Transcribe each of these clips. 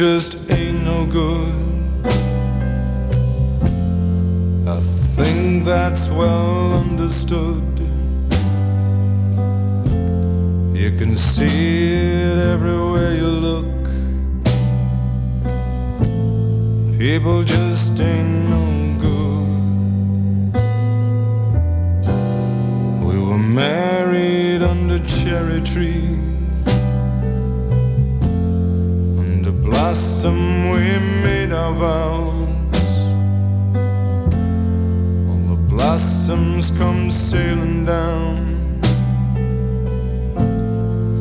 just ain't no good. A thing that's well understood. You can see it everywhere you look. People just ain't no good. We were married under cherry trees. Blossom, we made our vows. All the blossoms come sailing down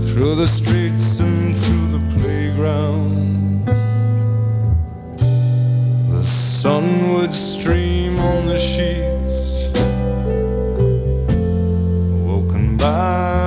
through the streets and through the playground. The sun would stream on the sheets, woken by.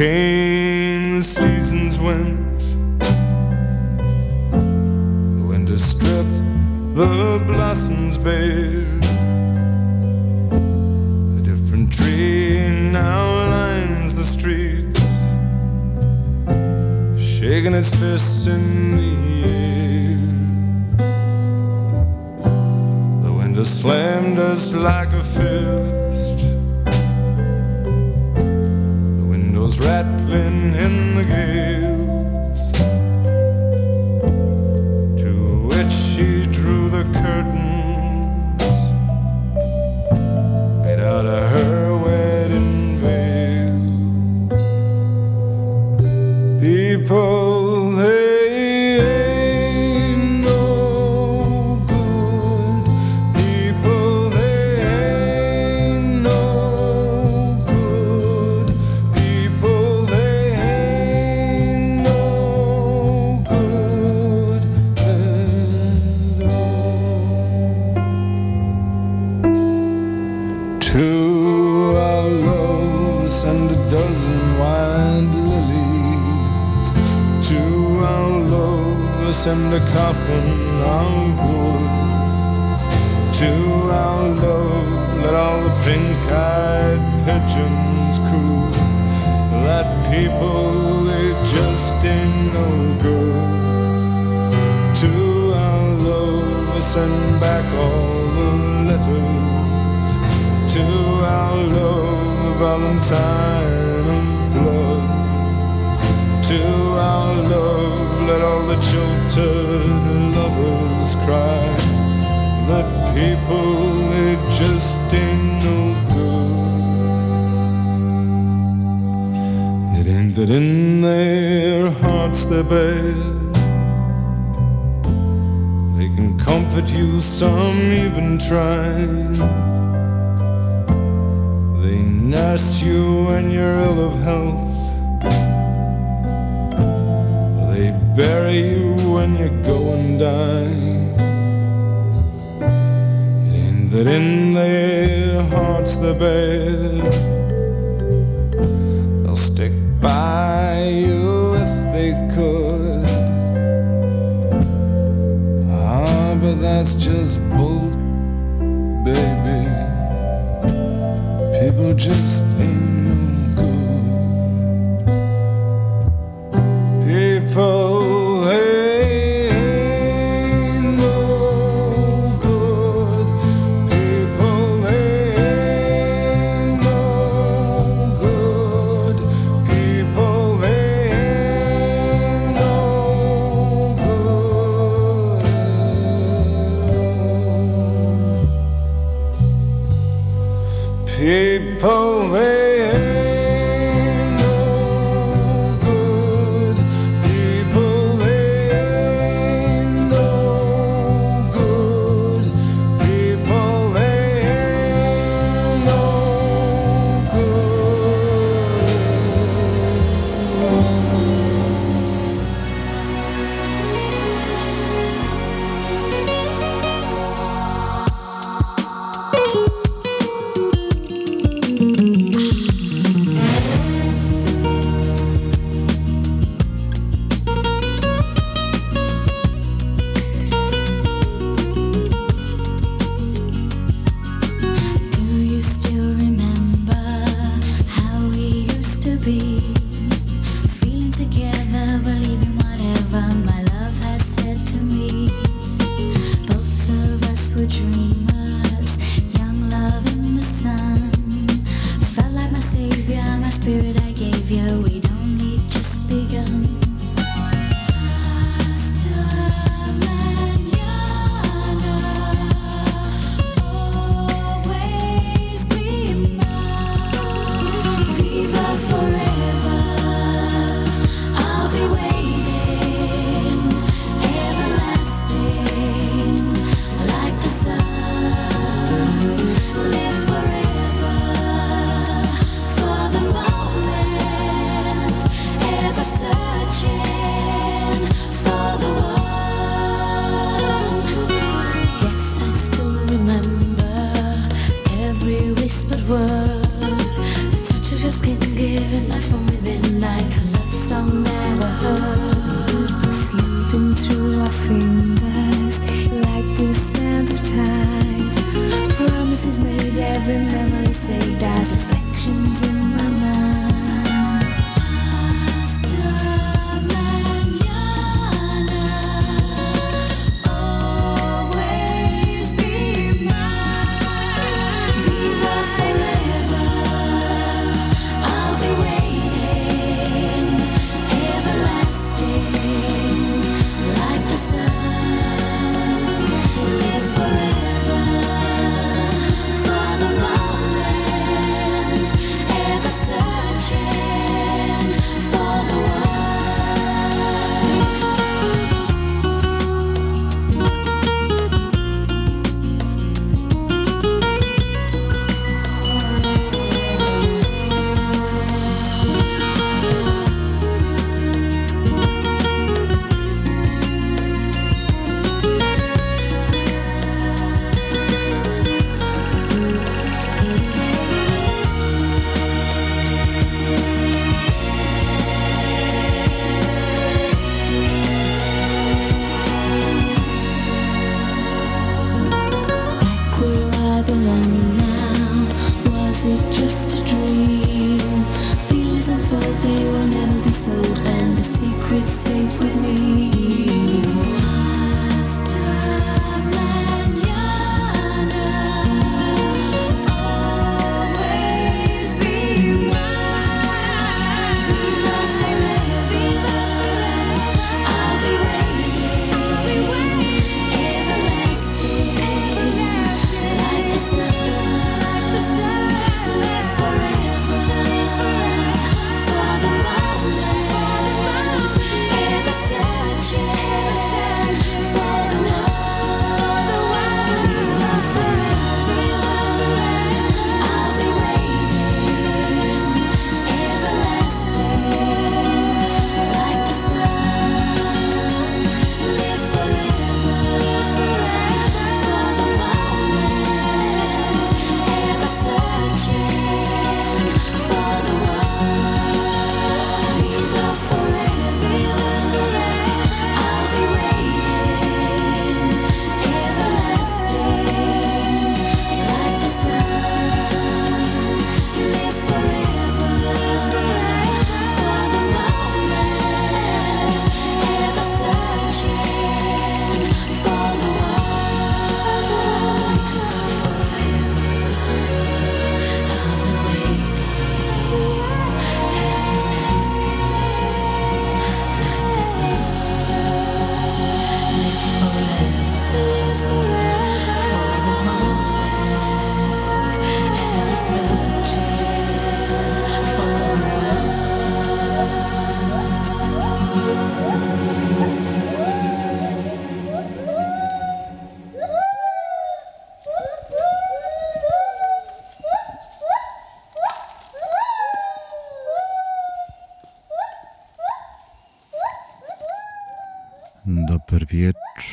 came the seasons when the winter stripped the blossoms bare. A different tree now lines the streets, shaking its fists in the air. The winter slammed us like Red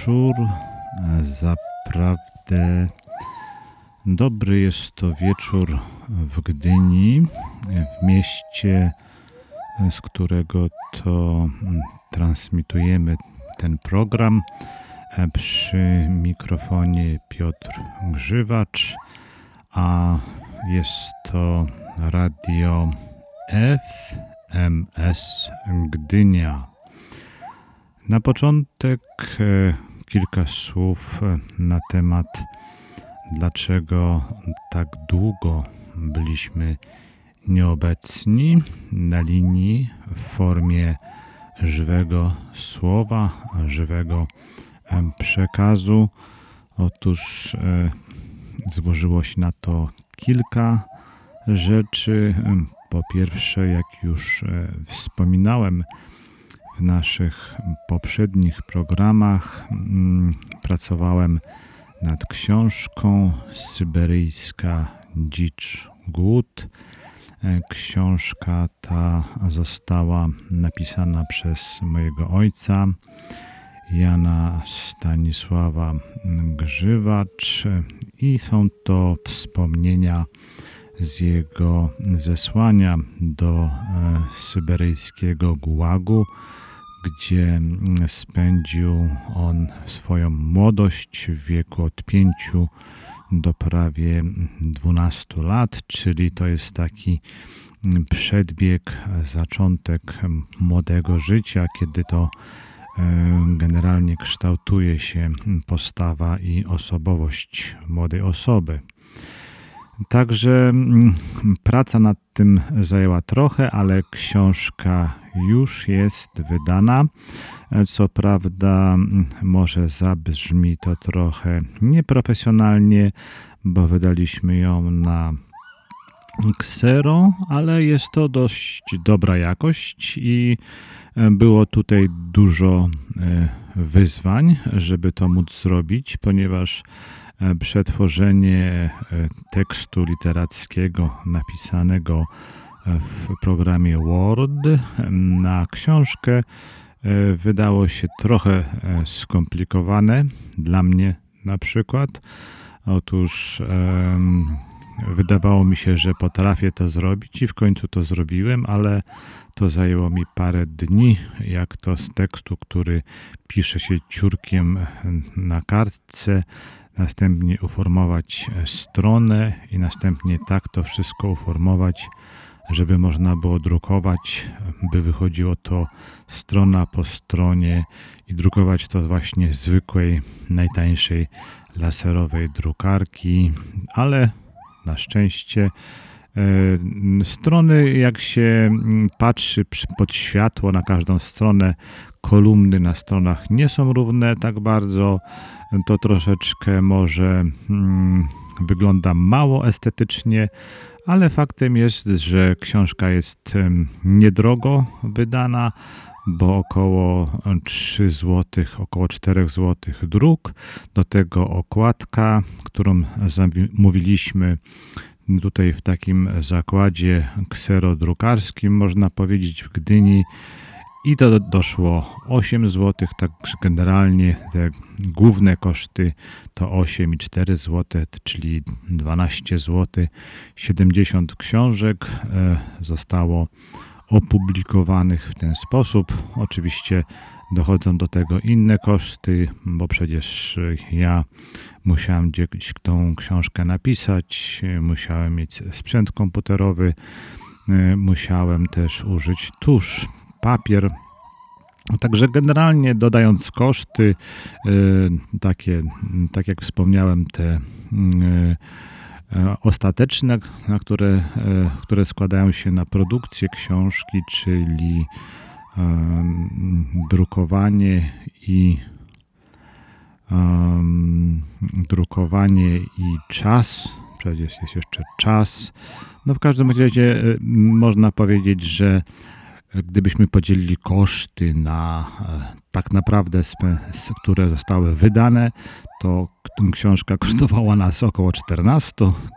wieczór. Zaprawdę dobry jest to wieczór w Gdyni, w mieście, z którego to transmitujemy ten program. E, przy mikrofonie Piotr Grzywacz, a jest to radio FMS Gdynia. Na początek e, kilka słów e, na temat, dlaczego tak długo byliśmy nieobecni na linii w formie żywego słowa, żywego e, przekazu. Otóż e, złożyło się na to kilka rzeczy. Po pierwsze, jak już wspominałem, w naszych poprzednich programach, mm, pracowałem nad książką Syberyjska Dzicz Głód. E, książka ta została napisana przez mojego ojca, Jana Stanisława Grzywacz i są to wspomnienia z jego zesłania do e, syberyjskiego Gułagu, gdzie spędził on swoją młodość w wieku od 5 do prawie 12 lat, czyli to jest taki przedbieg, zaczątek młodego życia, kiedy to e, generalnie kształtuje się postawa i osobowość młodej osoby. Także mm, praca nad tym zajęła trochę, ale książka już jest wydana. Co prawda, mm, może zabrzmi to trochę nieprofesjonalnie, bo wydaliśmy ją na Xero, ale jest to dość dobra jakość i e, było tutaj dużo e, wyzwań, żeby to móc zrobić, ponieważ przetworzenie e, tekstu literackiego napisanego e, w programie Word na książkę wydało się trochę skomplikowane dla mnie na przykład. Otóż wydawało mi się, że potrafię to zrobić i w końcu to zrobiłem, ale to zajęło mi parę dni, jak to z tekstu, który pisze się ciurkiem na kartce, następnie uformować e, stronę i następnie tak to wszystko uformować, żeby można było drukować, by wychodziło to strona po stronie i drukować to właśnie zwykłej, najtańszej laserowej drukarki, ale na szczęście e, strony, jak się mm, patrzy pod światło na każdą stronę, kolumny na stronach nie są równe tak bardzo, to troszeczkę może hmm, wygląda mało estetycznie, ale faktem jest, że książka jest niedrogo wydana, bo około 3 zł, około 4 zł druk, do tego okładka, którą zamówiliśmy tutaj w takim zakładzie kserodrukarskim, można powiedzieć w Gdyni, i to doszło 8 zł, tak generalnie te główne koszty to 8,4 zł, czyli 12 zł. 70 książek e, zostało opublikowanych w ten sposób. Oczywiście dochodzą do tego inne koszty, bo przecież ja musiałem gdzieś tą książkę napisać, musiałem mieć sprzęt komputerowy, e, musiałem też użyć tusz papier. Także generalnie dodając koszty, y, takie, tak jak wspomniałem, te y, y, ostateczne, na które, które składają się na produkcję książki, czyli drukowanie i drukowanie i czas, przecież jest jeszcze czas. No w każdym razie można powiedzieć, że gdybyśmy podzielili koszty na e, tak naprawdę, które zostały wydane, to książka kosztowała nas około 14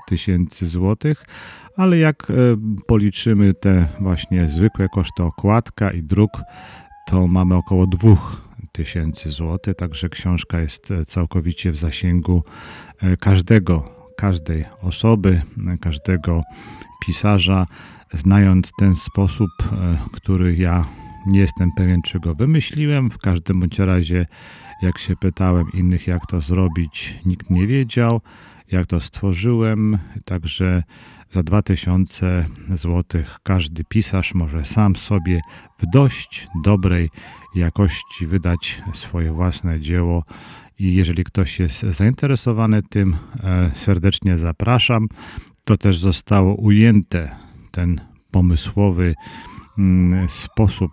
tysięcy złotych, ale jak e, policzymy te właśnie zwykłe koszty okładka i druk, to mamy około 2 tysięcy złotych, także książka jest e, całkowicie w zasięgu każdego, każdej osoby, każdego pisarza znając ten sposób, e, który ja nie jestem pewien, czy go wymyśliłem. W każdym bądź razie, jak się pytałem innych, jak to zrobić, nikt nie wiedział, jak to stworzyłem. Także za 2000 zł każdy pisarz może sam sobie w dość dobrej jakości wydać swoje własne dzieło. I jeżeli ktoś jest zainteresowany tym, e, serdecznie zapraszam. To też zostało ujęte ten pomysłowy mm, sposób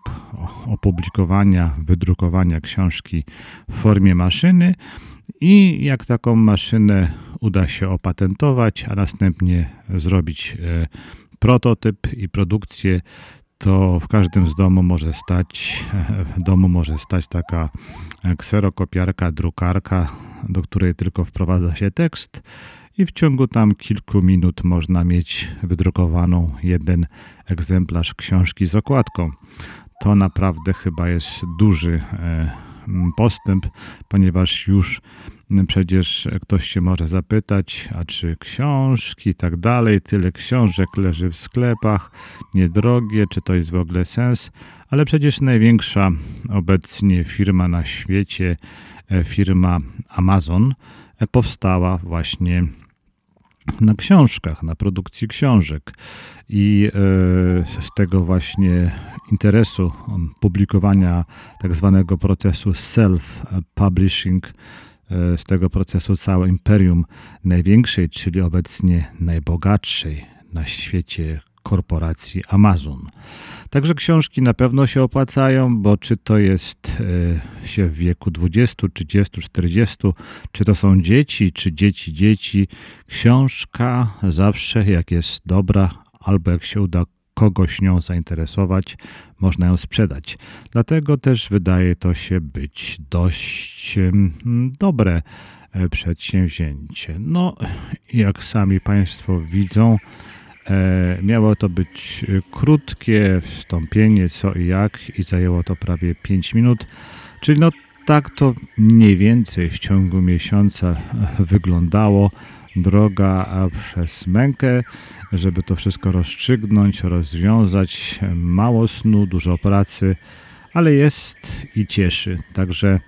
opublikowania, wydrukowania książki w formie maszyny i jak taką maszynę uda się opatentować, a następnie zrobić e, prototyp i produkcję, to w każdym z domu może stać, w domu może stać taka kserokopiarka, drukarka, do której tylko wprowadza się tekst i w ciągu tam kilku minut można mieć wydrukowaną jeden egzemplarz książki z okładką. To naprawdę chyba jest duży e, postęp, ponieważ już przecież ktoś się może zapytać, a czy książki i tak dalej, tyle książek leży w sklepach, niedrogie, czy to jest w ogóle sens, ale przecież największa obecnie firma na świecie, e, firma Amazon, e, powstała właśnie na książkach, na produkcji książek. I e, z tego właśnie interesu publikowania tak zwanego procesu self-publishing, e, z tego procesu całe imperium największej, czyli obecnie najbogatszej na świecie korporacji Amazon. Także książki na pewno się opłacają, bo czy to jest e, się w wieku 20, 30, 40, czy to są dzieci, czy dzieci dzieci, książka zawsze jak jest dobra, albo jak się uda kogoś nią zainteresować, można ją sprzedać. Dlatego też wydaje to się być dość dobre e, przedsięwzięcie. No, jak sami Państwo widzą, miało to być e, krótkie wstąpienie, co i jak, i zajęło to prawie 5 minut. Czyli no tak to mniej więcej w ciągu miesiąca wyglądało. Droga przez mękę, żeby to wszystko rozstrzygnąć, rozwiązać. Mało snu, dużo pracy, ale jest i cieszy. Także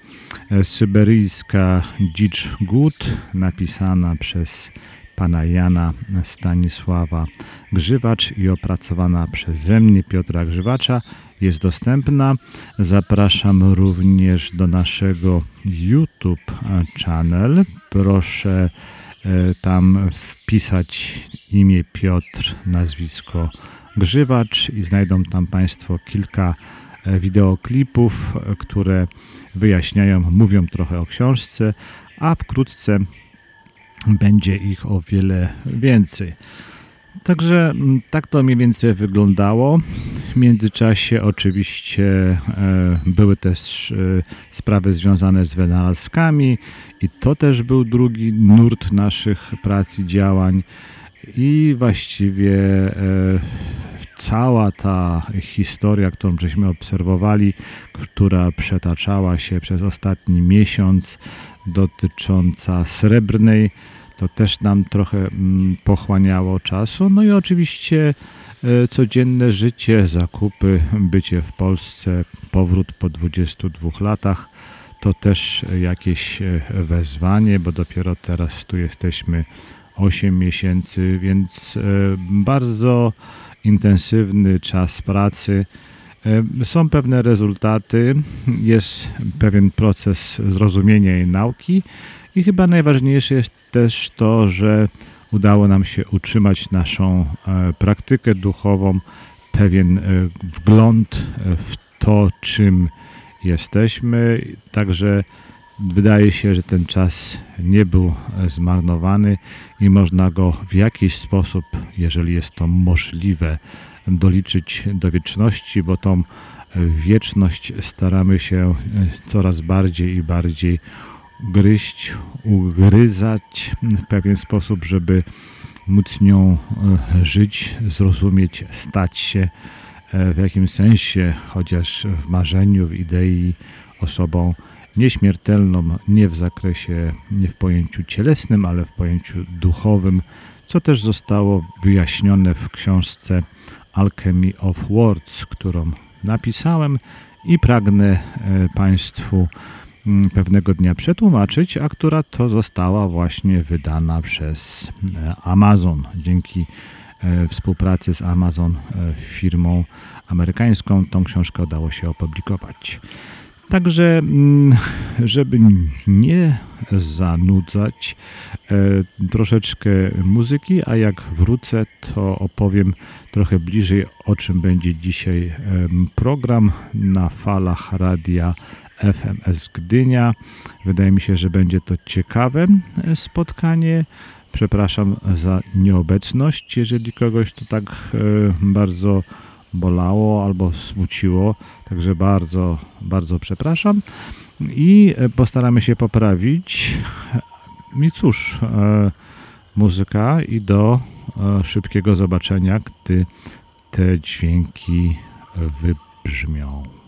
e, syberyjska Dzicz Gut, napisana przez pana Jana Stanisława Grzywacz i opracowana przeze mnie Piotra Grzywacza jest dostępna. Zapraszam również do naszego YouTube channel. Proszę e, tam wpisać imię Piotr, nazwisko Grzywacz i znajdą tam Państwo kilka e, wideoklipów, które wyjaśniają, mówią trochę o książce, a wkrótce będzie ich o wiele więcej. Także mm, tak to mniej więcej wyglądało. W międzyczasie oczywiście e, były też e, sprawy związane z wynalazkami i to też był drugi nurt naszych prac i działań i właściwie e, cała ta historia, którą żeśmy obserwowali, która przetaczała się przez ostatni miesiąc, dotycząca srebrnej. To też nam trochę mm, pochłaniało czasu. No i oczywiście e, codzienne życie, zakupy, bycie w Polsce, powrót po 22 latach to też jakieś e, wezwanie, bo dopiero teraz tu jesteśmy 8 miesięcy, więc e, bardzo intensywny czas pracy. E, są pewne rezultaty, jest pewien proces zrozumienia i nauki i chyba najważniejsze jest też to, że udało nam się utrzymać naszą e, praktykę duchową, pewien e, wgląd w to, czym jesteśmy. Także wydaje się, że ten czas nie był zmarnowany i można go w jakiś sposób, jeżeli jest to możliwe, doliczyć do wieczności, bo tą wieczność staramy się e, coraz bardziej i bardziej gryźć, ugryzać w pewien sposób, żeby móc nią e, żyć, zrozumieć, stać się e, w jakimś sensie, chociaż w marzeniu, w idei osobą nieśmiertelną, nie w zakresie, nie w pojęciu cielesnym, ale w pojęciu duchowym, co też zostało wyjaśnione w książce Alchemy of Words, którą napisałem i pragnę e, Państwu mm, pewnego dnia przetłumaczyć, a która to została właśnie wydana przez e, Amazon. Dzięki e, współpracy z Amazon firmą amerykańską tą książkę udało się opublikować. Także, mm, żeby nie zanudzać, troszeczkę muzyki, a jak wrócę, to opowiem trochę bliżej, o czym będzie dzisiaj program na falach radia FMS Gdynia. Wydaje mi się, że będzie to ciekawe e, spotkanie. Przepraszam za nieobecność, jeżeli kogoś to tak e, bardzo bolało albo smuciło. Także bardzo, bardzo przepraszam i e, postaramy się poprawić. I cóż, muzyka i do szybkiego zobaczenia, gdy te dźwięki wybrzmią.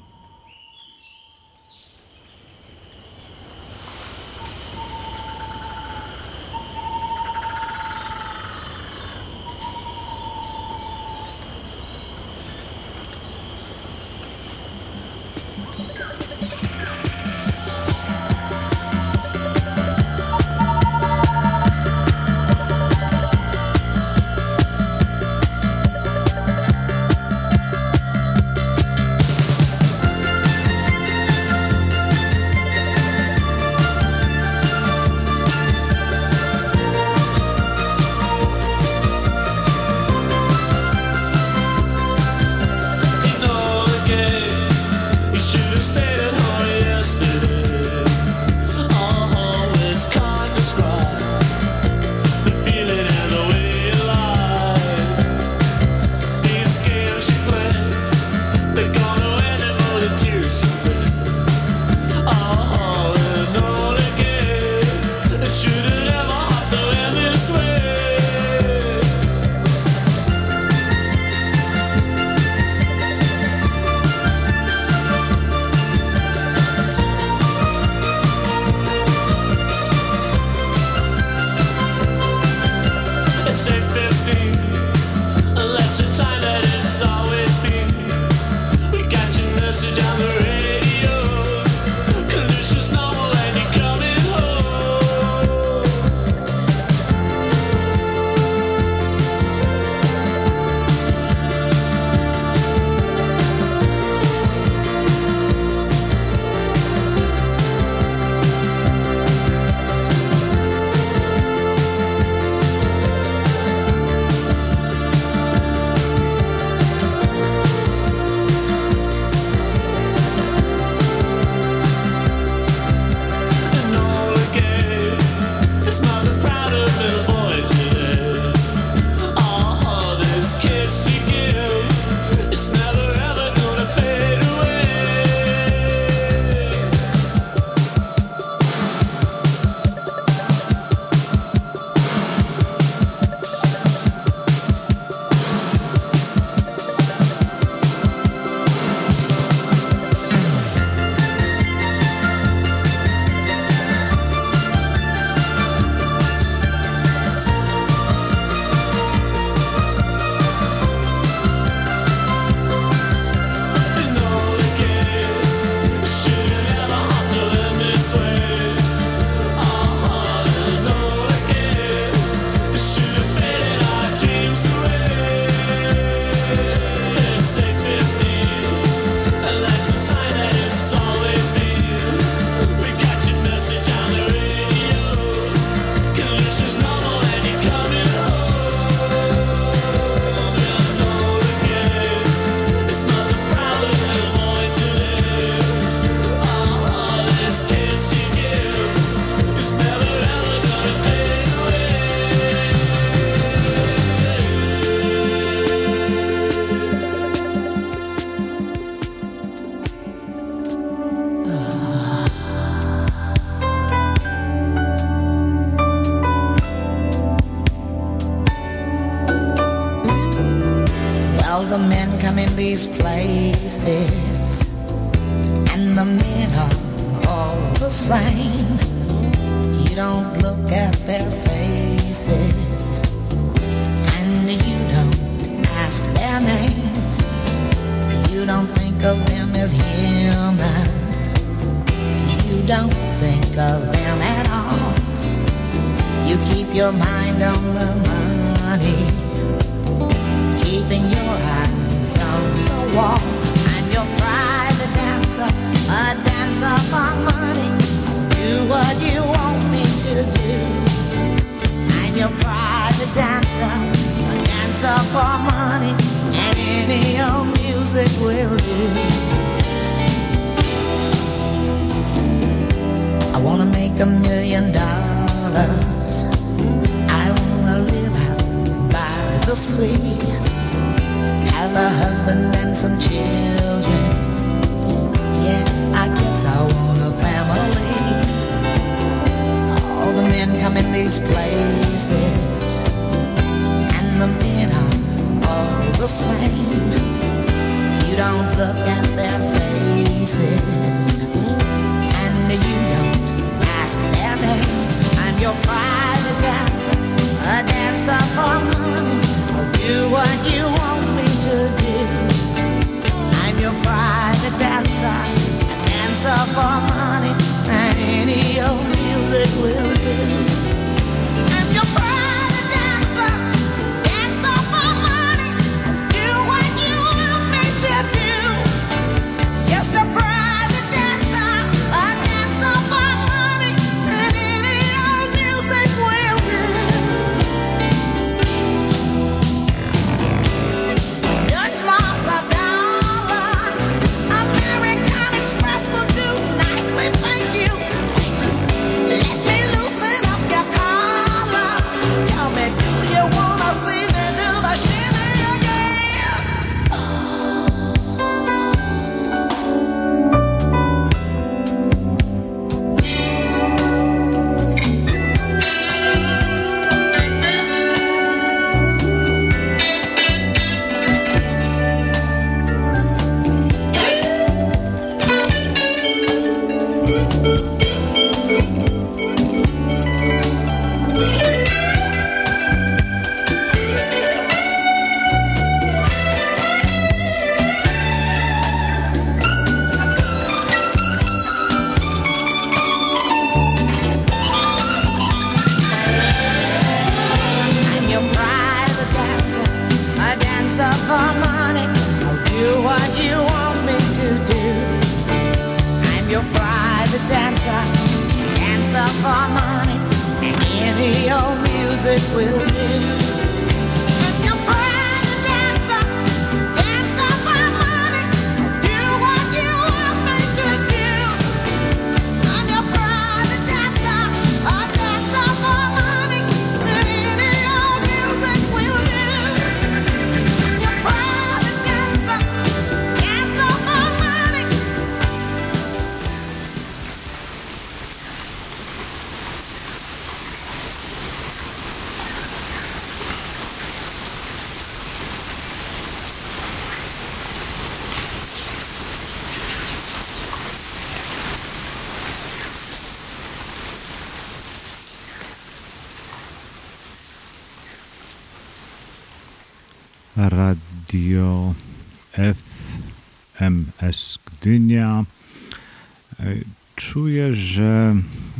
E, Czuję, że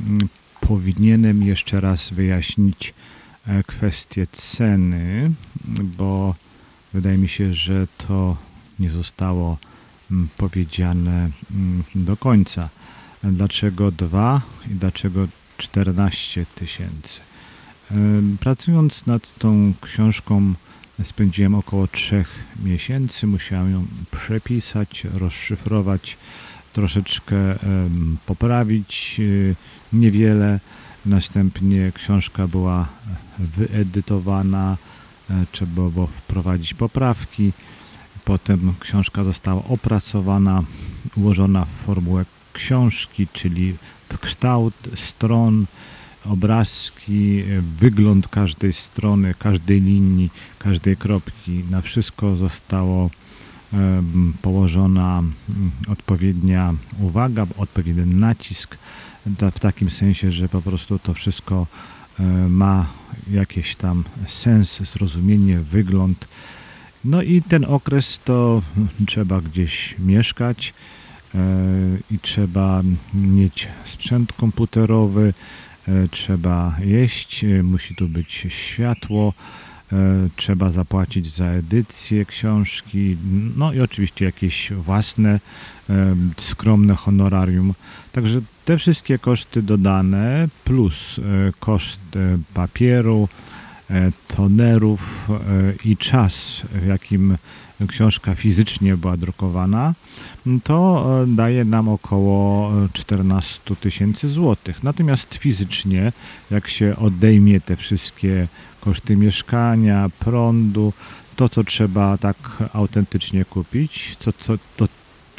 mm, powinienem jeszcze raz wyjaśnić e, kwestię ceny, bo wydaje mi się, że to nie zostało mm, powiedziane mm, do końca. Dlaczego 2 i dlaczego 14 tysięcy? Em, Pracując nad tą książką spędziłem około trzech miesięcy. Musiałem ją przepisać, rozszyfrować, troszeczkę poprawić y, niewiele. Następnie książka była wyedytowana, e, trzeba było wprowadzić poprawki. Potem książka została opracowana, ułożona w formułę książki, czyli w kształt stron, obrazki, e, wygląd każdej strony, każdej linii, każdej kropki. Na wszystko zostało położona odpowiednia uwaga, odpowiedni nacisk w takim sensie, że po prostu to wszystko ma jakiś tam sens, zrozumienie, wygląd. No i ten okres to trzeba gdzieś mieszkać i trzeba mieć sprzęt komputerowy, e, trzeba jeść, e, musi tu być światło, trzeba zapłacić za edycję książki, no i oczywiście jakieś własne e, skromne honorarium. Także te wszystkie koszty dodane plus e, koszt e, papieru, e, tonerów e, i czas, w jakim książka fizycznie była drukowana, to e, daje nam około 14 tysięcy złotych. Natomiast fizycznie, jak się odejmie te wszystkie koszty mieszkania, prądu, to co trzeba tak autentycznie kupić, co, co, to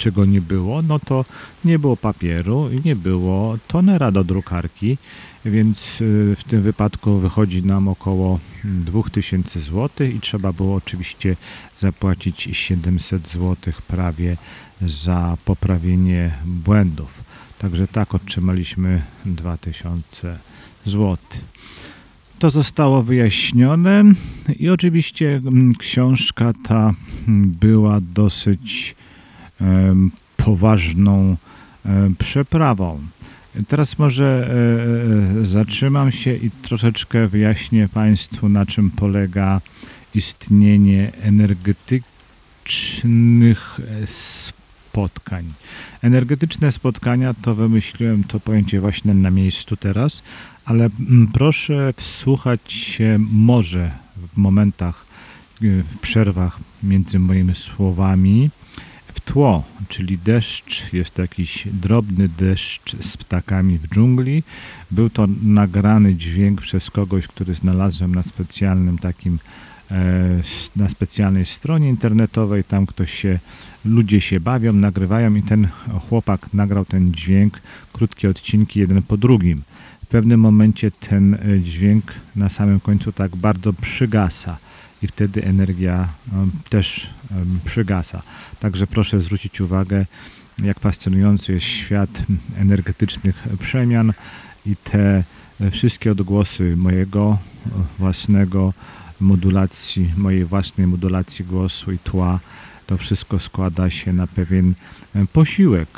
czego nie było, no to nie było papieru i nie było tonera do drukarki, więc y, w tym wypadku wychodzi nam około 2000 zł i trzeba było oczywiście zapłacić 700 zł prawie za poprawienie błędów. Także tak otrzymaliśmy 2000 zł. To zostało wyjaśnione i oczywiście mm, książka ta była dosyć poważną przeprawą. Teraz może e, e, zatrzymam się i troszeczkę wyjaśnię Państwu, na czym polega istnienie energetycznych spotkań. Energetyczne spotkania to wymyśliłem to pojęcie właśnie na miejscu teraz, ale proszę wsłuchać się może w momentach, w przerwach między moimi słowami, tło, czyli deszcz, jest to jakiś drobny deszcz z ptakami w dżungli. Był to nagrany dźwięk przez kogoś, który znalazłem na specjalnym takim e, na specjalnej stronie internetowej, tam ktoś się, ludzie się bawią, nagrywają i ten chłopak nagrał ten dźwięk, krótkie odcinki jeden po drugim. W pewnym momencie ten e, dźwięk na samym końcu tak bardzo przygasa i wtedy energia też przygasa. Także proszę zwrócić uwagę, jak fascynujący jest świat energetycznych przemian i te wszystkie odgłosy mojego własnego modulacji, mojej własnej modulacji głosu i tła, to wszystko składa się na pewien posiłek,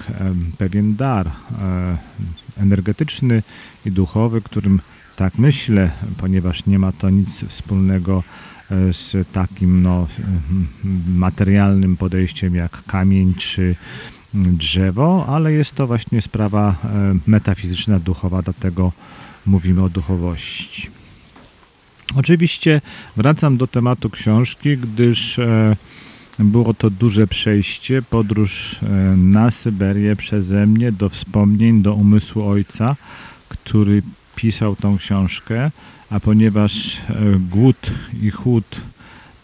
pewien dar e, energetyczny i duchowy, którym tak myślę, ponieważ nie ma to nic wspólnego z takim no, materialnym podejściem jak kamień czy drzewo, ale jest to właśnie sprawa e, metafizyczna, duchowa, dlatego mówimy o duchowości. Oczywiście wracam do tematu książki, gdyż e, było to duże przejście, podróż e, na Syberię przeze mnie do wspomnień, do umysłu ojca, który pisał tą książkę a ponieważ e, głód i chłód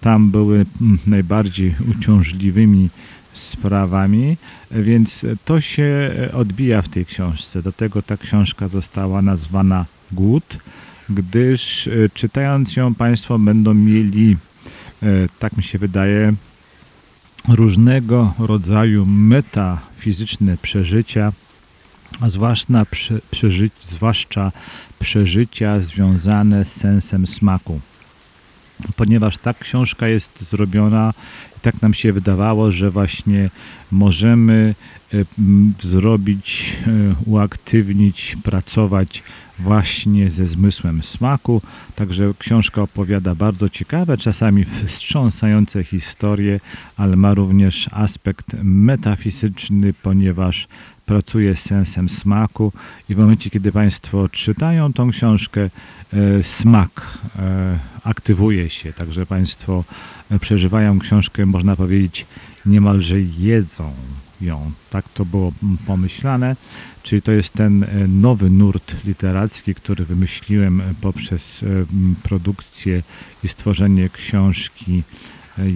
tam były mm, najbardziej uciążliwymi sprawami, więc to się odbija w tej książce. Do tego ta książka została nazwana Głód, gdyż e, czytając ją Państwo będą mieli, e, tak mi się wydaje, różnego rodzaju metafizyczne przeżycia, a zwłaszcza, przeżyć, zwłaszcza przeżycia związane z sensem smaku. Ponieważ ta książka jest zrobiona, tak nam się wydawało, że właśnie możemy e, zrobić, e, uaktywnić, pracować właśnie ze zmysłem smaku. Także książka opowiada bardzo ciekawe, czasami wstrząsające historie, ale ma również aspekt metafizyczny, ponieważ pracuje z sensem smaku i w momencie, kiedy Państwo czytają tą książkę, e, smak e, aktywuje się, także Państwo e, przeżywają książkę, można powiedzieć, niemalże jedzą ją. Tak to było pomyślane, czyli to jest ten nowy nurt literacki, który wymyśliłem poprzez produkcję i stworzenie książki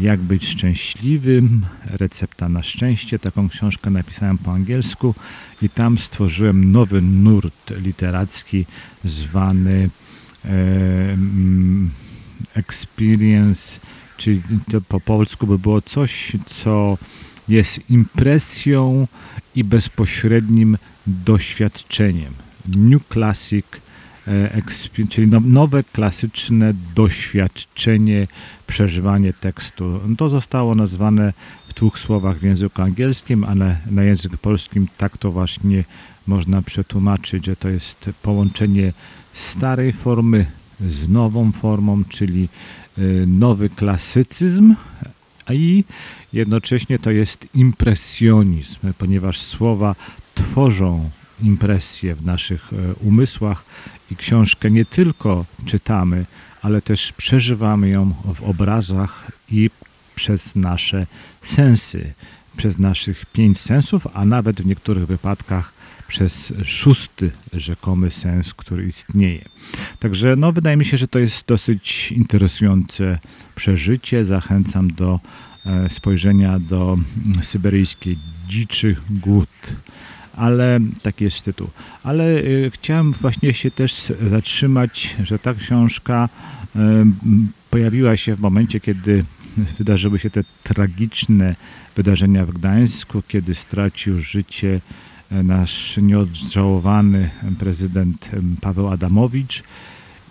jak być szczęśliwym, recepta na szczęście. Taką książkę napisałem po angielsku i tam stworzyłem nowy nurt literacki zwany Experience, czyli to po polsku by było coś, co jest impresją i bezpośrednim doświadczeniem. New Classic czyli no, nowe klasyczne doświadczenie, przeżywanie tekstu. To zostało nazwane w dwóch słowach w języku angielskim, ale na język polskim tak to właśnie można przetłumaczyć, że to jest połączenie starej formy z nową formą, czyli e, nowy klasycyzm, a i jednocześnie to jest impresjonizm, ponieważ słowa tworzą impresję w naszych e, umysłach i książkę nie tylko czytamy, ale też przeżywamy ją w obrazach i przez nasze sensy, przez naszych pięć sensów, a nawet w niektórych wypadkach przez szósty rzekomy sens, który istnieje. Także no, wydaje mi się, że to jest dosyć interesujące przeżycie. Zachęcam do e, spojrzenia do mm, syberyjskiej dziczy głód. Ale taki jest tytuł. Ale y, chciałem właśnie się też zatrzymać, że ta książka y, pojawiła się w momencie, kiedy wydarzyły się te tragiczne wydarzenia w Gdańsku, kiedy stracił życie nasz nieodżałowany prezydent Paweł Adamowicz.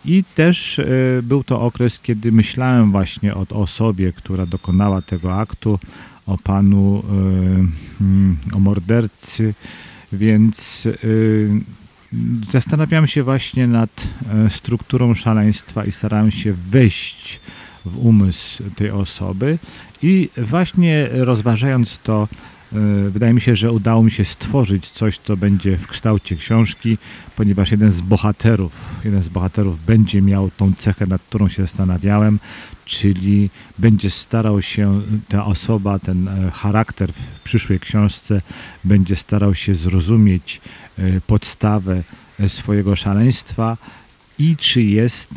I też był to okres, kiedy myślałem właśnie o osobie, która dokonała tego aktu, o panu, mm, o mordercy, więc e, zastanawiałem się właśnie nad strukturą szaleństwa i starałem się wejść w umysł tej osoby. I właśnie rozważając to, E, wydaje mi się, że udało mi się stworzyć coś, co będzie w kształcie książki, ponieważ jeden z bohaterów, jeden z bohaterów będzie miał tą cechę, nad którą się zastanawiałem, czyli będzie starał się, ta osoba, ten e, charakter w przyszłej książce będzie starał się zrozumieć e, podstawę swojego szaleństwa i czy jest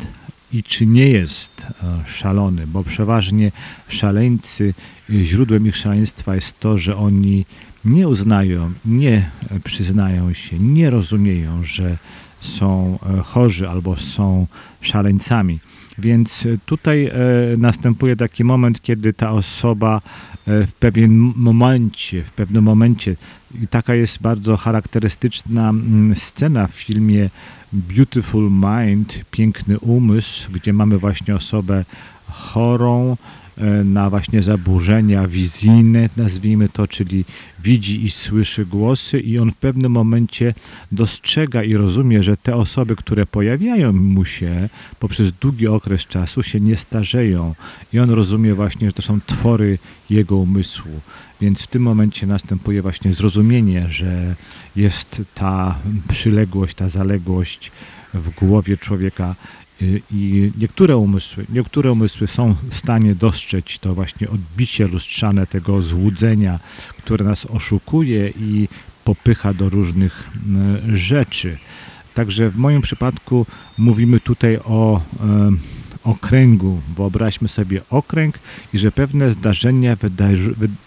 i czy nie jest szalony, bo przeważnie szaleńcy źródłem ich szaleństwa jest to, że oni nie uznają, nie przyznają się, nie rozumieją, że są e, chorzy albo są szaleńcami. Więc tutaj e, następuje taki moment, kiedy ta osoba e, w pewnym momencie, w pewnym momencie, i taka jest bardzo charakterystyczna scena w filmie Beautiful Mind, Piękny Umysł, gdzie mamy właśnie osobę chorą, E, na właśnie zaburzenia wizyjne, nazwijmy to, czyli widzi i słyszy głosy i on w pewnym momencie dostrzega i rozumie, że te osoby, które pojawiają mu się poprzez długi okres czasu się nie starzeją i on rozumie właśnie, że to są twory jego umysłu. Więc w tym momencie następuje właśnie zrozumienie, że jest ta przyległość, ta zaległość w głowie człowieka i niektóre umysły, niektóre umysły są w stanie dostrzec to właśnie odbicie lustrzane tego złudzenia, które nas oszukuje i popycha do różnych rzeczy. Także w moim przypadku mówimy tutaj o okręgu. Wyobraźmy sobie okręg i że pewne zdarzenia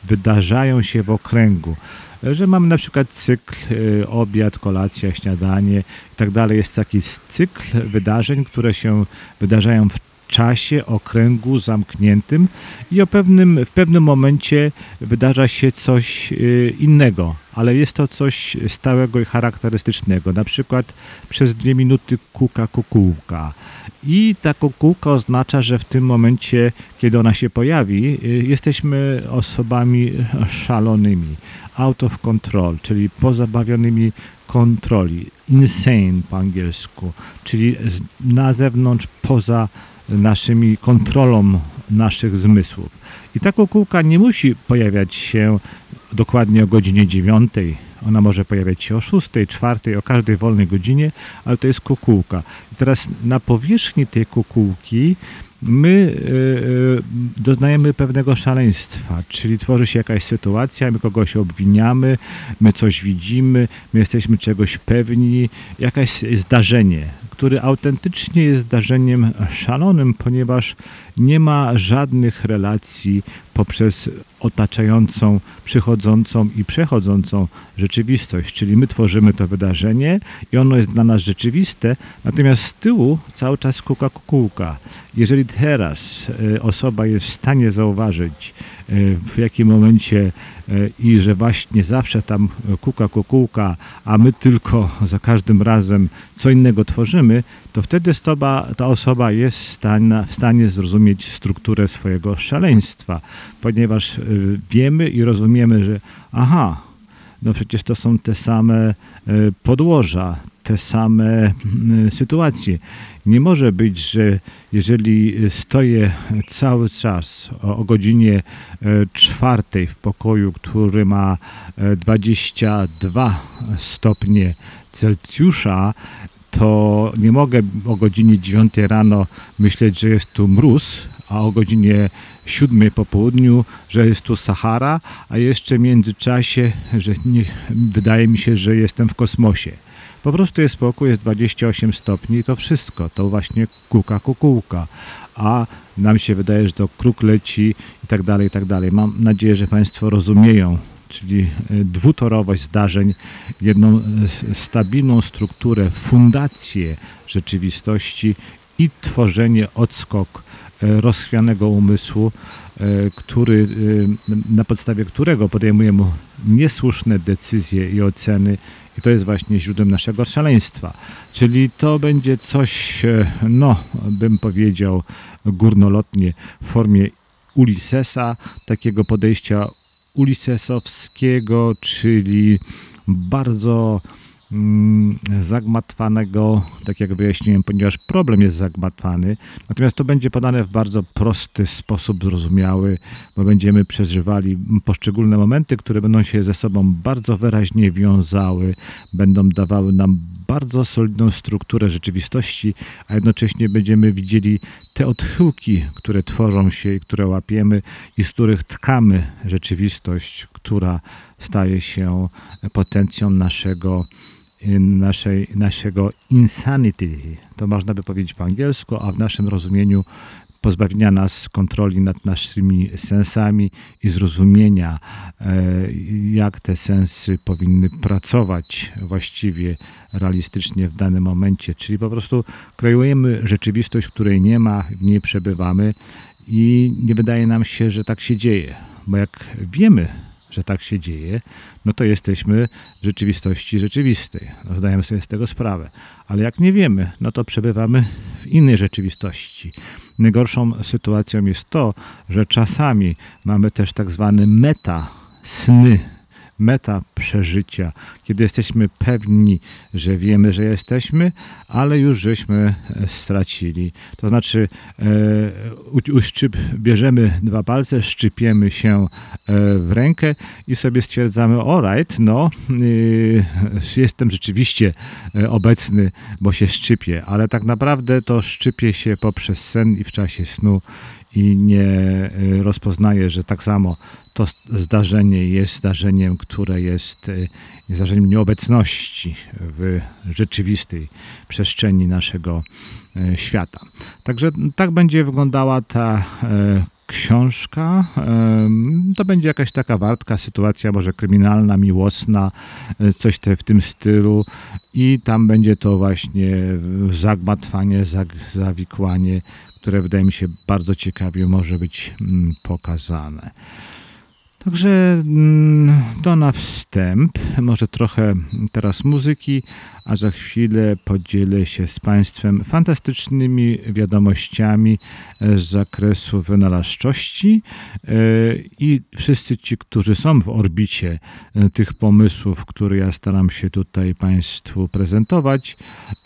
wydarzają się w okręgu że mamy na przykład cykl y, obiad, kolacja, śniadanie i tak dalej. Jest taki cykl wydarzeń, które się wydarzają w czasie, okręgu zamkniętym i o pewnym, w pewnym momencie wydarza się coś y, innego, ale jest to coś stałego i charakterystycznego. Na przykład przez dwie minuty kuka kukułka. I ta kukułka oznacza, że w tym momencie, kiedy ona się pojawi, y, jesteśmy osobami szalonymi out of control, czyli pozabawionymi kontroli, insane po angielsku, czyli na zewnątrz, poza naszymi kontrolą naszych zmysłów. I ta kukułka nie musi pojawiać się dokładnie o godzinie 9. Ona może pojawiać się o 6, 4, o każdej wolnej godzinie, ale to jest kukułka. I teraz na powierzchni tej kukułki my e, e, doznajemy pewnego szaleństwa, czyli tworzy się jakaś sytuacja, my kogoś obwiniamy, my coś widzimy, my jesteśmy czegoś pewni, jakieś zdarzenie, które autentycznie jest zdarzeniem szalonym, ponieważ nie ma żadnych relacji poprzez otaczającą, przychodzącą i przechodzącą rzeczywistość. Czyli my tworzymy to wydarzenie i ono jest dla nas rzeczywiste, natomiast z tyłu cały czas kuka kukułka. Jeżeli teraz e, osoba jest w stanie zauważyć, e, w jakim momencie e, i że właśnie zawsze tam kuka kukułka, a my tylko za każdym razem co innego tworzymy, to wtedy ta osoba jest w stanie, w stanie zrozumieć strukturę swojego szaleństwa, ponieważ y, wiemy i rozumiemy, że aha, no przecież to są te same y, podłoża, te same y, sytuacje. Nie może być, że jeżeli stoję cały czas o, o godzinie czwartej w pokoju, który ma 22 stopnie Celsjusza, to nie mogę o godzinie 9 rano myśleć, że jest tu mróz, a o godzinie 7 po południu, że jest tu Sahara, a jeszcze w międzyczasie, że nie, wydaje mi się, że jestem w kosmosie. Po prostu jest spokój, jest 28 stopni i to wszystko. To właśnie kuka kukułka. A nam się wydaje, że to kruk leci i tak dalej, i tak dalej. Mam nadzieję, że Państwo rozumieją, czyli e, dwutorowość zdarzeń, jedną e, stabilną strukturę, fundację rzeczywistości i tworzenie odskok e, rozchwianego umysłu, który, na podstawie którego podejmujemy niesłuszne decyzje i oceny i to jest właśnie źródłem naszego szaleństwa. Czyli to będzie coś, no, bym powiedział górnolotnie w formie Ulyssesa, takiego podejścia ulisesowskiego, czyli bardzo mm, zagmatwanego, tak jak wyjaśniłem, ponieważ problem jest zagmatwany. Natomiast to będzie podane w bardzo prosty sposób, zrozumiały, bo będziemy przeżywali poszczególne momenty, które będą się ze sobą bardzo wyraźnie wiązały, będą dawały nam bardzo solidną strukturę rzeczywistości, a jednocześnie będziemy widzieli te odchyłki, które tworzą się i które łapiemy i z których tkamy rzeczywistość, która staje się potencją naszego, naszej, naszego insanity. To można by powiedzieć po angielsku, a w naszym rozumieniu pozbawienia nas kontroli nad naszymi sensami i zrozumienia, e, jak te sensy powinny pracować właściwie realistycznie w danym momencie. Czyli po prostu kreujemy rzeczywistość, której nie ma, w niej przebywamy i nie wydaje nam się, że tak się dzieje. Bo jak wiemy, że tak się dzieje, no to jesteśmy w rzeczywistości rzeczywistej. Zdajemy sobie z tego sprawę. Ale jak nie wiemy, no to przebywamy w innej rzeczywistości. Najgorszą sytuacją jest to, że czasami mamy też tak zwane meta sny, meta przeżycia, kiedy jesteśmy pewni, że wiemy, że jesteśmy, ale już żeśmy e, stracili. To znaczy, e, bierzemy dwa palce, szczypiemy się e, w rękę i sobie stwierdzamy, alright, no, e, jestem rzeczywiście e, obecny, bo się szczypię, ale tak naprawdę to szczypie się poprzez sen i w czasie snu i nie e, rozpoznaje, że tak samo to zdarzenie jest zdarzeniem, które jest e, zdarzeniem nieobecności w rzeczywistej przestrzeni naszego e, świata. Także tak będzie wyglądała ta książka. To będzie jakaś taka wartka sytuacja, może kryminalna, miłosna, coś te w tym stylu i tam będzie to właśnie zagmatwanie, zawikłanie które wydaje mi się bardzo ciekawie może być mm, pokazane. Także mm, to na wstęp, może trochę teraz muzyki, a za chwilę podzielę się z Państwem fantastycznymi wiadomościami z zakresu wynalazczości e, i wszyscy ci, którzy są w orbicie e, tych pomysłów, które ja staram się tutaj Państwu prezentować,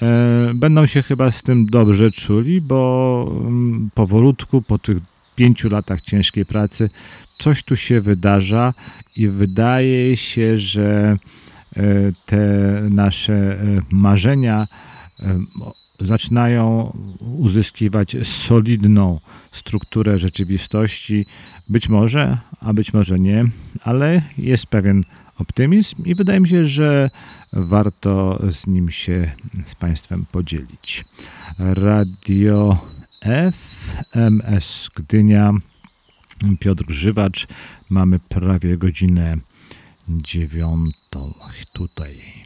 e, będą się chyba z tym dobrze czuli, bo mm, powolutku po tych pięciu latach ciężkiej pracy coś tu się wydarza i wydaje się, że e, te nasze e, marzenia e, zaczynają uzyskiwać solidną strukturę rzeczywistości. Być może, a być może nie, ale jest pewien optymizm i wydaje mi się, że warto z nim się z Państwem podzielić. Radio FMS Gdynia Piotr Grzywacz. Mamy prawie godzinę dziewiątą tutaj.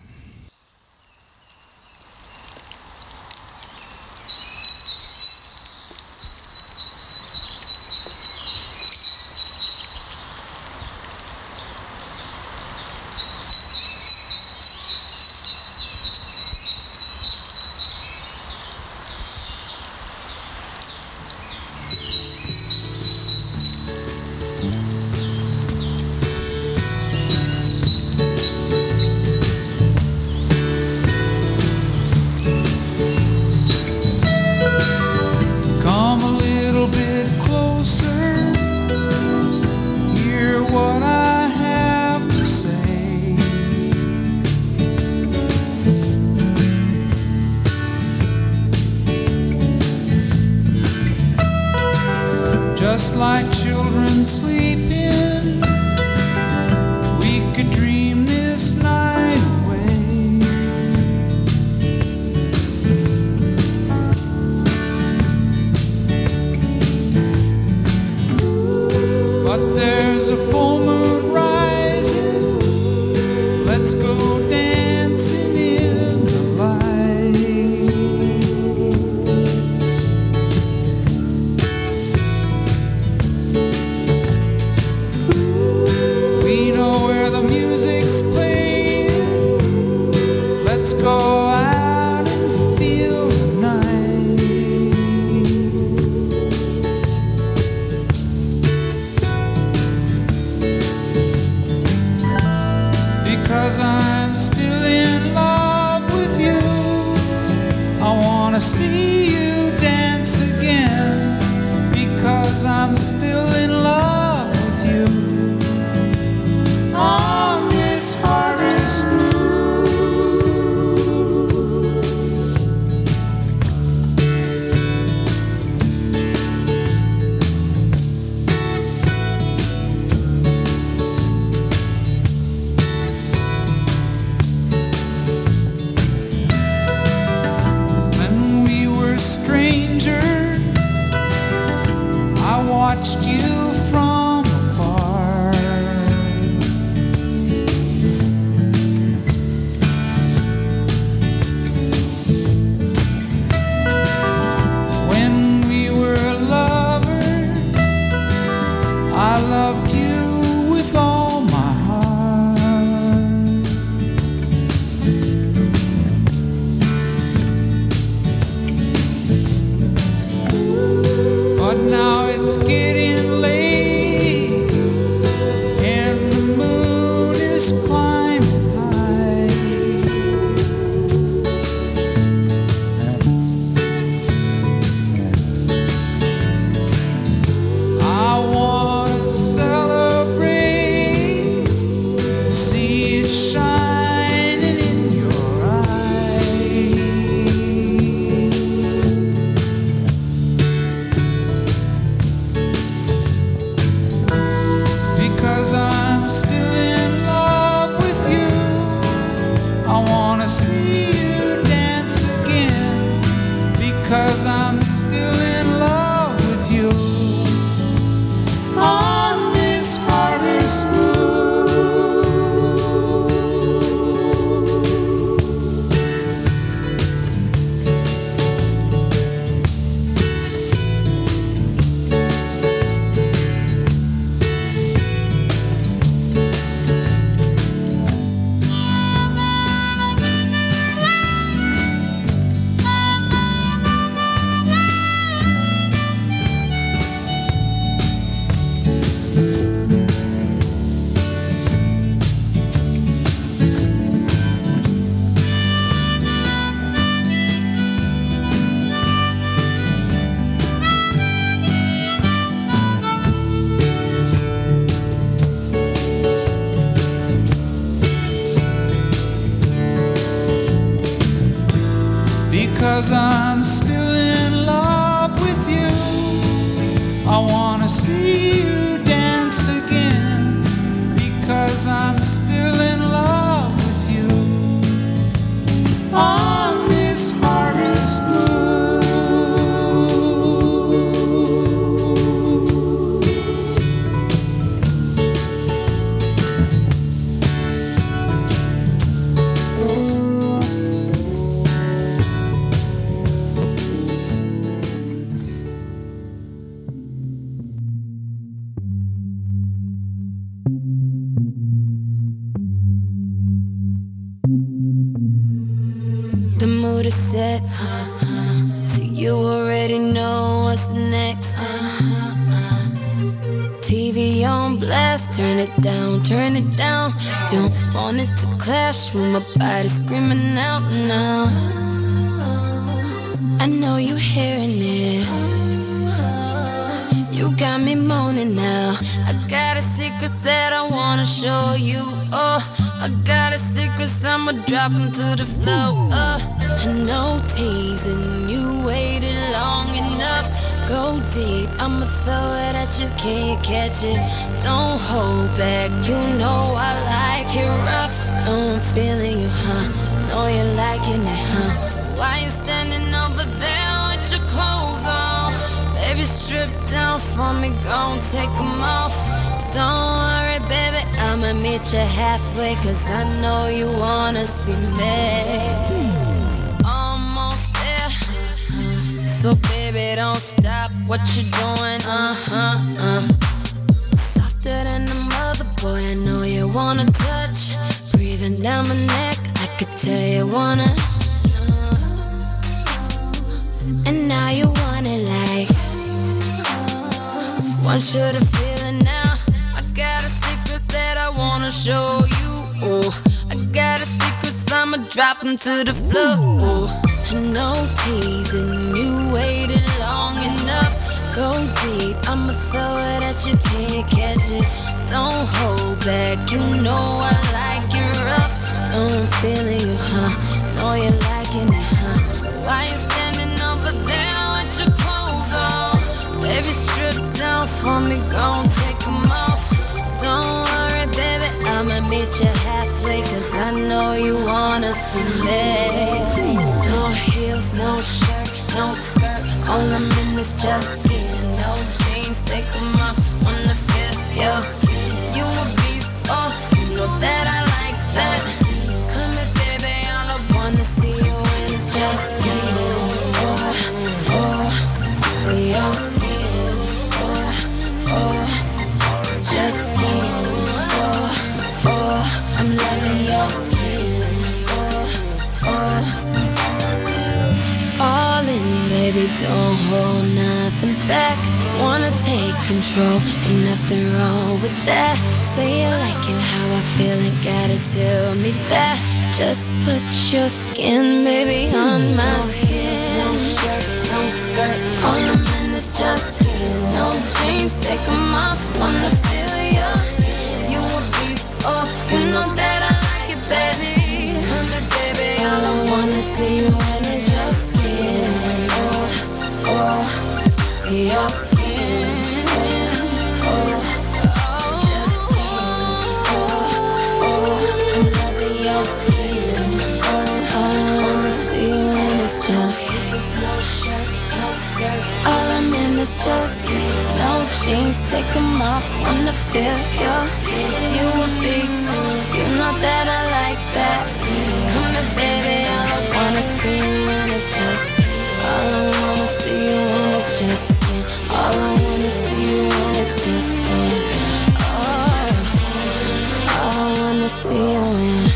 Because I'm clash my body screaming out now. I know you're hearing it. You got me moaning now. I got a secret that I wanna show you. Oh, I got a secret, I'ma drop 'em to the floor. Oh, I know teasing you waited long enough. Go deep, I'ma throw it at you, can't catch it. Don't hold back, you know I like it rough. I'm feeling you, huh? Know you're liking it, huh? So why you standing over there with your clothes on? Baby, strip down for me, gon' take 'em off. Don't worry, baby, I'ma meet you halfway, cause I know you wanna see me. Almost there. So, baby, don't stop what you doing, uh huh, uh. Softer than a mother, boy, I know you wanna touch. Breathing down my neck, I could tell you wanna. And now you want it like Want should to feel it now. I got a secret that I wanna show you. Oh, I got a secret, I'ma drop 'em to the floor. No teasing, you waited long enough. Go deep, I'ma throw it at you, can't catch it. Don't hold back, you know I like it rough. No, I'm feeling you, huh? Know you're liking it, huh? So why you standing over there with your clothes on? Baby, strip down for me, gon' take 'em off. Don't worry, baby, I'ma meet you halfway, cause I know you wanna see me. No heels, no shirt, no skirt, all I'm in is just skin. No jeans, take 'em off, wanna feel your skin. You a beast, oh, you know that I like that. Come here, baby, all I wanna see just. Oh, oh, your skin. Oh, oh, just oh, oh, skin. Oh, oh, I'm loving your skin. Oh, oh. All in, baby, don't hold nothing back. Wanna take control, ain't nothing wrong with that. Say you liking how I feel and gotta tell me that. Just put your skin, baby, on hmm. my skin. No shirt, no skirt, all I'm in is just skin. No jeans, take 'em off, wanna feel your skin. You a beast, oh, you know that I like it, baby. Here, baby, all I wanna see you in is your skin. Oh, oh, oh your skin. Just. All I'm in is just no jeans. Take 'em off, wanna feel your. You a beast, you know that I like that. Come here, baby, all I wanna see you in is just. All I wanna see you in is just. All I wanna see you in is just skin. Oh, all I wanna see you in.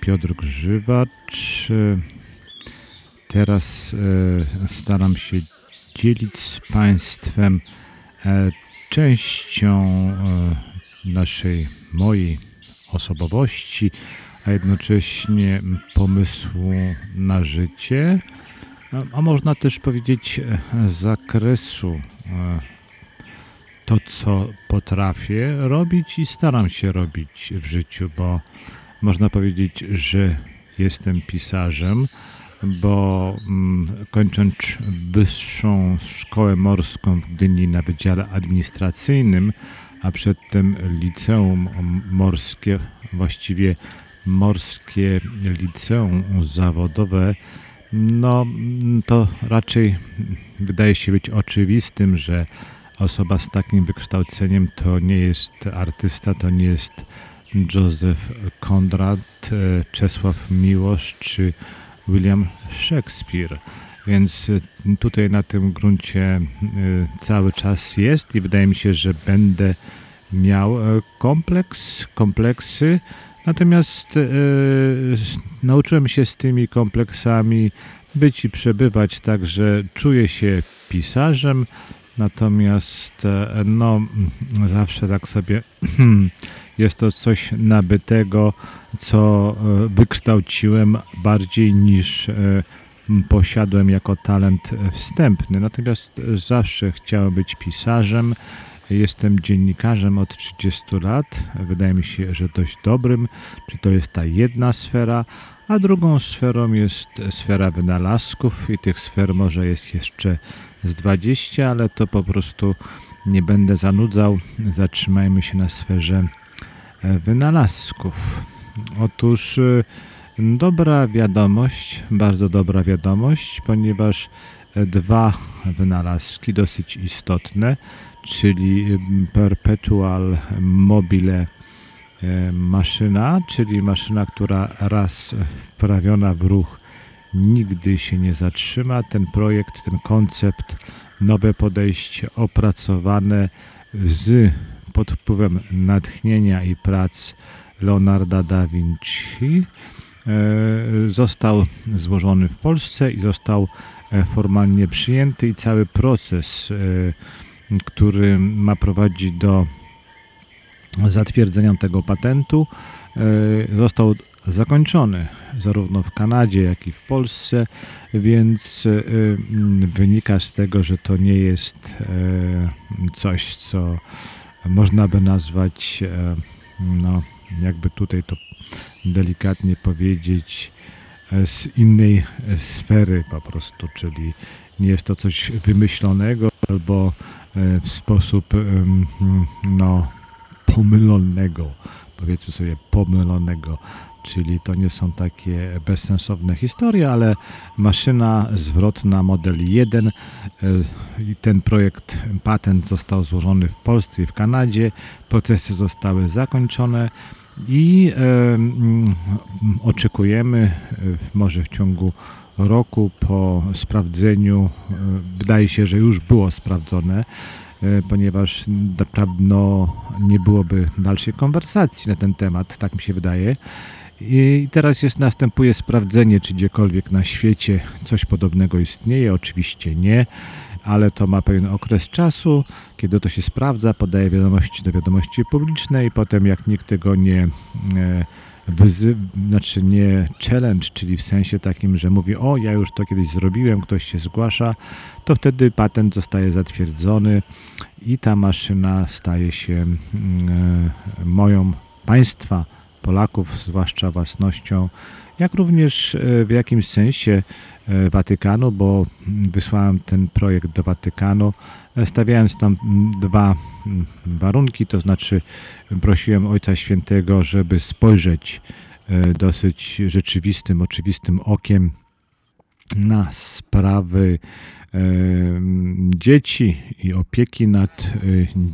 Piotr Grzywacz. Teraz e, staram się dzielić z Państwem e, częścią e, naszej, mojej osobowości, a jednocześnie pomysłu na życie, a- można też powiedzieć zakresu to, co potrafię robić i staram się robić w życiu, bo można powiedzieć, że jestem pisarzem, bo mm, kończąc wyższą szkołę morską w Gdyni na Wydziale Administracyjnym, a przedtem liceum morskie, właściwie morskie liceum zawodowe, no to raczej wydaje się być oczywistym, że osoba z takim wykształceniem to nie jest artysta, to nie jest Józef Konrad, e, Czesław Miłosz czy William Shakespeare. Więc e, tutaj na tym gruncie e, cały czas jest i wydaje mi się, że będę miał kompleks, kompleksy. Natomiast nauczyłem się z tymi kompleksami być i przebywać, także czuję się pisarzem, Natomiast no, zawsze tak sobie jest to coś nabytego, co e, wykształciłem bardziej niż e, posiadłem jako talent wstępny. Natomiast zawsze chciałem być pisarzem. Jestem dziennikarzem od 30 lat. Wydaje mi się, że dość dobrym. Czy to jest ta jedna sfera, a drugą sferą jest sfera wynalazków i tych sfer może jest jeszcze z 20, ale to po prostu nie będę zanudzał. Zatrzymajmy się na sferze e, wynalazków. Otóż e, dobra wiadomość, bardzo dobra wiadomość, ponieważ e, dwa wynalazki dosyć istotne, czyli Perpetual Mobile maszyna, czyli maszyna, która raz wprawiona w ruch nigdy się nie zatrzyma. Ten projekt, ten koncept, nowe podejście opracowane z pod wpływem natchnienia i prac Leonarda da Vinci e, został złożony w Polsce i został e, formalnie przyjęty i cały proces, e, który ma prowadzić do zatwierdzenia tego patentu, został zakończony zarówno w Kanadzie, jak i w Polsce, więc wynika z tego, że to nie jest coś, co można by nazwać, e, no, jakby tutaj to delikatnie powiedzieć, e, z innej sfery po prostu, czyli nie jest to coś wymyślonego albo w sposób no, pomylonego, powiedzmy sobie pomylonego czyli to nie są takie bezsensowne historie, ale maszyna zwrotna model 1 e, ten projekt, patent został złożony w Polsce i w Kanadzie, procesy zostały zakończone i e, mm, oczekujemy e, może w ciągu roku po sprawdzeniu, wydaje się, że już było sprawdzone, ponieważ dawno nie byłoby dalszej konwersacji na ten temat, tak mi się wydaje. I teraz jest, następuje sprawdzenie, czy gdziekolwiek na świecie coś podobnego istnieje. Oczywiście nie, ale to ma pewien okres czasu, kiedy to się sprawdza, podaje wiadomości do wiadomości publicznej, potem jak nikt tego nie e, wyzy, znaczy nie challenge, czyli w sensie takim, że mówi, o ja już to kiedyś zrobiłem, ktoś się zgłasza, to wtedy patent zostaje zatwierdzony i ta maszyna staje się mm, e, moją państwa Polaków, zwłaszcza własnością, jak również e, w jakimś sensie e, Watykanu, bo wysłałem ten projekt do Watykanu, e, stawiając tam dwa warunki, to znaczy prosiłem Ojca Świętego, żeby spojrzeć dosyć rzeczywistym, oczywistym okiem na sprawy dzieci i opieki nad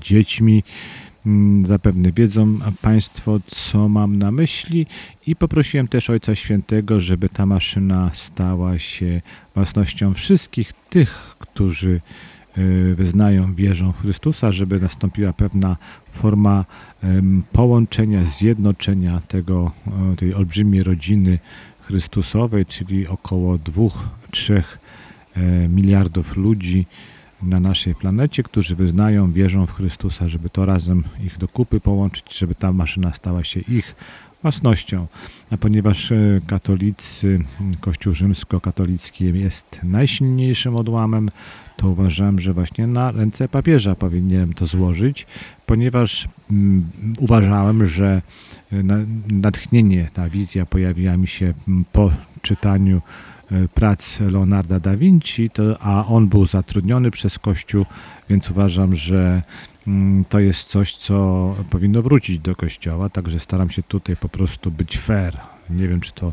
dziećmi zapewne wiedzą Państwo, co mam na myśli. I poprosiłem też Ojca Świętego, żeby ta maszyna stała się własnością wszystkich tych, którzy e, wyznają, wierzą w Chrystusa, żeby nastąpiła pewna forma połączenia, zjednoczenia tego, tej olbrzymiej rodziny Chrystusowej, czyli około 2-3 e, miliardów ludzi, na naszej planecie, którzy wyznają, wierzą w Chrystusa, żeby to razem ich do kupy połączyć, żeby ta maszyna stała się ich własnością. A ponieważ e, katolicy, Kościół rzymskokatolicki jest najsilniejszym odłamem, to uważam, że właśnie na ręce papieża powinienem to złożyć, ponieważ mm, uważałem, że e, natchnienie, ta wizja pojawiła mi się po czytaniu prac Leonarda da Vinci, to, a on był zatrudniony przez Kościół, więc uważam, że mm, to jest coś, co powinno wrócić do Kościoła, także staram się tutaj po prostu być fair. Nie wiem, czy to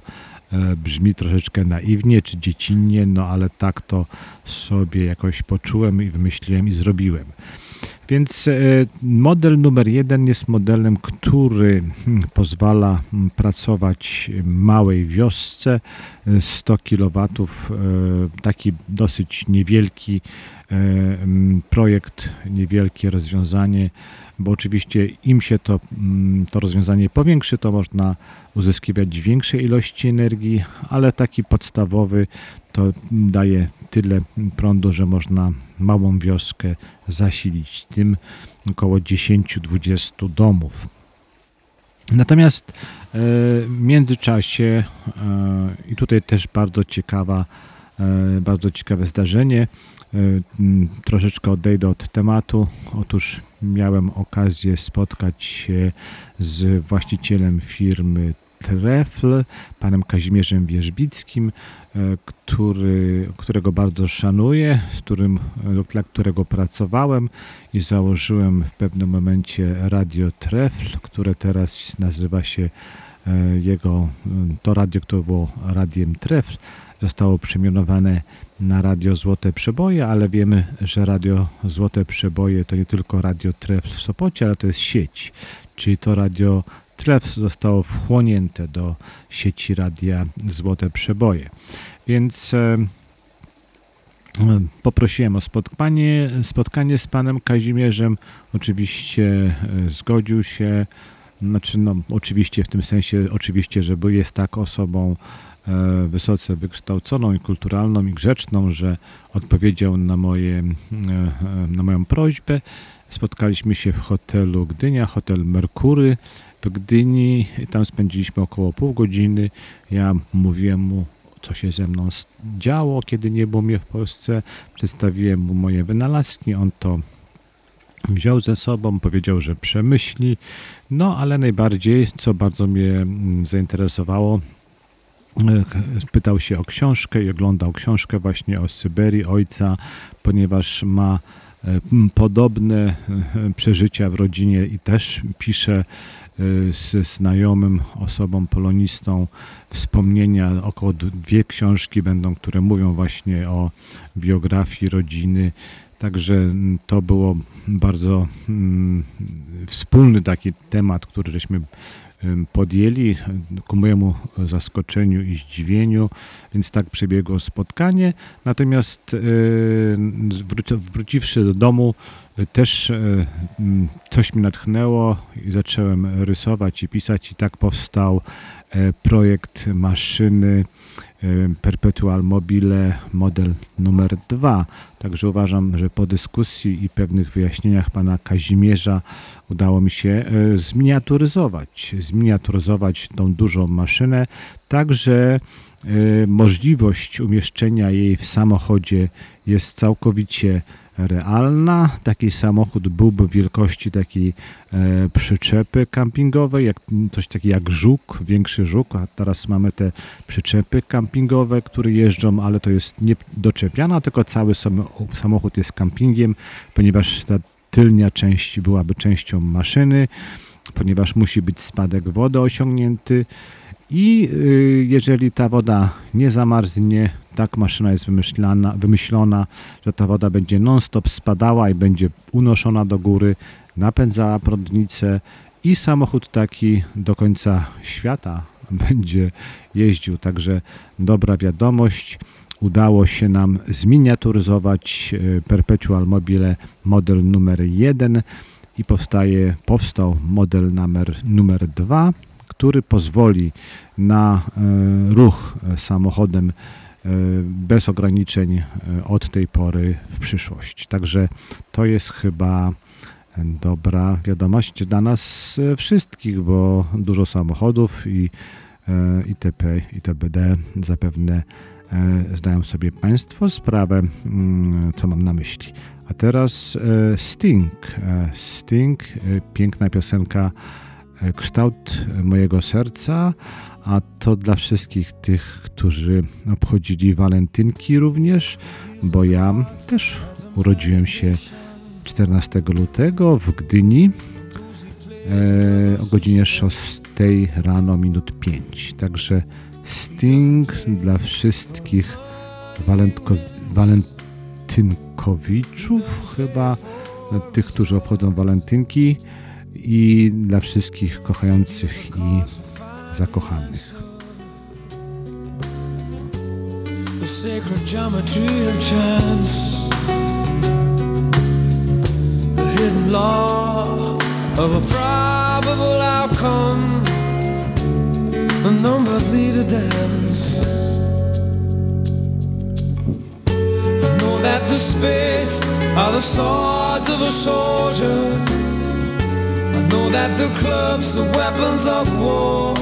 e, brzmi troszeczkę naiwnie, czy dziecinnie, no ale tak to sobie jakoś poczułem i wymyśliłem i zrobiłem. Więc e, model numer jeden jest modelem, który hmm, pozwala hmm, pracować w małej wiosce. 100 kW, e, taki dosyć niewielki e, projekt, niewielkie rozwiązanie bo oczywiście im się to, to rozwiązanie powiększy, to można uzyskiwać większe ilości energii, ale taki podstawowy to daje tyle prądu, że można małą wioskę zasilić tym około 10-20 domów. Natomiast e, w międzyczasie, e, i tutaj też bardzo ciekawa, e, bardzo ciekawe zdarzenie, troszeczkę odejdę od tematu. Otóż miałem okazję spotkać się z właścicielem firmy Trefl, panem Kazimierzem Wierzbickim, który, którego bardzo szanuję, z którym, dla którego pracowałem i założyłem w pewnym momencie Radio Trefl, które teraz nazywa się e, jego, to radio, które było Radiem Trefl, zostało przemianowane na Radio Złote Przeboje, ale wiemy, że Radio Złote Przeboje to nie tylko Radio Trefl w Sopocie, ale to jest sieć, czyli to Radio Trefl zostało wchłonięte do sieci Radia Złote Przeboje. Więc e, poprosiłem o spotkanie, spotkanie z panem Kazimierzem. Oczywiście e, zgodził się. Znaczy, no, oczywiście w tym sensie, oczywiście, że jest tak osobą e, wysoce wykształconą i kulturalną i grzeczną, że odpowiedział na, moje, na moją prośbę. Spotkaliśmy się w hotelu Gdynia, hotel Merkury w Gdyni. Tam spędziliśmy około pół godziny. Ja mówiłem mu co się ze mną działo, kiedy nie było mnie w Polsce. Przedstawiłem mu moje wynalazki, on to wziął ze sobą, powiedział, że przemyśli. No, ale najbardziej, co bardzo mnie mm, zainteresowało, e, pytał się o książkę i oglądał książkę właśnie o Syberii ojca, ponieważ ma e, podobne e, przeżycia w rodzinie i też pisze ze znajomym osobą polonistą wspomnienia, około dwie książki będą, które mówią właśnie o biografii rodziny. Także to było bardzo mm, wspólny taki temat, który żeśmy podjęli ku mojemu zaskoczeniu i zdziwieniu, więc tak przebiegło spotkanie. Natomiast e, wróciwszy do domu, też e, coś mi natchnęło i zacząłem rysować i pisać i tak powstał e, projekt maszyny e, Perpetual Mobile model numer dwa. Także uważam, że po dyskusji i pewnych wyjaśnieniach pana Kazimierza udało mi się zminiaturyzować, zminiaturyzować tą dużą maszynę, także możliwość umieszczenia jej w samochodzie jest całkowicie realna. Taki samochód byłby wielkości takiej e, przyczepy kampingowej, jak, coś takiego jak żuk, większy żuk, a teraz mamy te przyczepy kampingowe, które jeżdżą, ale to jest nie doczepiana, tylko cały samochód jest kampingiem, ponieważ ta tylnia część byłaby częścią maszyny, ponieważ musi być spadek wody osiągnięty i y, jeżeli ta woda nie zamarznie, tak maszyna jest wymyślana, wymyślona, że ta woda będzie non-stop spadała i będzie unoszona do góry, napędzała prądnicę i samochód taki do końca świata będzie jeździł. Także dobra wiadomość. Udało się nam zminiaturyzować y, Perpetual Mobile model numer 1 i powstaje, powstał model numer, numer 2 który pozwoli na e, ruch samochodem e, bez ograniczeń e, od tej pory w przyszłość. Także to jest chyba dobra wiadomość dla nas wszystkich, bo dużo samochodów i ITP, ITBD zapewne zdają sobie Państwo sprawę, mm, co mam na myśli. A teraz Sting. Sting, piękna piosenka E, kształt mojego serca, a to dla wszystkich tych, którzy obchodzili walentynki również, bo ja też urodziłem się 14 lutego w Gdyni e, o godzinie 6 rano minut 5. Także Sting dla wszystkich walentko, walentynkowiczów, chyba tych, którzy obchodzą walentynki i dla wszystkich kochających i zakochanych. The sacred geometry the hidden law of a probable outcome. The numbers need a dance. I know that the spades are the swords of a soldier. Know that the clubs are weapons of war.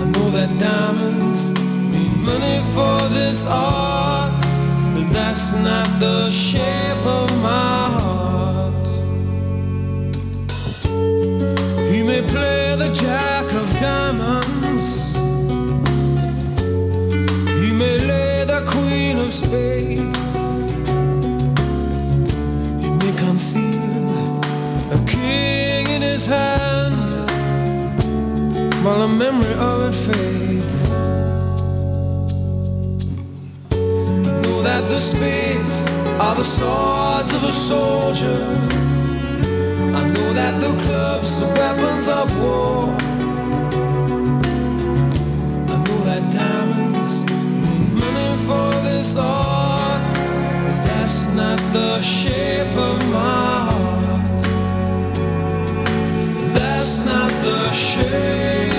I know that diamonds mean money for this art, but that's not the shape of my heart. He may play the jack of diamonds. He may lay the queen of spades his hand While a memory of it fades. You know that the spades Are the swords of a soldier. I know that the clubs are weapons of war. I know that diamonds mean money for this art But that's not the shape of my heart. not the shape.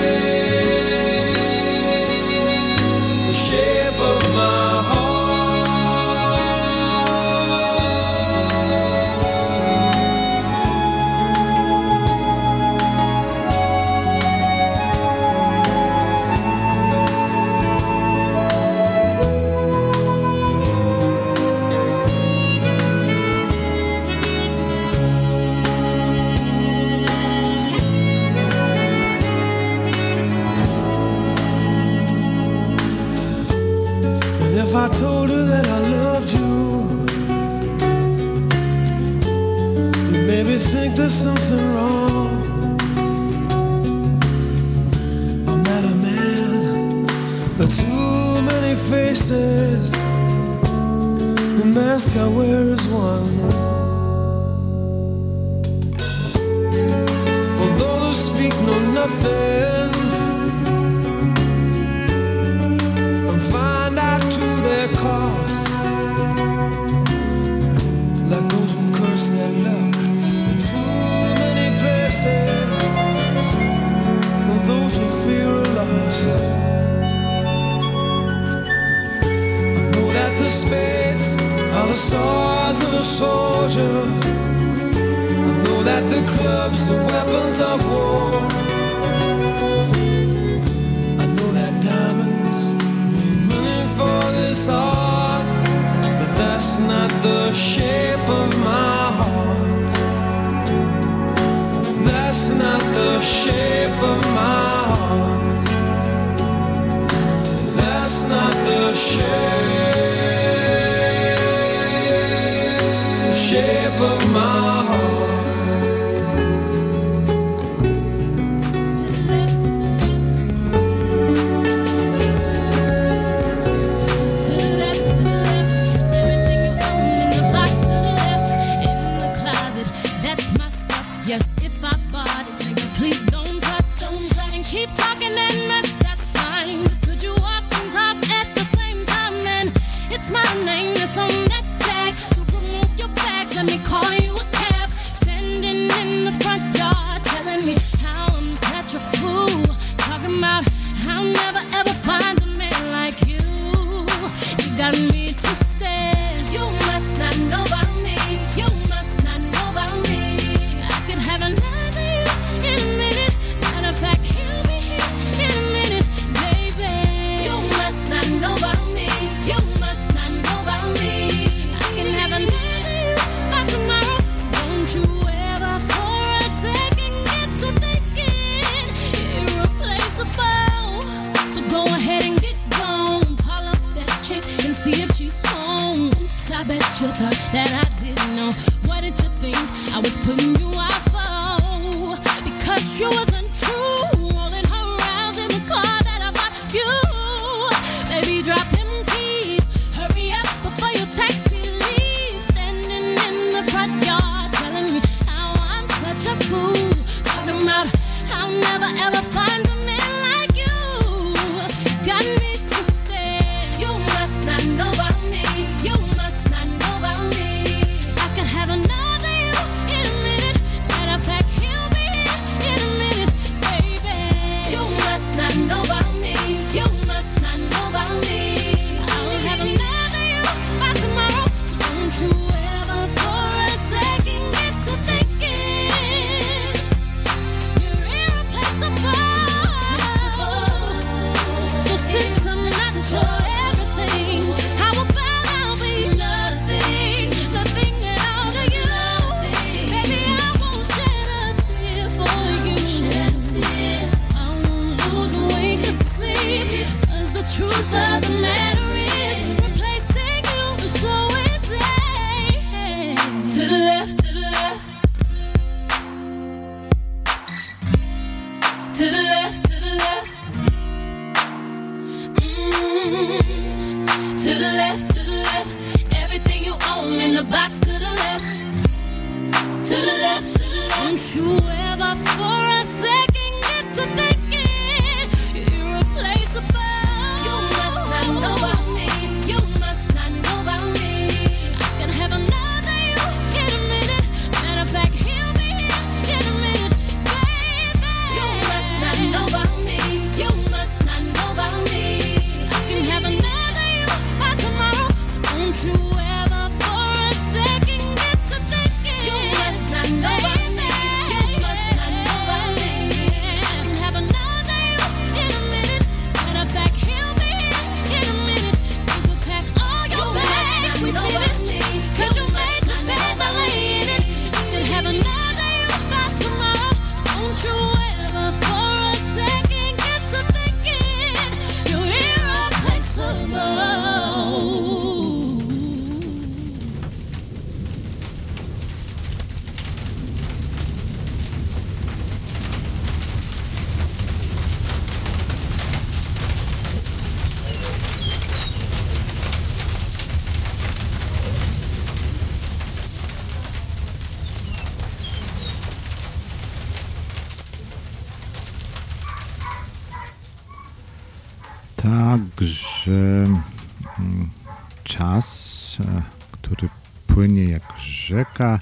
Rzeka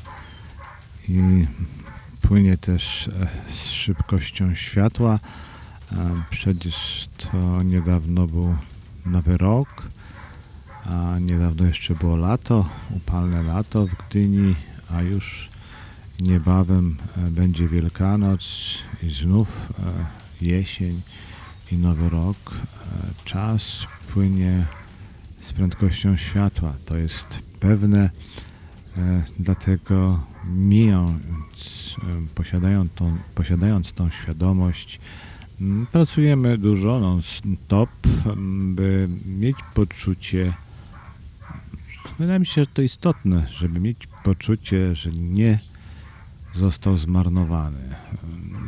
i płynie też e, z szybkością światła. E, Przecież to niedawno był nowy rok, a niedawno jeszcze było lato, upalne lato w Gdyni, a już niebawem e, będzie Wielkanoc i znów jesień i nowy rok. Czas płynie z prędkością światła. To jest pewne, dlatego mijając, e, posiadając tą, posiadając tą świadomość, pracujemy dużo, non-stop, by mieć poczucie, wydaje mi się, że to istotne, żeby mieć poczucie, że nie został zmarnowany.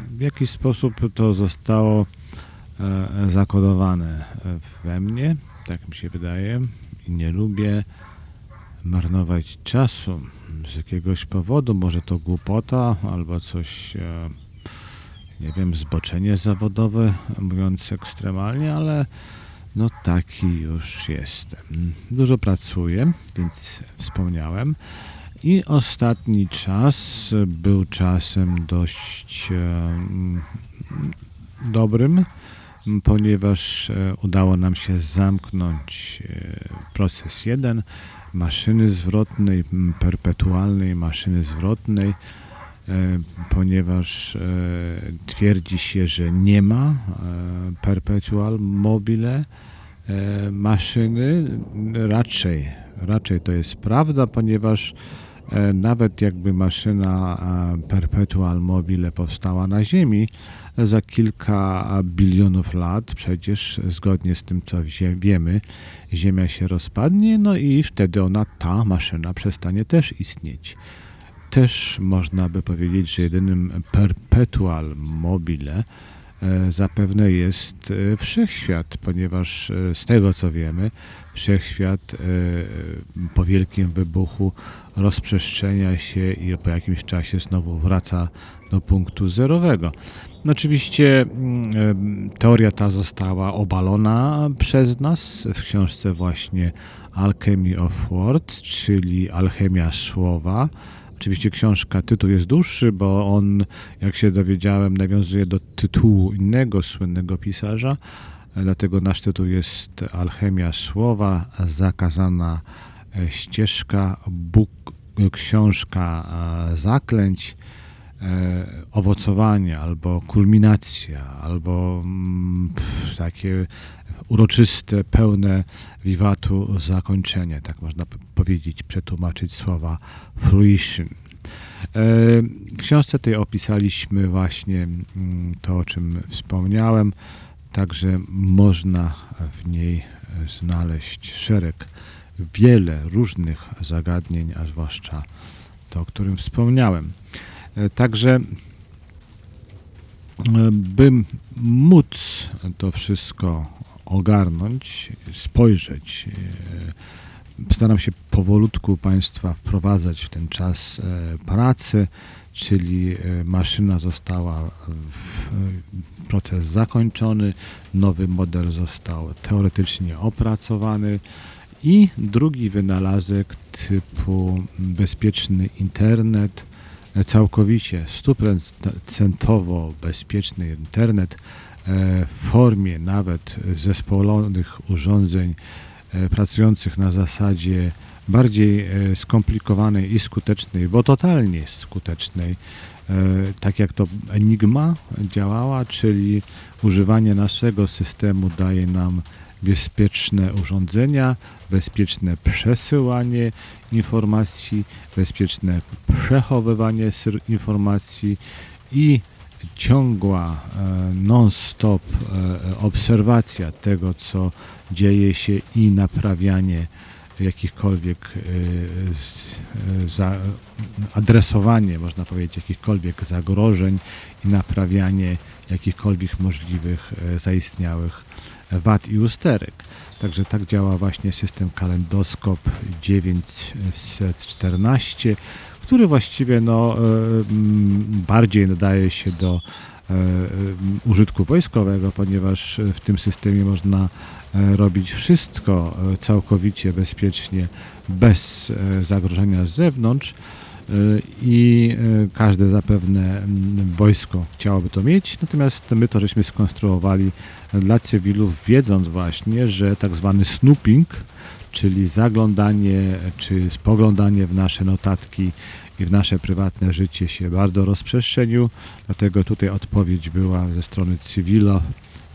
W jakiś sposób to zostało e, zakodowane we mnie, tak mi się wydaje, i nie lubię marnować czasu z jakiegoś powodu, może to głupota albo coś, e, nie wiem, zboczenie zawodowe, mówiąc ekstremalnie, ale no taki już jestem. Dużo pracuję, więc wspomniałem. I ostatni czas był czasem dość e, dobrym, ponieważ e, udało nam się zamknąć proces 1 maszyny zwrotnej, perpetualnej maszyny zwrotnej, e, ponieważ e, twierdzi się, że nie ma e, perpetual mobile maszyny. Raczej, raczej to jest prawda, ponieważ nawet jakby maszyna perpetual mobile powstała na Ziemi, za kilka bilionów lat, przecież zgodnie z tym, co wie- wiemy, Ziemia się rozpadnie, no i wtedy ona, ta maszyna, przestanie też istnieć. Też można by powiedzieć, że jedynym perpetual mobile e, zapewne jest e, wszechświat, ponieważ e, z tego co wiemy, wszechświat po wielkim wybuchu rozprzestrzenia się i po jakimś czasie znowu wraca do punktu zerowego. No oczywiście mm, em, teoria ta została obalona przez nas w książce właśnie Alchemy of Word, czyli Alchemia Słowa. Oczywiście książka, tytuł jest dłuższy, bo on, jak się dowiedziałem, nawiązuje do tytułu innego słynnego pisarza, e, dlatego nasz tytuł jest Alchemia Słowa, zakazana e, ścieżka, Bóg, książka e, zaklęć, e, owocowanie, albo kulminacja, albo mm, pff, takie uroczyste, pełne wiwatu zakończenie, tak można powiedzieć, przetłumaczyć słowa fruition. E, W książce tej opisaliśmy właśnie mm, to, o czym wspomniałem, także można w niej e, znaleźć szereg, wiele różnych zagadnień, a zwłaszcza to, o którym wspomniałem. E, Także, e, bym móc to wszystko ogarnąć, spojrzeć e, Staram się powolutku Państwa wprowadzać w ten czas pracy, czyli maszyna została proces zakończony, nowy model został teoretycznie opracowany i drugi wynalazek typu bezpieczny internet, całkowicie stuprocentowo bezpieczny internet e, w formie nawet zespolonych urządzeń e, pracujących na zasadzie bardziej e, skomplikowanej i skutecznej, bo totalnie skutecznej, tak jak to Enigma działała, czyli używanie naszego systemu daje nam bezpieczne urządzenia, bezpieczne przesyłanie informacji, bezpieczne przechowywanie informacji i ciągła e, non-stop e, obserwacja tego, co dzieje się i naprawianie jakichkolwiek e, adresowanie, można powiedzieć, jakichkolwiek zagrożeń i naprawianie jakichkolwiek możliwych zaistniałych wad i usterek. Także tak działa właśnie system kalendoskop 914, który właściwie no, e, bardziej nadaje się do e, użytku wojskowego, ponieważ w tym systemie można e, robić wszystko całkowicie bezpiecznie, bez zagrożenia z zewnątrz i każde zapewne wojsko chciałoby to mieć, natomiast my to żeśmy skonstruowali dla cywilów, wiedząc właśnie, że tak zwany snooping, czyli zaglądanie czy spoglądanie w nasze notatki i w nasze prywatne życie się bardzo rozprzestrzenił, dlatego tutaj odpowiedź była ze strony cywilo,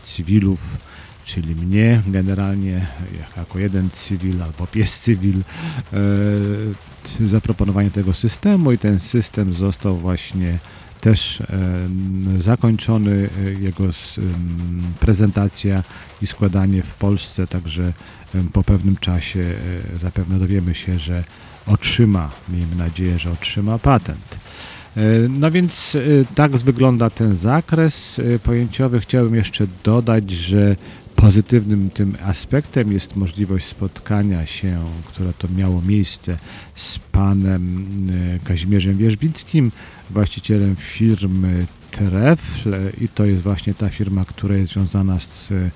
cywilów, czyli mnie generalnie jako jeden cywil albo pies cywil e, zaproponowanie tego systemu i ten system został właśnie też zakończony e, jego prezentacja i składanie w Polsce, także po pewnym czasie e, zapewne dowiemy się, że otrzyma, miejmy nadzieję, że otrzyma patent. E, no więc tak wygląda ten zakres pojęciowy. Chciałbym jeszcze dodać, że pozytywnym tym aspektem jest możliwość spotkania się, które to miało miejsce z panem Kazimierzem Wierzbickim, właścicielem firmy Trefl i to jest właśnie ta firma, która jest związana z e,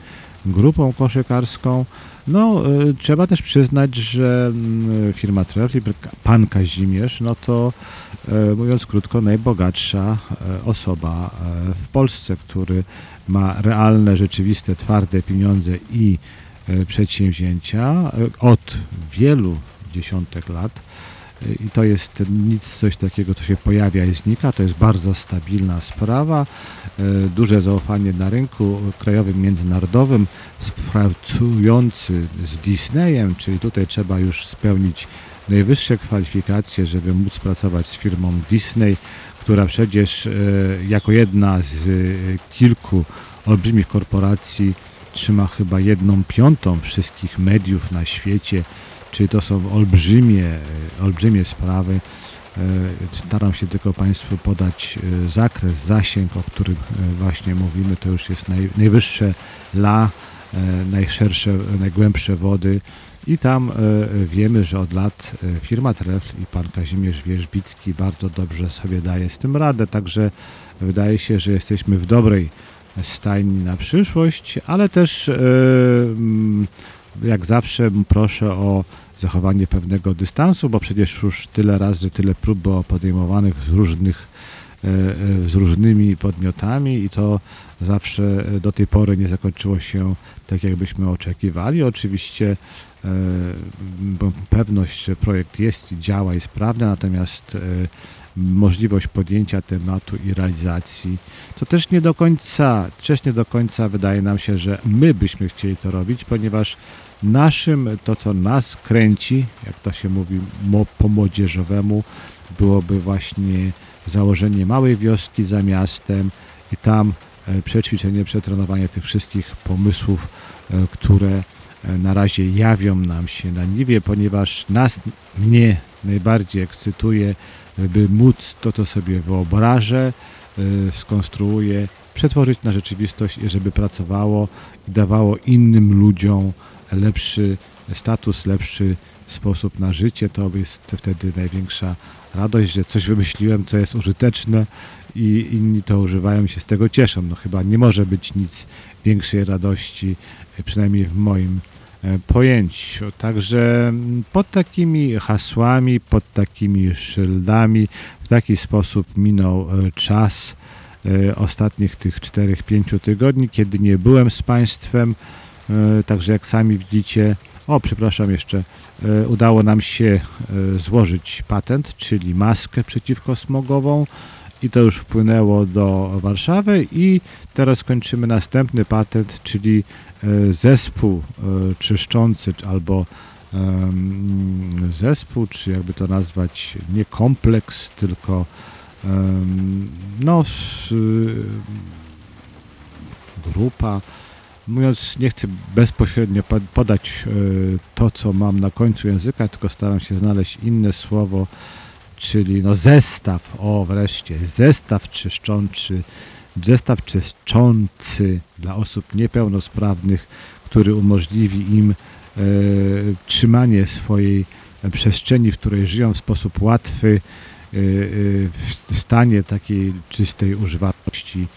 grupą koszykarską. No, e, trzeba też przyznać, że mm, firma Trefl, pan Kazimierz, no to e, mówiąc krótko, najbogatsza osoba w Polsce, który ma realne, rzeczywiste, twarde pieniądze i przedsięwzięcia od wielu dziesiątek lat i to jest nic, coś takiego, co się pojawia i znika. To jest bardzo stabilna sprawa. E, duże zaufanie na rynku krajowym, międzynarodowym, pracujący z Disneyem, czyli tutaj trzeba już spełnić najwyższe kwalifikacje, żeby móc pracować z firmą Disney, która przecież e, jako jedna z kilku olbrzymich korporacji trzyma chyba jedną piątą wszystkich mediów na świecie Czyli to są olbrzymie, e, olbrzymie sprawy. E, staram się tylko Państwu podać e, zakres, zasięg, o którym właśnie mówimy. To już jest naj, najwyższe la, najszersze, najgłębsze wody. I tam wiemy, że od lat firma Trefl i pan Kazimierz Wierzbicki bardzo dobrze sobie daje z tym radę, także wydaje się, że jesteśmy w dobrej stajni na przyszłość, ale też jak zawsze proszę o zachowanie pewnego dystansu, bo przecież już tyle razy, tyle prób było podejmowanych z różnych e, e, z różnymi podmiotami i to zawsze do tej pory nie zakończyło się tak, jakbyśmy oczekiwali. Oczywiście e, pewność, że projekt jest i działa i sprawny, natomiast możliwość podjęcia tematu i realizacji, to też nie do końca, też nie do końca wydaje nam się, że my byśmy chcieli to robić, ponieważ Naszym, to co nas kręci, jak to się mówi po młodzieżowemu, byłoby właśnie założenie małej wioski za miastem i tam e, przećwiczenie, przetrenowanie tych wszystkich pomysłów, e, które e, na razie jawią nam się na niwie, ponieważ nas, mnie najbardziej ekscytuje, by móc to, co sobie wyobrażę, skonstruuję, przetworzyć na rzeczywistość i żeby pracowało i dawało innym ludziom lepszy status, lepszy sposób na życie, to jest wtedy największa radość, że coś wymyśliłem, co jest użyteczne i inni to używają i się z tego cieszą. No chyba nie może być nic większej radości, przynajmniej w moim e, pojęciu. Także mm, pod takimi hasłami, pod takimi szyldami, w taki sposób minął e, czas e, ostatnich tych 4-5 tygodni, kiedy nie byłem z Państwem. Także jak sami widzicie, o przepraszam jeszcze, udało nam się złożyć patent, czyli maskę przeciwko i to już wpłynęło do Warszawy i teraz kończymy następny patent, czyli e, zespół e, czyszczący albo zespół, czy jakby to nazwać, nie kompleks, tylko no grupa, mówiąc, nie chcę bezpośrednio podać e, to, co mam na końcu języka, tylko staram się znaleźć inne słowo, czyli no zestaw, o wreszcie, zestaw czyszczący, zestaw czyszczący dla osób niepełnosprawnych, który umożliwi im e, trzymanie swojej przestrzeni, w której żyją w sposób łatwy, e, e, w stanie takiej czystej używalności.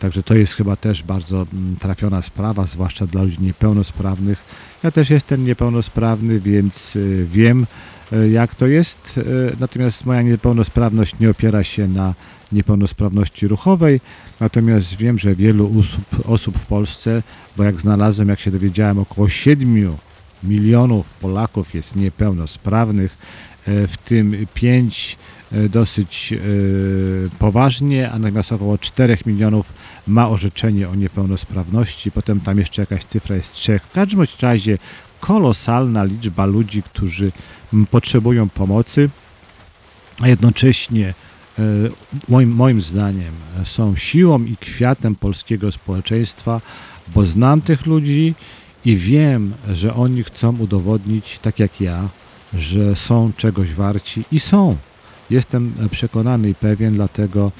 Także to jest chyba też bardzo mm, trafiona sprawa, zwłaszcza dla ludzi niepełnosprawnych. Ja też jestem niepełnosprawny, więc e, wiem, jak to jest. E, natomiast moja niepełnosprawność nie opiera się na niepełnosprawności ruchowej, natomiast wiem, że wielu osób, osób w Polsce, bo jak znalazłem, jak się dowiedziałem, około 7 milionów Polaków jest niepełnosprawnych, e, w tym 5 dosyć poważnie, a natomiast około 4 milionów ma orzeczenie o niepełnosprawności, potem tam jeszcze jakaś cyfra jest 3. W każdym razie kolosalna liczba ludzi, którzy potrzebują pomocy, a jednocześnie e, moim, moim zdaniem są siłą i kwiatem polskiego społeczeństwa, bo znam tych ludzi i wiem, że oni chcą udowodnić, tak jak ja, że są czegoś warci i są. Jestem przekonany i pewien, dlatego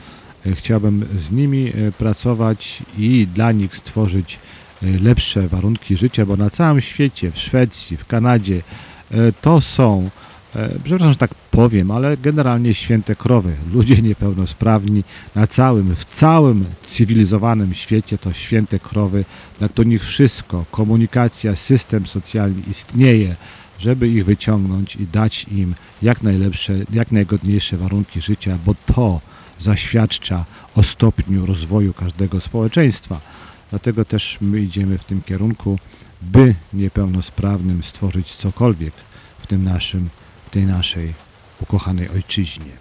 e, chciałbym z nimi e, pracować i dla nich stworzyć lepsze warunki życia, bo na całym świecie, w Szwecji, w Kanadzie, E, to są, e, przepraszam, że tak powiem, ale generalnie święte krowy. Ludzie niepełnosprawni na całym, w całym cywilizowanym świecie to święte krowy, to nich wszystko, komunikacja, system socjalny istnieje, żeby ich wyciągnąć i dać im jak najlepsze, jak najgodniejsze warunki życia, bo to zaświadcza o stopniu rozwoju każdego społeczeństwa. Dlatego też my idziemy w tym kierunku, by niepełnosprawnym stworzyć cokolwiek w tym naszym, w tej naszej ukochanej ojczyźnie.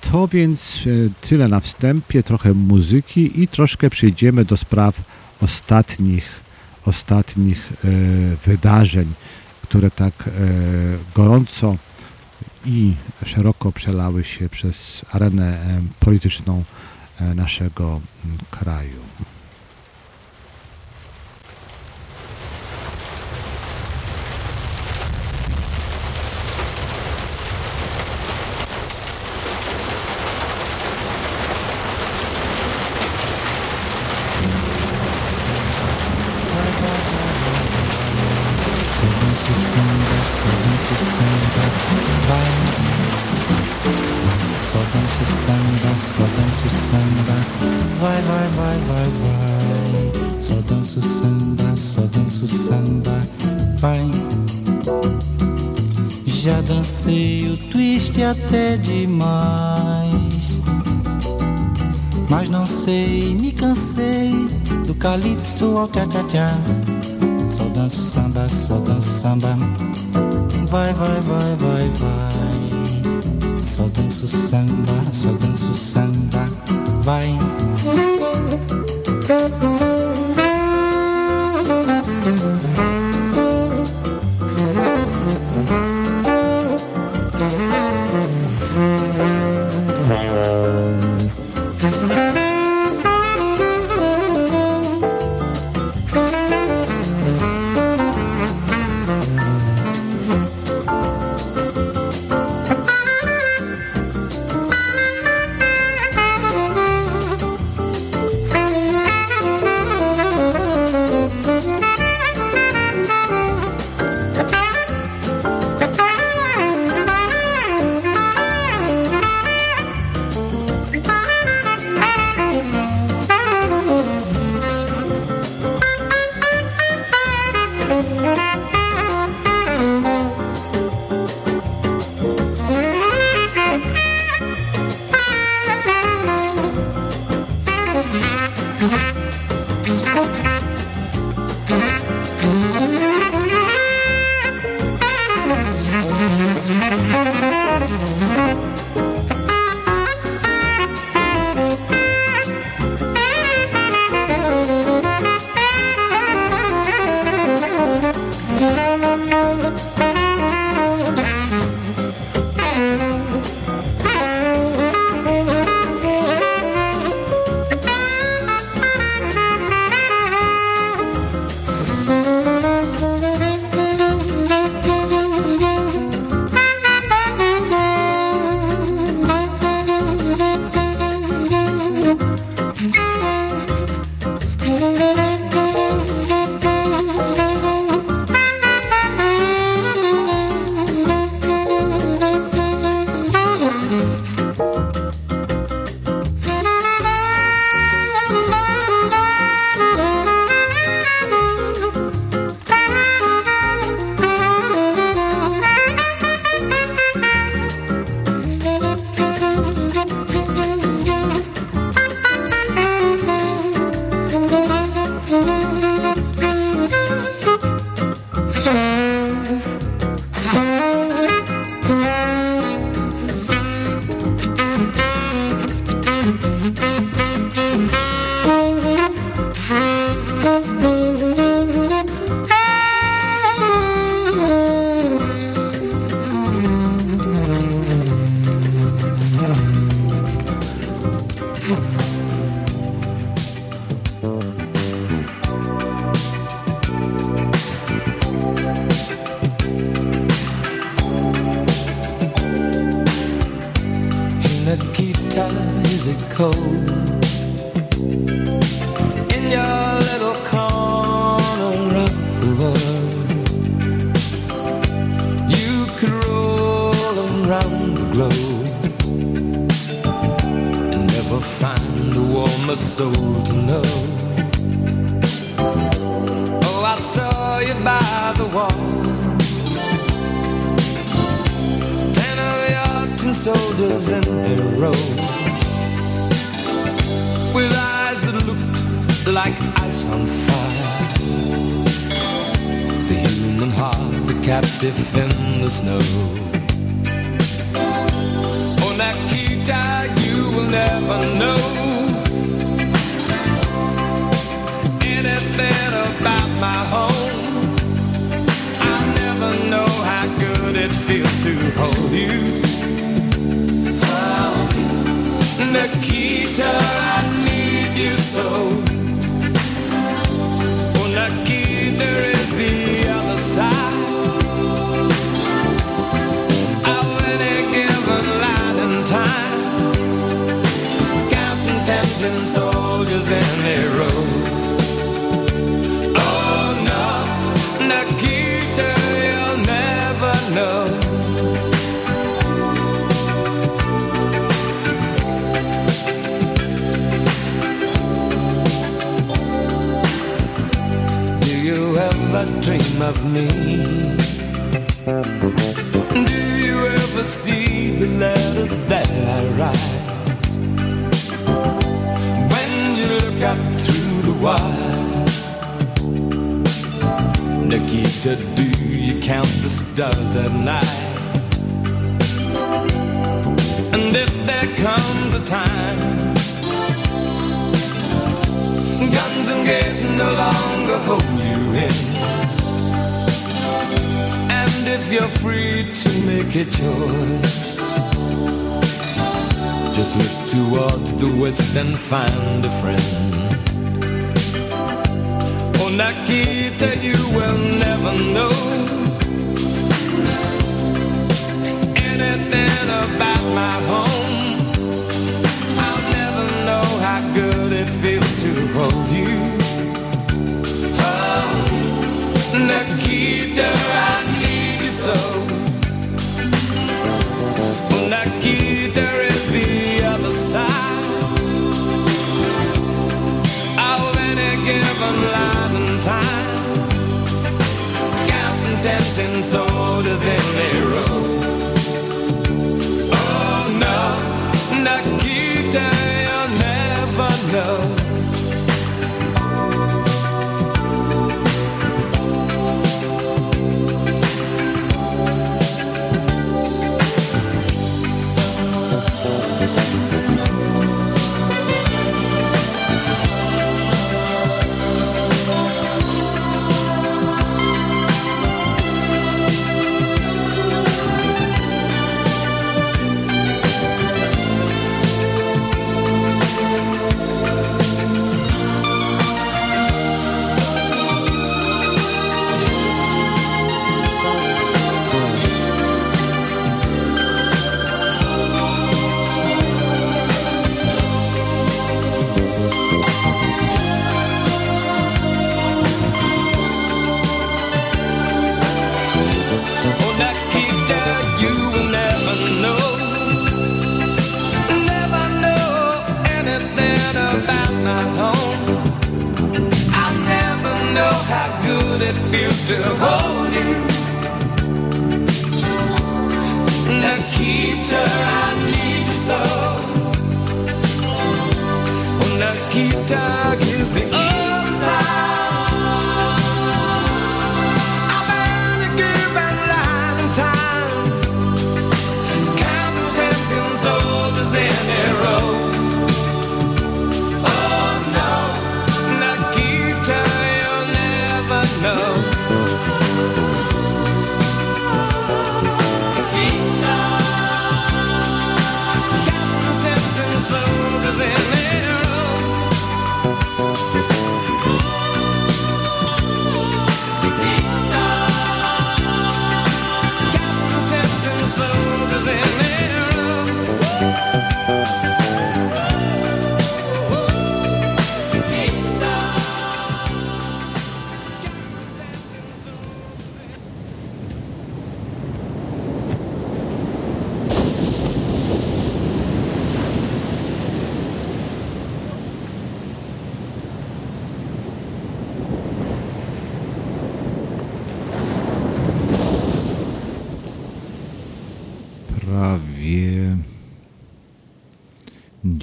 To więc e, tyle na wstępie, trochę muzyki i troszkę przejdziemy do spraw ostatnich, ostatnich e, wydarzeń, które tak e, gorąco i szeroko przelały się przez arenę polityczną naszego kraju. Dancei o twist até demais. Mas não sei, me cansei do calypso ao tchá-tchá-tchá. Só danço samba, só danço samba. Vai, vai, vai, vai, vai. Só danço samba, só danço samba. Vai.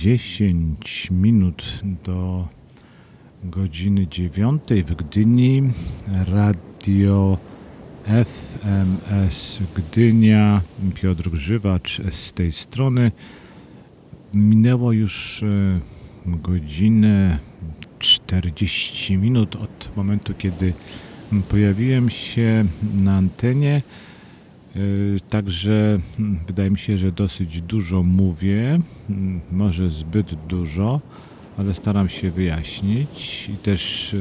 10 minut do godziny 9 w Gdyni. Radio FMS Gdynia, Piotr Grzywacz z tej strony. Minęło już e, godzinę 40 minut od momentu, kiedy pojawiłem się na antenie. E, także mm, wydaje mi się, że dosyć dużo mówię, może zbyt dużo, ale staram się wyjaśnić i też e,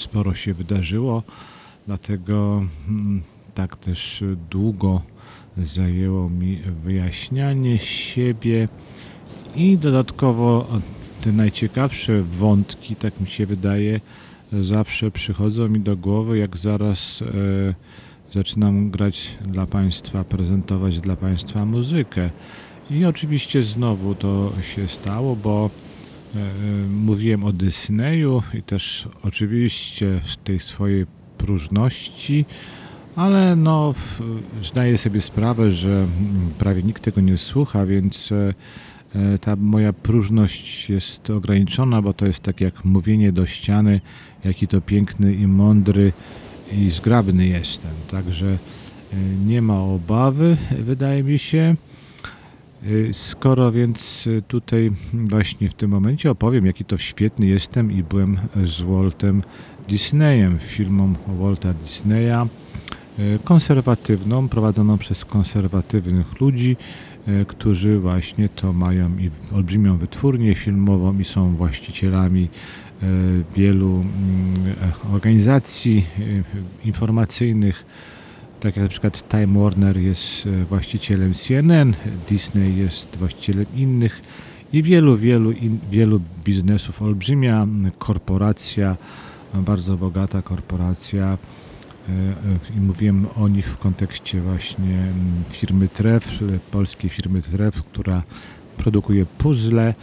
sporo się wydarzyło, dlatego mm, tak też długo zajęło mi wyjaśnianie siebie i dodatkowo te najciekawsze wątki, tak mi się wydaje, zawsze przychodzą mi do głowy, jak zaraz e, zaczynam grać dla Państwa, prezentować dla Państwa muzykę. I oczywiście znowu to się stało, bo e, mówiłem o Disneyu i też oczywiście w tej swojej próżności, ale no zdaję sobie sprawę, że prawie nikt tego nie słucha, więc e, ta moja próżność jest ograniczona, bo to jest tak jak mówienie do ściany, jaki to piękny i mądry i zgrabny jestem. Także e, nie ma obawy, wydaje mi się. E, skoro więc tutaj właśnie w tym momencie opowiem, jaki to świetny jestem i byłem z Waltem Disneyem, filmą Walta Disneya, e, konserwatywną, prowadzoną przez konserwatywnych ludzi, którzy właśnie to mają i olbrzymią wytwórnię filmową i są właścicielami wielu mm, organizacji informacyjnych, tak jak na przykład Time Warner jest właścicielem CNN, Disney jest właścicielem innych i wielu, wielu, in, wielu biznesów. Olbrzymia korporacja, bardzo bogata korporacja i mówiłem o nich w kontekście właśnie firmy Trefl, polskiej firmy Trefl, która produkuje puzzle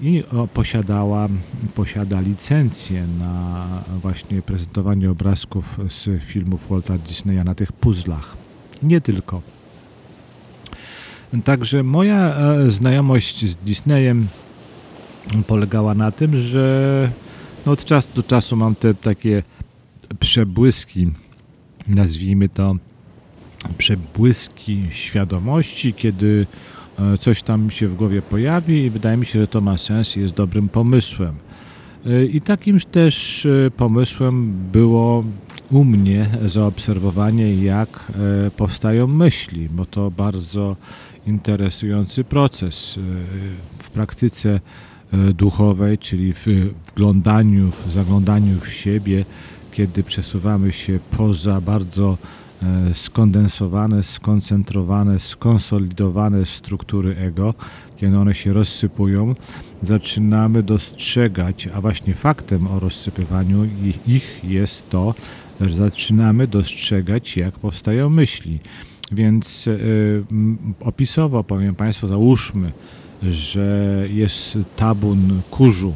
i posiadała, posiada licencję na właśnie prezentowanie obrazków z filmów Walta Disneya na tych puzzlach. Nie tylko. Także moja e, znajomość z Disneyem polegała na tym, że no od czasu do czasu mam te takie przebłyski, nazwijmy to przebłyski świadomości, kiedy coś tam się w głowie pojawi i wydaje mi się, że to ma sens i jest dobrym pomysłem. E, I takimż też e, pomysłem było u mnie zaobserwowanie, jak powstają myśli, bo to bardzo interesujący proces w praktyce duchowej, czyli w wglądaniu, w zaglądaniu w siebie, kiedy przesuwamy się poza bardzo E, skondensowane, skoncentrowane, skonsolidowane struktury ego, kiedy one się rozsypują, zaczynamy dostrzegać, a właśnie faktem o rozsypywaniu ich jest to, że zaczynamy dostrzegać, jak powstają myśli. Więc yy, opisowo powiem Państwu, załóżmy, że jest tabun kurzu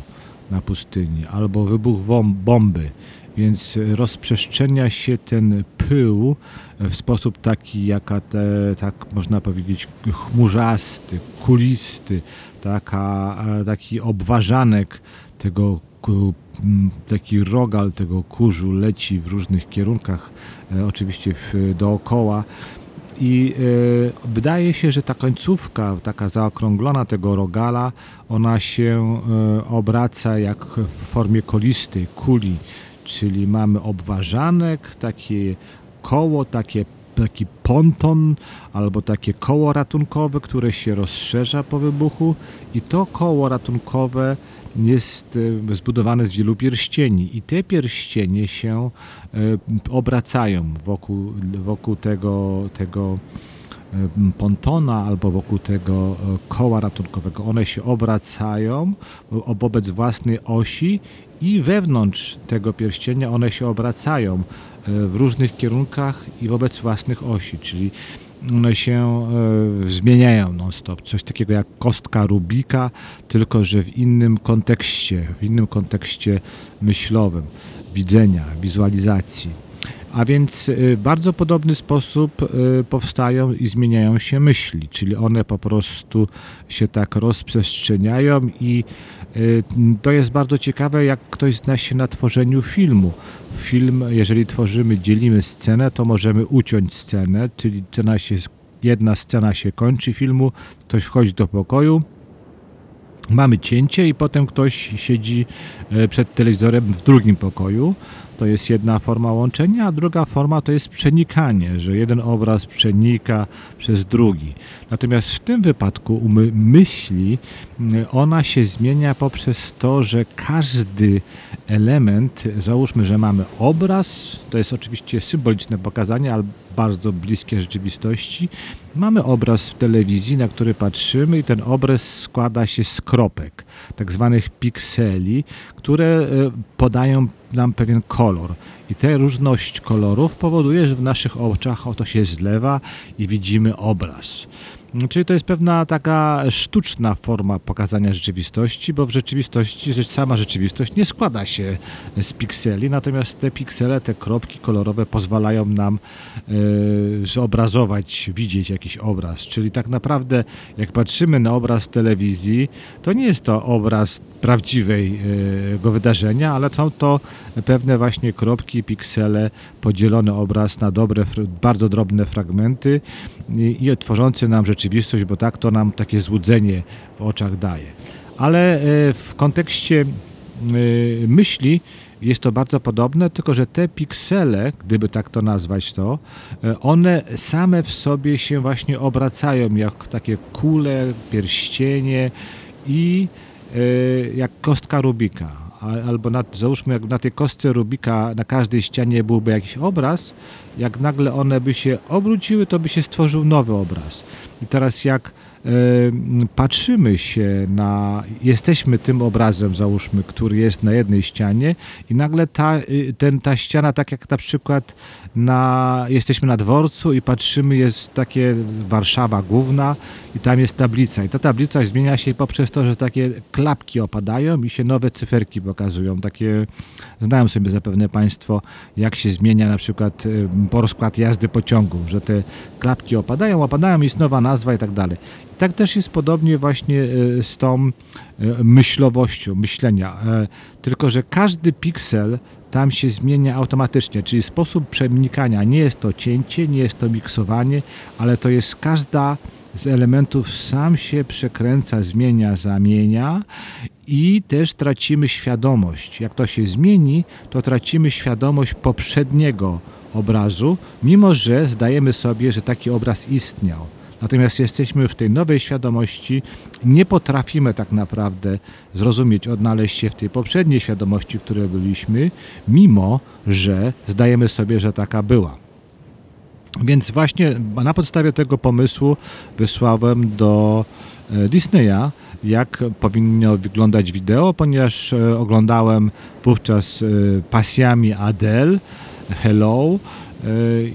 na pustyni albo wybuch bomby więc rozprzestrzenia się ten pył w sposób taki, jaka te, tak można powiedzieć, chmurzasty, kulisty, taka, taki obważanek tego taki rogal tego kurzu leci w różnych kierunkach, e, oczywiście w, dookoła. I e, wydaje się, że ta końcówka, taka zaokrąglona tego rogala, ona się e, obraca jak w formie kolistej, kuli czyli mamy obważanek, takie koło, takie, taki ponton albo takie koło ratunkowe, które się rozszerza po wybuchu. I to koło ratunkowe jest e, zbudowane z wielu pierścieni. I te pierścienie się e, obracają wokół, wokół tego, tego e, pontona albo wokół tego koła ratunkowego. One się obracają wobec własnej osi i wewnątrz tego pierścienia one się obracają w różnych kierunkach i wobec własnych osi, czyli one się e, zmieniają non-stop. Coś takiego jak kostka Rubika, tylko że w innym kontekście, w innym kontekście myślowym, widzenia, wizualizacji. A więc y, bardzo podobny sposób y, powstają i zmieniają się myśli, czyli one po prostu się tak rozprzestrzeniają i to jest bardzo ciekawe, jak ktoś zna się na tworzeniu filmu. Film, jeżeli tworzymy, dzielimy scenę, to możemy uciąć scenę, czyli scena się, jedna scena się kończy filmu, ktoś wchodzi do pokoju, mamy cięcie i potem ktoś siedzi e, przed telewizorem w drugim pokoju. To jest jedna forma łączenia, a druga forma to jest przenikanie, że jeden obraz przenika przez drugi. Natomiast w tym wypadku my- myśli mm, ona się zmienia poprzez to, że każdy element, załóżmy, że mamy obraz, to jest oczywiście symboliczne pokazanie, bardzo bliskie rzeczywistości. Mamy obraz w telewizji, na który patrzymy i ten obraz składa się z kropek, tak zwanych pikseli, które e, podają nam pewien kolor. I ta różność kolorów powoduje, że w naszych oczach oto się zlewa i widzimy obraz. Czyli to jest pewna taka sztuczna forma pokazania rzeczywistości, bo w rzeczywistości rzecz, sama rzeczywistość nie składa się z pikseli, natomiast te piksele, te kropki kolorowe pozwalają nam e, zobrazować, widzieć jakiś obraz. Czyli tak naprawdę jak patrzymy na obraz telewizji, to nie jest to obraz prawdziwego wydarzenia, ale są to pewne właśnie kropki, piksele, podzielony obraz na dobre, bardzo drobne fragmenty i, i tworzący nam rzeczywistość, bo tak to nam takie złudzenie w oczach daje. Ale e, w kontekście e, myśli jest to bardzo podobne, tylko że te piksele, gdyby tak to nazwać to, e, one same w sobie się właśnie obracają jak takie kule, pierścienie i jak kostka Rubika. Albo na, załóżmy, jak na tej kostce Rubika na każdej ścianie byłby jakiś obraz, jak nagle one by się obróciły, to by się stworzył nowy obraz. I teraz jak patrzymy się na, jesteśmy tym obrazem, załóżmy, który jest na jednej ścianie i nagle ta, y, ten, ta ściana, tak jak na przykład na, jesteśmy na dworcu i patrzymy, jest takie Warszawa główna i tam jest tablica i ta tablica zmienia się poprzez to, że takie klapki opadają i się nowe cyferki pokazują, takie, znają sobie zapewne Państwo, jak się zmienia na przykład rozkład jazdy pociągów, że te klapki opadają, opadają jest nowa nazwa i tak dalej. I tak też jest podobnie właśnie y, z tą y, myślowością, myślenia. E, Tylko, że każdy piksel tam się zmienia automatycznie, czyli sposób przenikania. Nie jest to cięcie, nie jest to miksowanie, ale to jest każda z elementów sam się przekręca, zmienia, zamienia i też tracimy świadomość. Jak to się zmieni, to tracimy świadomość poprzedniego obrazu, mimo że zdajemy sobie, że taki obraz istniał. Natomiast jesteśmy w tej nowej świadomości, nie potrafimy tak naprawdę zrozumieć, odnaleźć się w tej poprzedniej świadomości, w której byliśmy, mimo że zdajemy sobie, że taka była. Więc właśnie na podstawie tego pomysłu wysłałem do e, Disneya, jak powinno wyglądać wideo, ponieważ e, oglądałem wówczas e, pasjami Adele, Hello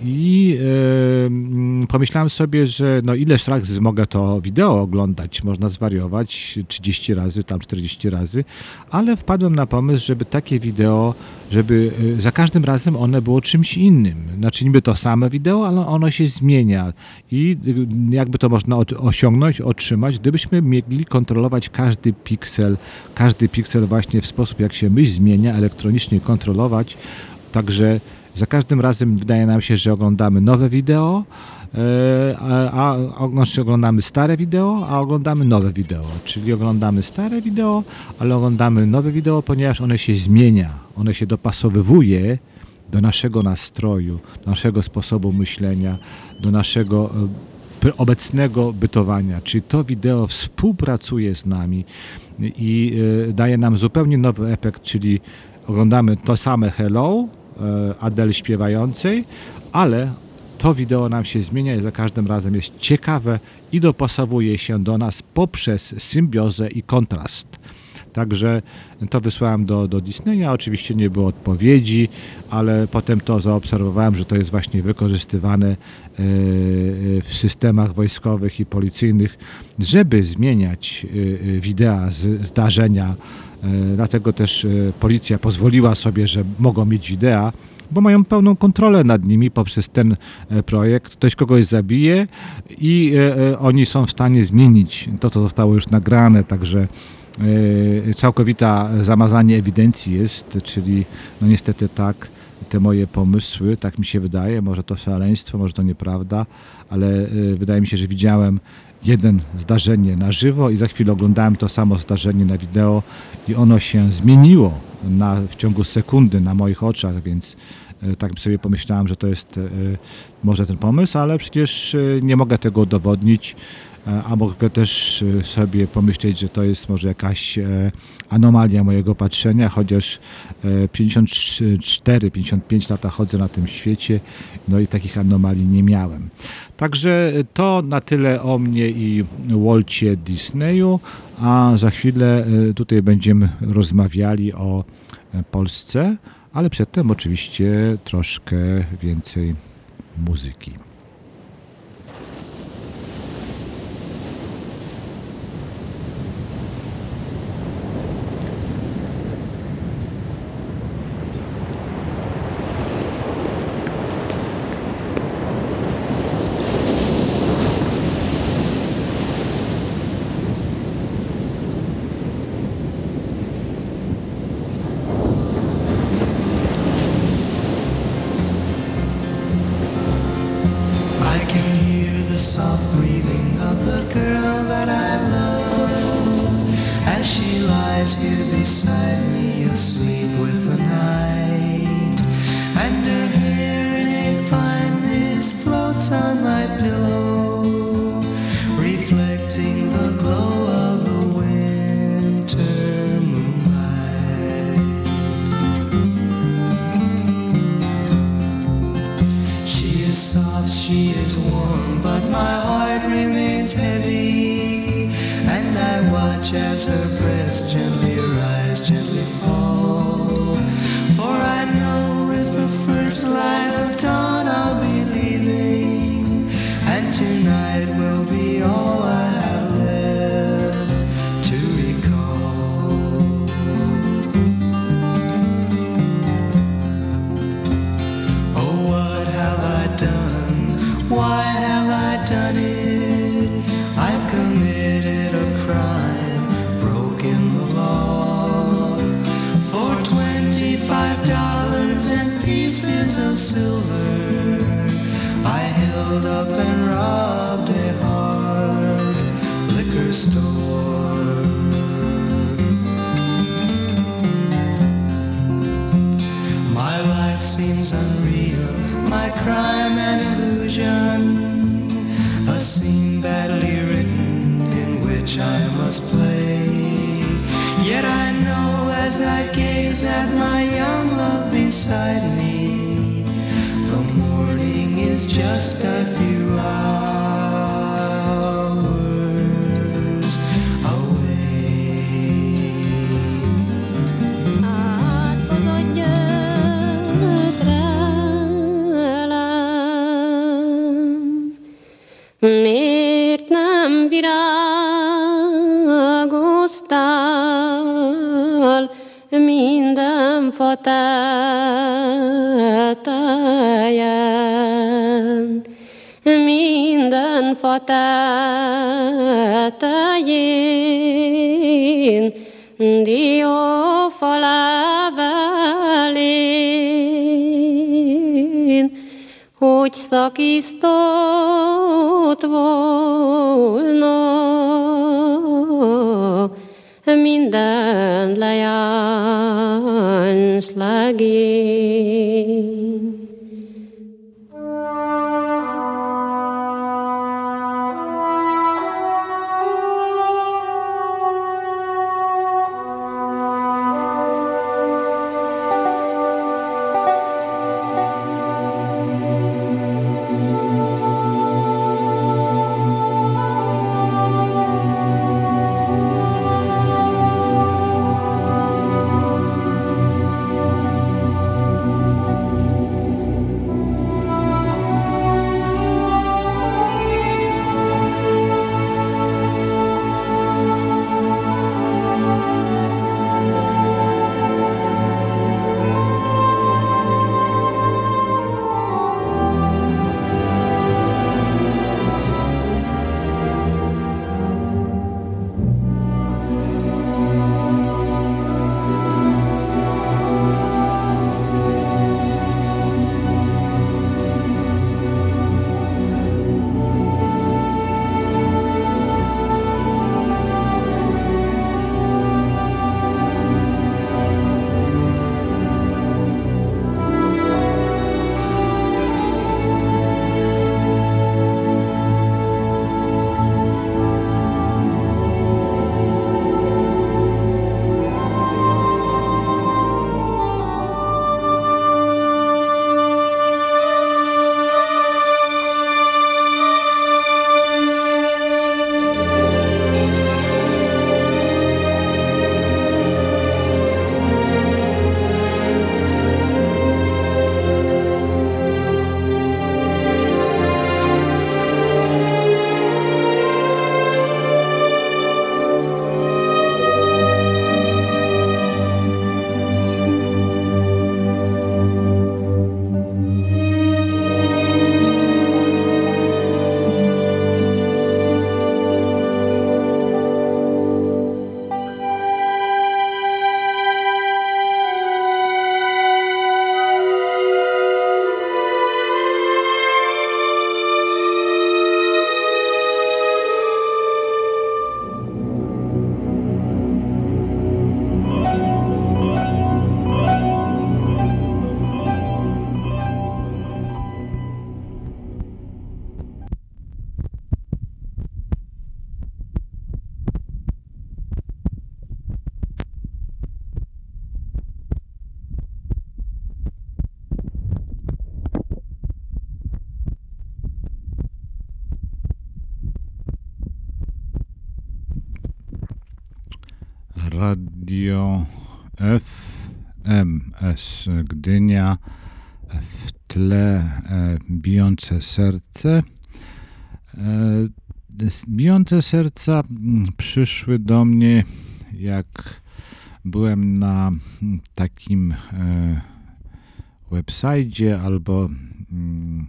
i e, mm, pomyślałem sobie, że no ileż razy mogę to wideo oglądać, można zwariować 30 razy, tam 40 razy, ale wpadłem na pomysł, żeby takie wideo, żeby e, za każdym razem one było czymś innym. Znaczy niby to same wideo, ale ono się zmienia i jakby to można osiągnąć, otrzymać, gdybyśmy mieli kontrolować każdy piksel, każdy piksel właśnie w sposób jak się myśl zmienia, elektronicznie kontrolować, Także za każdym razem wydaje nam się, że oglądamy nowe wideo, e, a, a znaczy oglądamy stare wideo, a oglądamy nowe wideo. Czyli oglądamy stare wideo, ale oglądamy nowe wideo, ponieważ one się zmienia, one się dopasowywuje do naszego nastroju, do naszego sposobu myślenia, do naszego e, obecnego bytowania. Czyli to wideo współpracuje z nami i e, daje nam zupełnie nowy efekt, czyli oglądamy to same Hello, e, Adele śpiewającej, ale to wideo nam się zmienia i za każdym razem jest ciekawe i dopasowuje się do nas poprzez symbiozę i kontrast. Także to wysłałem do, do Disneya. Oczywiście nie było odpowiedzi, ale potem to zaobserwowałem, że to jest właśnie wykorzystywane e, w systemach wojskowych i policyjnych, żeby zmieniać e, e, wideo z zdarzenia. E, Dlatego też e, policja pozwoliła sobie, że mogą mieć wideo, bo mają pełną kontrolę nad nimi poprzez ten e, projekt. Ktoś kogoś zabije i oni są w stanie zmienić to, co zostało już nagrane, także całkowita zamazanie ewidencji jest, czyli no niestety tak, te moje pomysły, tak mi się wydaje, może to szaleństwo, może to nieprawda, ale wydaje mi się, że widziałem jeden zdarzenie na żywo i za chwilę oglądałem to samo zdarzenie na wideo i ono się zmieniło na, w ciągu sekundy na moich oczach, więc e, tak sobie pomyślałem, że to jest e, może ten pomysł, ale przecież e, nie mogę tego udowodnić, a mogę też sobie pomyśleć, że to jest może jakaś anomalia mojego patrzenia, chociaż 54-55 lata chodzę na tym świecie, no i takich anomalii nie miałem. Także to na tyle o mnie i Walcie Disneyu, a za chwilę tutaj będziemy rozmawiali o Polsce, ale przedtem oczywiście troszkę więcej muzyki. Zoki ist bijące serce. E, bijące serca mm, przyszły do mnie, jak byłem na mm, takim e, websajdzie albo mm,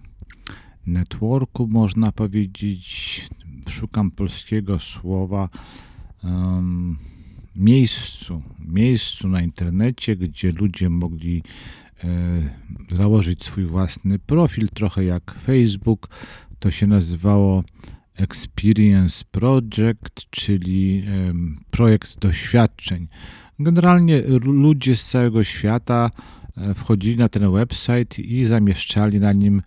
networku, można powiedzieć. Szukam polskiego słowa. Miejscu, miejscu na internecie, gdzie ludzie mogli założyć swój własny profil, trochę jak Facebook. To się nazywało Experience Project, czyli e, projekt doświadczeń. Generalnie ludzie z całego świata e, wchodzili na ten website i zamieszczali na nim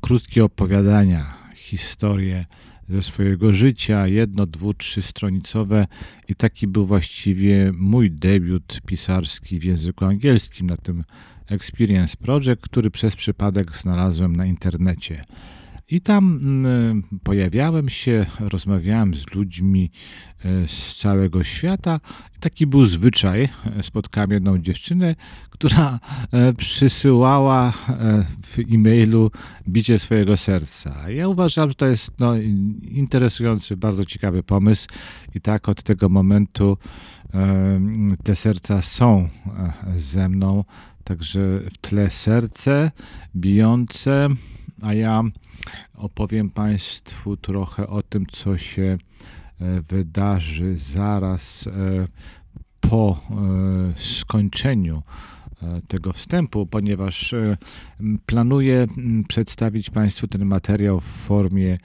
krótkie opowiadania, historie ze swojego życia, jedno, dwu, trzy stronicowe i taki był właściwie mój debiut pisarski w języku angielskim na tym Experience Project, który przez przypadek znalazłem na internecie. I tam mm, pojawiałem się, rozmawiałem z ludźmi e, z całego świata. Taki był zwyczaj. Spotkałem jedną dziewczynę, która e, przysyłała e, w e-mailu bicie swojego serca. Ja uważam, że to jest no, interesujący, bardzo ciekawy pomysł i tak od tego momentu te serca są ze mną. Także w tle serce bijące, a ja opowiem Państwu trochę o tym, co się e, wydarzy zaraz e, po e, skończeniu tego wstępu, ponieważ planuję przedstawić Państwu ten materiał w formie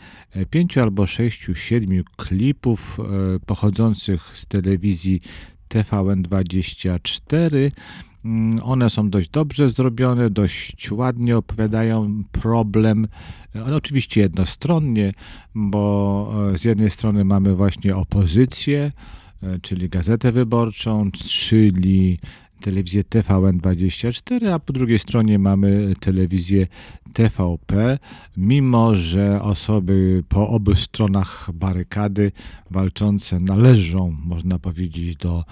pięciu albo sześciu, siedmiu klipów pochodzących z telewizji TVN24 Mm, one są dość dobrze zrobione, dość ładnie opowiadają problem. Ale oczywiście jednostronnie, bo e, z jednej strony mamy właśnie opozycję, e, czyli Gazetę Wyborczą, czyli telewizję TVN24, a po drugiej stronie mamy telewizję TVP, mimo że osoby po obu stronach barykady walczące należą, można powiedzieć, do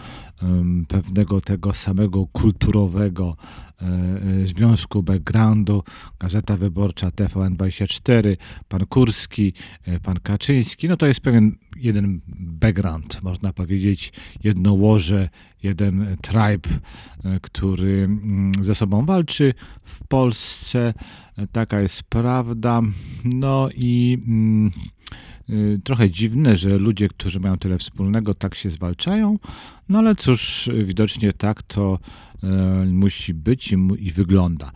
um, pewnego tego samego kulturowego e, e, związku backgroundu, Gazeta Wyborcza, TVN24, pan Kurski, e, pan Kaczyński, no to jest pewien jeden background, można powiedzieć, jedno łoże, jeden tribe, który mm, ze sobą walczy w Polsce. Taka jest prawda. No i mm, y, trochę dziwne, że ludzie, którzy mają tyle wspólnego, tak się zwalczają. No ale cóż, widocznie tak to musi być i, i wygląda.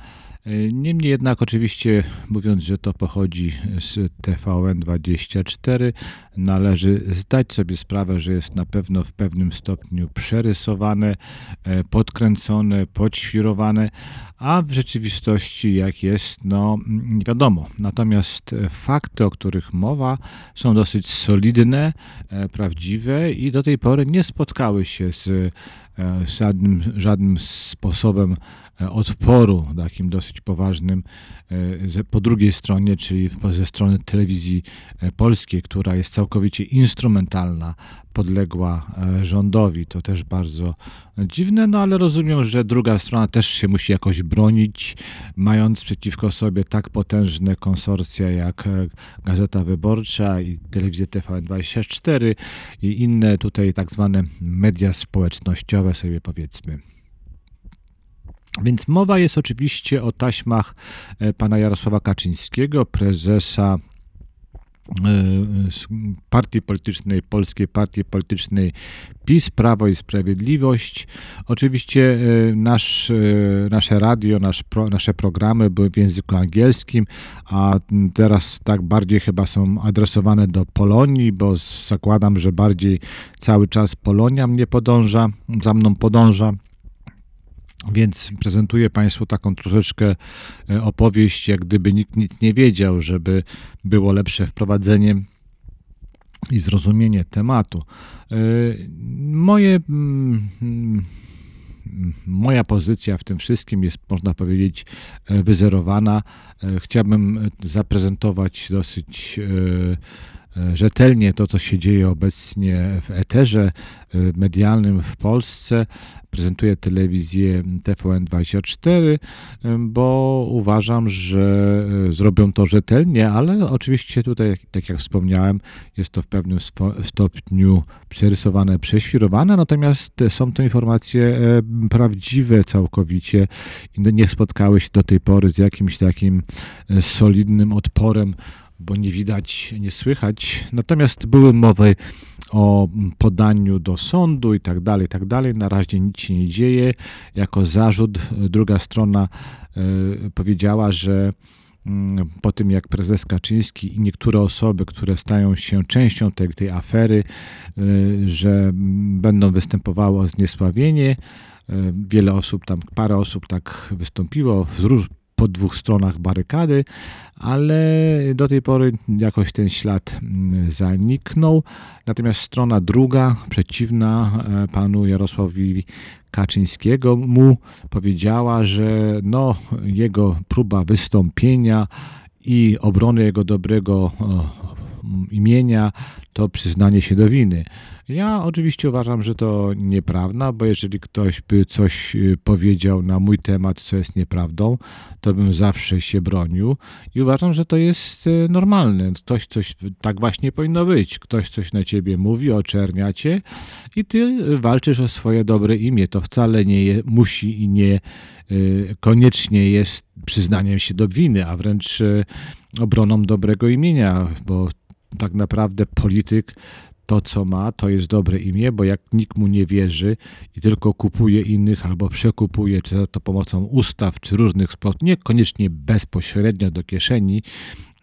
Niemniej jednak, oczywiście, mówiąc, że to pochodzi z TVN24, należy zdać sobie sprawę, że jest na pewno w pewnym stopniu przerysowane, e, podkręcone, podświrowane, a w rzeczywistości, jak jest, no nie wiadomo. Natomiast fakty, o których mowa, są dosyć solidne, e, prawdziwe i do tej pory nie spotkały się z e, żadnym, żadnym sposobem odporu takim dosyć poważnym e, po drugiej stronie, czyli ze strony telewizji e, polskiej, która jest całkowicie instrumentalna, podległa rządowi. To też bardzo dziwne, no ale rozumiem, że druga strona też się musi jakoś bronić, mając przeciwko sobie tak potężne konsorcja jak Gazeta Wyborcza i telewizja TVN24 i inne tutaj tak zwane media społecznościowe sobie powiedzmy. Więc mowa jest oczywiście o taśmach e, pana Jarosława Kaczyńskiego, prezesa e, partii politycznej, polskiej partii politycznej PiS, Prawo i Sprawiedliwość. Oczywiście e, nasz, nasze radio, nasz, nasze programy były w języku angielskim, a teraz tak bardziej chyba są adresowane do Polonii, bo zakładam, że bardziej cały czas Polonia mnie podąża, za mną podąża. Więc prezentuję Państwu taką troszeczkę e, opowieść, jak gdyby nikt nic nie wiedział, żeby było lepsze wprowadzenie i zrozumienie tematu. E, moje, mm, moja pozycja w tym wszystkim jest, można powiedzieć, e, wyzerowana. Chciałbym zaprezentować dosyć rzetelnie to, co się dzieje obecnie w eterze e, medialnym w Polsce. Prezentuję telewizję TVN24, e, bo uważam, że zrobią to rzetelnie, ale oczywiście tutaj, tak jak wspomniałem, jest to w pewnym stopniu przerysowane, prześwirowane, natomiast są to informacje prawdziwe całkowicie i nie spotkały się do tej pory z jakimś takim solidnym odporem bo nie widać, nie słychać. Natomiast były mowy o podaniu do sądu i tak dalej, i tak dalej. Na razie nic się nie dzieje. Jako zarzut druga strona y, powiedziała, że y, po tym jak prezes Kaczyński i niektóre osoby, które stają się częścią tej, tej afery, y, że będą występowały o zniesławienie. Wiele osób tam, parę osób tak wystąpiło z róż, po dwóch stronach barykady, ale do tej pory jakoś ten ślad mm, zaniknął. Natomiast strona druga, przeciwna e, panu Jarosławowi Kaczyńskiego, mu powiedziała, że no, jego próba wystąpienia i obrony jego dobrego imienia to przyznanie się do winy. Ja oczywiście uważam, że to nieprawda, bo jeżeli ktoś by coś y, powiedział na mój temat, co jest nieprawdą, to bym zawsze się bronił i uważam, że to jest y, normalne. Ktoś coś, tak właśnie powinno być. Ktoś coś na ciebie mówi, oczernia cię i ty walczysz o swoje dobre imię. To wcale nie je, musi i nie y, koniecznie jest przyznaniem się do winy, a wręcz obroną dobrego imienia, bo tak naprawdę polityk to, co ma, to jest dobre imię, bo jak nikt mu nie wierzy i tylko kupuje innych albo przekupuje, czy za to pomocą ustaw, czy różnych spot, niekoniecznie bezpośrednio do kieszeni,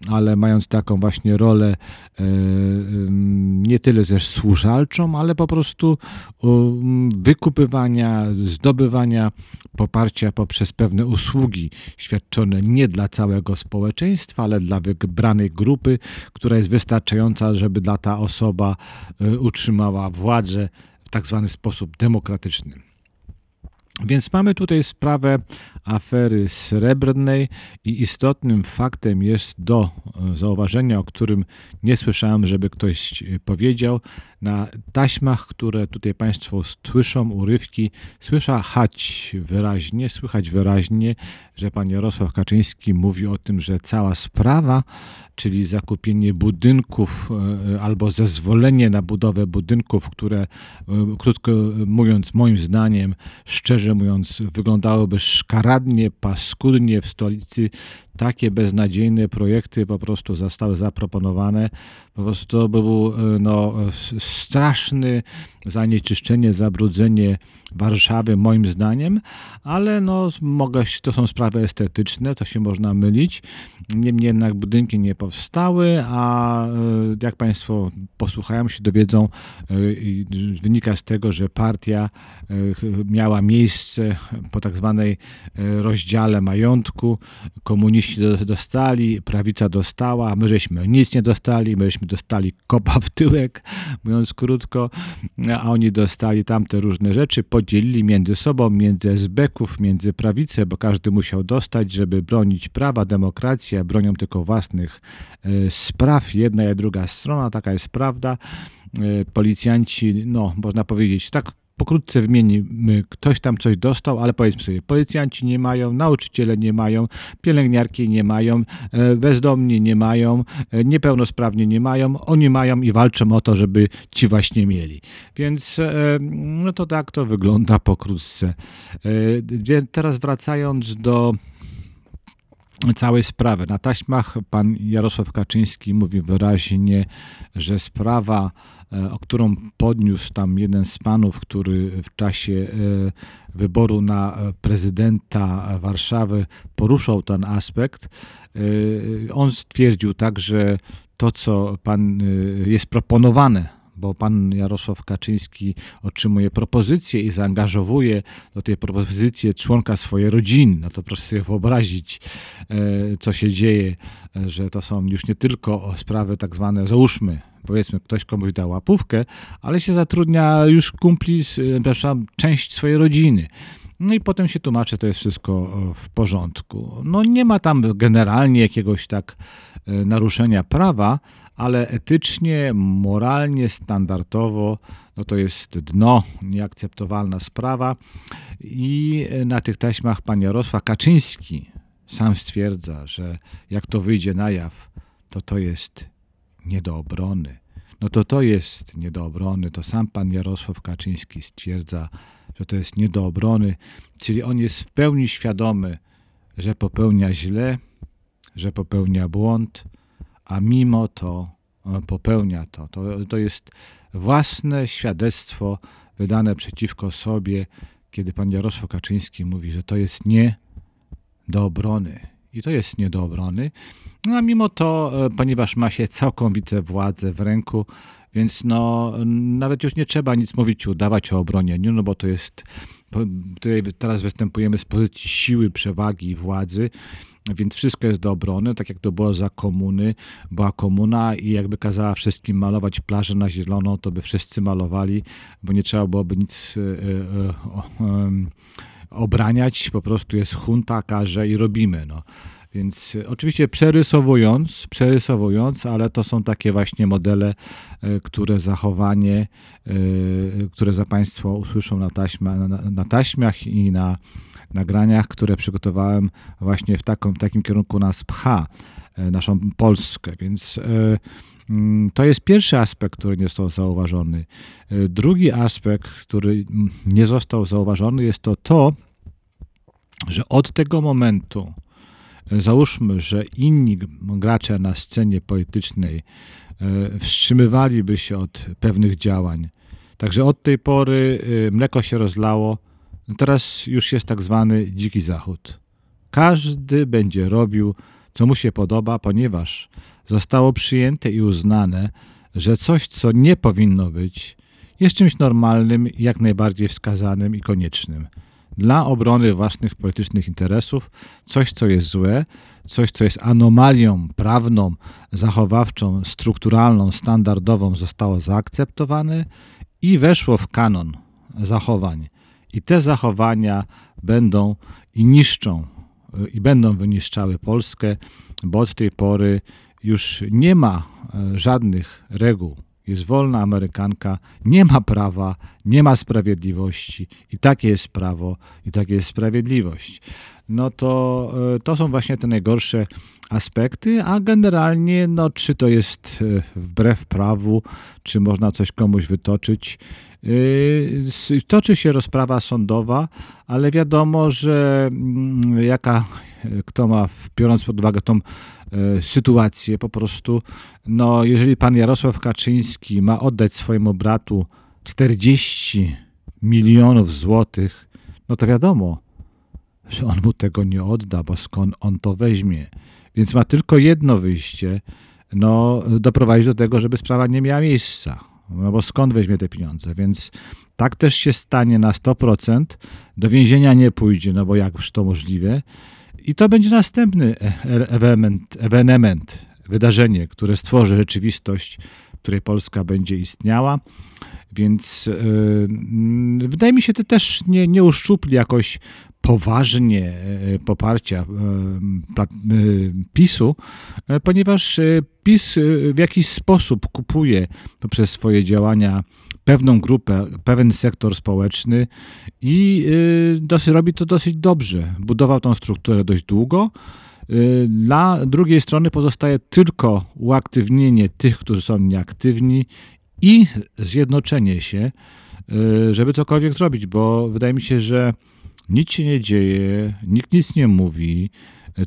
ale mając taką właśnie rolę e, nie tyle też służalczą, ale po prostu wykupywania, zdobywania poparcia poprzez pewne usługi świadczone nie dla całego społeczeństwa, ale dla wybranej grupy, która jest wystarczająca, żeby dla ta osoba e, utrzymała władzę w tak zwany sposób demokratyczny. Więc mamy tutaj sprawę afery srebrnej i istotnym faktem jest do e, zauważenia, o którym nie słyszałem, żeby ktoś e, powiedział. Na taśmach, które tutaj Państwo słyszą, urywki, słychać wyraźnie, słychać wyraźnie, że pan Jarosław Kaczyński mówi o tym, że cała sprawa, czyli zakupienie budynków e, albo zezwolenie na budowę budynków, które, krótko mówiąc, moim zdaniem, szczerze mówiąc, wyglądałyby szkaradnie, paskudnie w stolicy takie beznadziejne projekty po prostu zostały zaproponowane. Po prostu to był e, no, straszne zanieczyszczenie, zabrudzenie Warszawy moim zdaniem, ale no, mogę, to są sprawy estetyczne, to się można mylić. Niemniej jednak budynki nie powstały, a e, jak Państwo posłuchają się, dowiedzą, e, wynika z tego, że partia miała miejsce po tak zwanej rozdziale majątku. Komuniści dostali, prawica dostała, my żeśmy nic nie dostali, my żeśmy dostali kopa w tyłek, mówiąc krótko, a oni dostali tamte różne rzeczy, podzielili między sobą, między SB-ków, między prawicę, bo każdy musiał dostać, żeby bronić prawa, demokracja, bronią tylko własnych e, spraw, jedna i druga strona, taka jest prawda. E, policjanci, no można powiedzieć, tak pokrótce wymienimy, ktoś tam coś dostał, ale powiedzmy sobie, policjanci nie mają, nauczyciele nie mają, pielęgniarki nie mają, e, bezdomni nie mają, e, niepełnosprawni nie mają, oni mają i walczą o to, żeby ci właśnie mieli. Więc e, no to tak to wygląda pokrótce. Teraz wracając do całej sprawy. Na taśmach pan Jarosław Kaczyński mówi wyraźnie, że sprawa o którą podniósł tam jeden z panów, który w czasie e, wyboru na prezydenta Warszawy poruszał ten aspekt. E, on stwierdził tak, że to, co pan jest proponowane bo pan Jarosław Kaczyński otrzymuje propozycję i zaangażowuje do tej propozycji członka swojej rodziny. No to proszę sobie wyobrazić, e, co się dzieje, że to są już nie tylko sprawy tak zwane, załóżmy, powiedzmy, ktoś komuś da łapówkę, ale się zatrudnia już kumpli, przepraszam, część swojej rodziny. No i potem się tłumaczy, to jest wszystko w porządku. No nie ma tam generalnie jakiegoś tak e, naruszenia prawa, ale etycznie, moralnie, standardowo, no to jest dno, nieakceptowalna sprawa. I na tych taśmach pan Jarosław Kaczyński sam stwierdza, że jak to wyjdzie na jaw, to to jest nie do obrony. No to to jest nie do obrony. To sam pan Jarosław Kaczyński stwierdza, że to jest nie do obrony, czyli on jest w pełni świadomy, że popełnia źle, że popełnia błąd, a mimo to popełnia to. To, to jest własne świadectwo wydane przeciwko sobie, kiedy pan Jarosław Kaczyński mówi, że to jest nie do obrony. I to jest nie do obrony. No a mimo to, e, ponieważ ma się całkowite władzę w ręku, więc no, nawet już nie trzeba nic mówić, udawać o obronieniu, no bo to jest, tutaj teraz występujemy z pozycji siły, przewagi władzy, więc wszystko jest do obrony, tak jak to było za komuny. Była komuna i jakby kazała wszystkim malować plażę na zielono, to by wszyscy malowali, bo nie trzeba byłoby nic e, e, obraniać, po prostu jest hunta, każe i robimy. No. Więc e, oczywiście przerysowując, przerysowując, ale to są takie właśnie modele, e, które zachowanie, e, które za Państwo usłyszą na, taśma, na, na taśmach i na nagraniach, które przygotowałem właśnie w, taką, w takim kierunku nas pcha, naszą Polskę. Więc mm, to jest pierwszy aspekt, który nie został zauważony. Drugi aspekt, który nie został zauważony, jest to to, że od tego momentu, załóżmy, że inni gracze na scenie politycznej e, wstrzymywaliby się od pewnych działań. Także od tej pory e, mleko się rozlało. Teraz już jest tak zwany dziki zachód. Każdy będzie robił, co mu się podoba, ponieważ zostało przyjęte i uznane, że coś, co nie powinno być, jest czymś normalnym, jak najbardziej wskazanym i koniecznym dla obrony własnych politycznych interesów coś, co jest złe, coś, co jest anomalią prawną, zachowawczą, strukturalną, standardową, zostało zaakceptowane i weszło w kanon zachowań. I te zachowania będą i niszczą, i będą wyniszczały Polskę, bo od tej pory już nie ma e, żadnych reguł jest wolna Amerykanka, nie ma prawa, nie ma sprawiedliwości i takie jest prawo i takie jest sprawiedliwość. No to, e, to są właśnie te najgorsze aspekty, a generalnie, no, czy to jest e, wbrew prawu, czy można coś komuś wytoczyć. E, toczy się rozprawa sądowa, ale wiadomo, że mm, jaka, kto ma, biorąc pod uwagę tą sytuację. Po prostu, no, jeżeli pan Jarosław Kaczyński ma oddać swojemu bratu 40 milionów złotych, no to wiadomo, że on mu tego nie odda, bo skąd on to weźmie. Więc ma tylko jedno wyjście, no, doprowadzić do tego, żeby sprawa nie miała miejsca. No bo skąd weźmie te pieniądze? Więc tak też się stanie na 100%. Do więzienia nie pójdzie, no bo jakż to możliwe. I to będzie następny ewenement, ewenement, wydarzenie, które stworzy rzeczywistość, w której Polska będzie istniała. Więc yy, wydaje mi się, że też nie, nie uszczupli jakoś poważnie yy, poparcia PiSu, ponieważ PiS w jakiś sposób kupuje poprzez swoje działania pewną grupę, pewien sektor społeczny i y, dosyć, robi to dosyć dobrze. Budował tą strukturę dość długo. Y, dla drugiej strony pozostaje tylko uaktywnienie tych, którzy są nieaktywni i zjednoczenie się, y, żeby cokolwiek zrobić, bo wydaje mi się, że nic się nie dzieje, nikt nic nie mówi.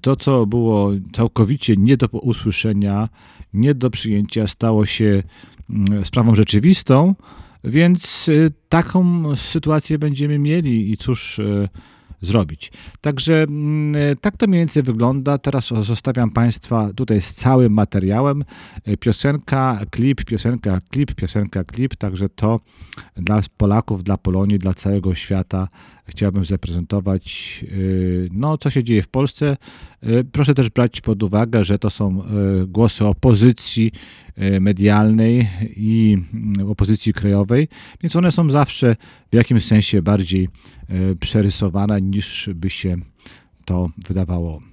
To, co było całkowicie nie do usłyszenia, nie do przyjęcia, stało się mm, sprawą rzeczywistą. Więc y, taką sytuację będziemy mieli i cóż y, zrobić. Także mm, y, tak to mniej więcej wygląda. Teraz zostawiam Państwa tutaj z całym materiałem. Piosenka, klip, piosenka, klip, piosenka, klip. Także to dla Polaków, dla Polonii, dla całego świata chciałbym zaprezentować, y, no, co się dzieje w Polsce. Y, proszę też brać pod uwagę, że to są y, głosy opozycji medialnej i mm, opozycji krajowej, więc one są zawsze w jakimś sensie bardziej przerysowane niż by się to wydawało.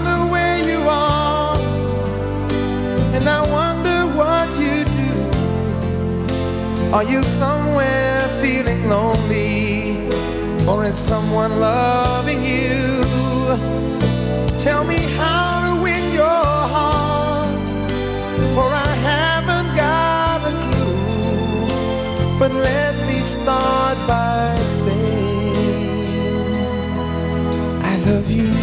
and I wonder what you do. Are you somewhere feeling lonely, or is someone loving you? Tell me how to win your heart, for I haven't got a clue. But let me start by saying, I love you.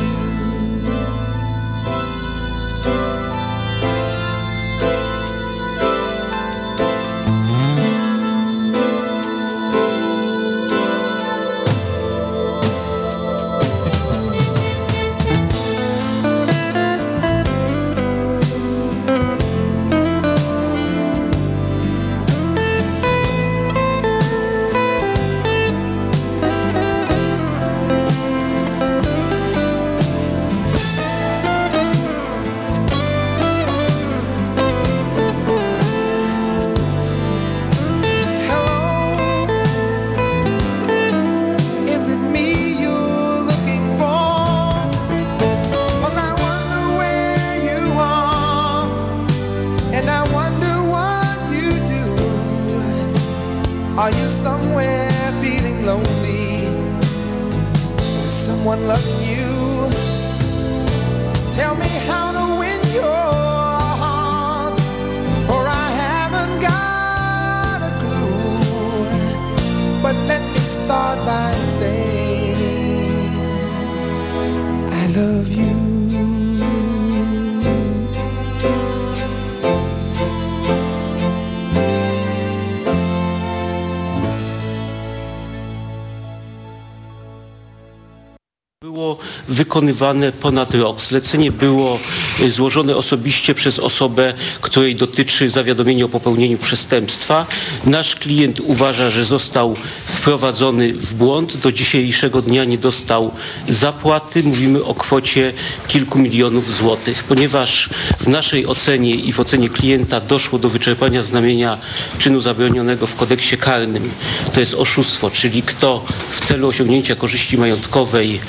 Wykonywane ponad rok. Zlecenie było y, złożone osobiście przez osobę, której dotyczy zawiadomienie o popełnieniu przestępstwa. Nasz klient uważa, że został wprowadzony w błąd. Do dzisiejszego dnia nie dostał zapłaty. Mówimy o kwocie kilku milionów złotych. Ponieważ w naszej ocenie i w ocenie klienta doszło do wyczerpania znamienia czynu zabronionego w kodeksie karnym, to jest oszustwo, czyli kto w celu osiągnięcia korzyści majątkowej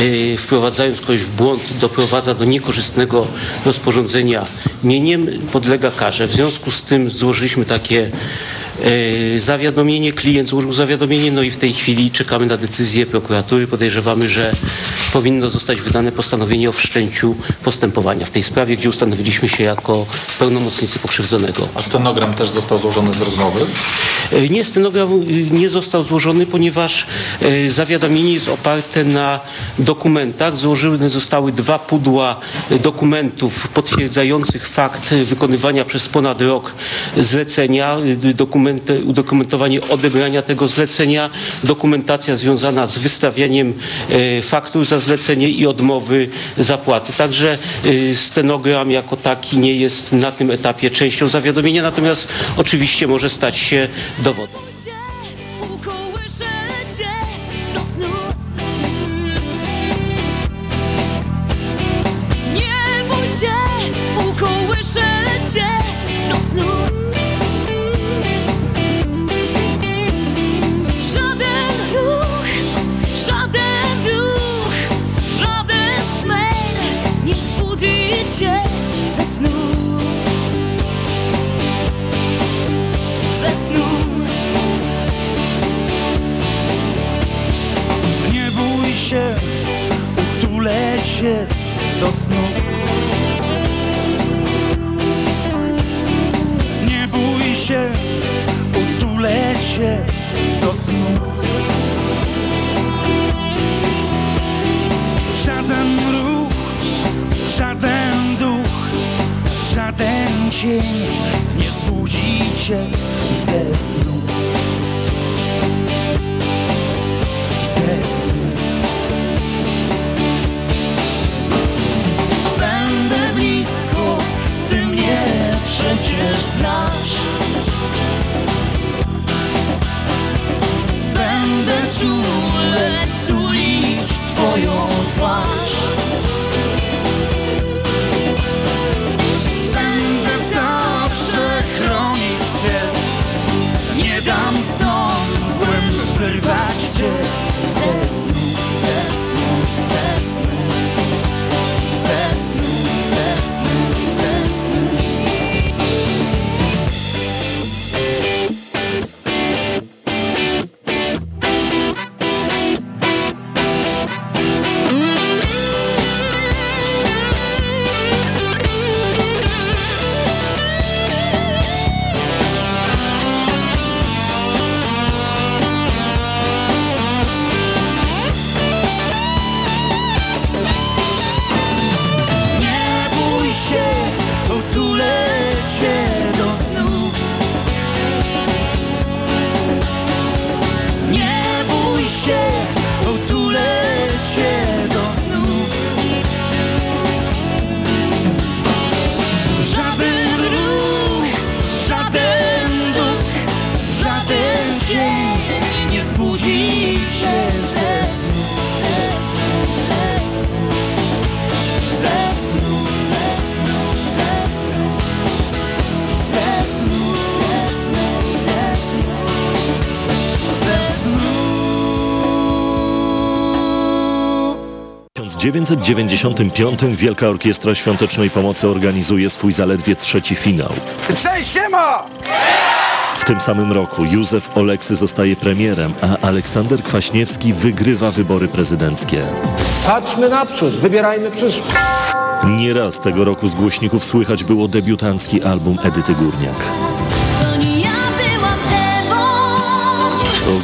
yy, wprowadzając kogoś w błąd doprowadza do niekorzystnego rozporządzenia mieniem, podlega karze. W związku z tym złożyliśmy takie zawiadomienie, klient złożył zawiadomienie, no i w tej chwili czekamy na decyzję prokuratury. Podejrzewamy, że powinno zostać wydane postanowienie o wszczęciu postępowania w tej sprawie, gdzie ustanowiliśmy się jako pełnomocnicy pokrzywdzonego. A stenogram też został złożony z rozmowy? E, Nie, stenogram y, nie został złożony, ponieważ e, zawiadomienie jest oparte na dokumentach. Złożone zostały dwa pudła e, dokumentów potwierdzających fakt e, wykonywania przez ponad rok zlecenia, dokumenty, udokumentowanie odebrania tego zlecenia, dokumentacja związana z wystawianiem e, faktur za zlecenie i odmowy zapłaty. Także stenogram jako taki nie jest na tym etapie częścią zawiadomienia, natomiast oczywiście może stać się dowodem. Do snu. Nie bój się, utulę cię do snu. Żaden ruch, żaden duch, żaden cień nie zbudzi cię ze snu. Przecież znasz. Będę czule tulić twoją twarz. 1995 Wielka Orkiestra Świątecznej Pomocy organizuje swój zaledwie trzeci finał. Cześć, siema! W tym samym roku Józef Oleksy zostaje premierem, a Aleksander Kwaśniewski wygrywa wybory prezydenckie. Patrzmy naprzód, wybierajmy przyszłość. Nieraz tego roku z głośników słychać było debiutancki album Edyty Górniak.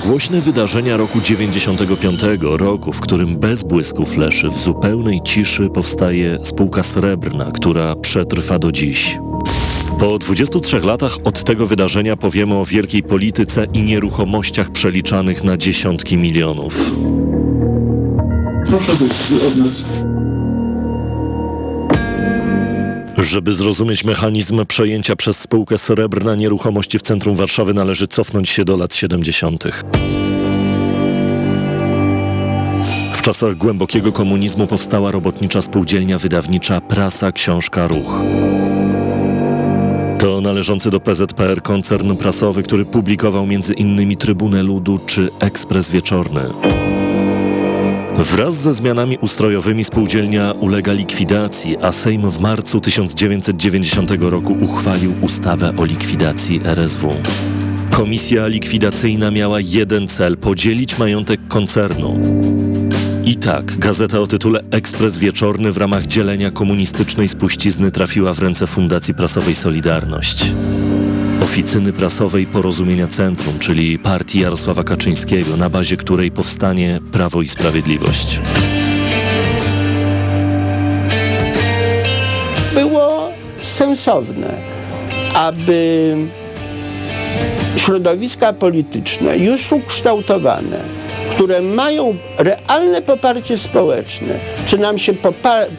Głośne wydarzenia roku 95, roku, w którym bez błysku fleszy w zupełnej ciszy powstaje spółka srebrna, która przetrwa do dziś. Po 23 latach od tego wydarzenia powiemy o wielkiej polityce i nieruchomościach przeliczanych na dziesiątki milionów. Proszę być od nas. Żeby zrozumieć mechanizm przejęcia przez spółkę srebrna nieruchomości w centrum Warszawy należy cofnąć się do lat 70. W czasach głębokiego komunizmu powstała robotnicza spółdzielnia wydawnicza Prasa Książka Ruch. To należący do PZPR koncern prasowy, który publikował innymi Trybunę Ludu czy Ekspres Wieczorny. Wraz ze zmianami ustrojowymi spółdzielnia ulega likwidacji, a Sejm w marcu 1990 roku uchwalił ustawę o likwidacji RSW. Komisja likwidacyjna miała jeden cel podzielić majątek koncernu. I tak, gazeta o tytule Ekspres Wieczorny w ramach dzielenia komunistycznej spuścizny trafiła w ręce Fundacji Prasowej Solidarność. Oficyny prasowej Porozumienia Centrum, czyli partii Jarosława Kaczyńskiego, na bazie której powstanie Prawo i Sprawiedliwość. Było sensowne, aby środowiska polityczne już ukształtowane, które mają realne poparcie społeczne, czy nam się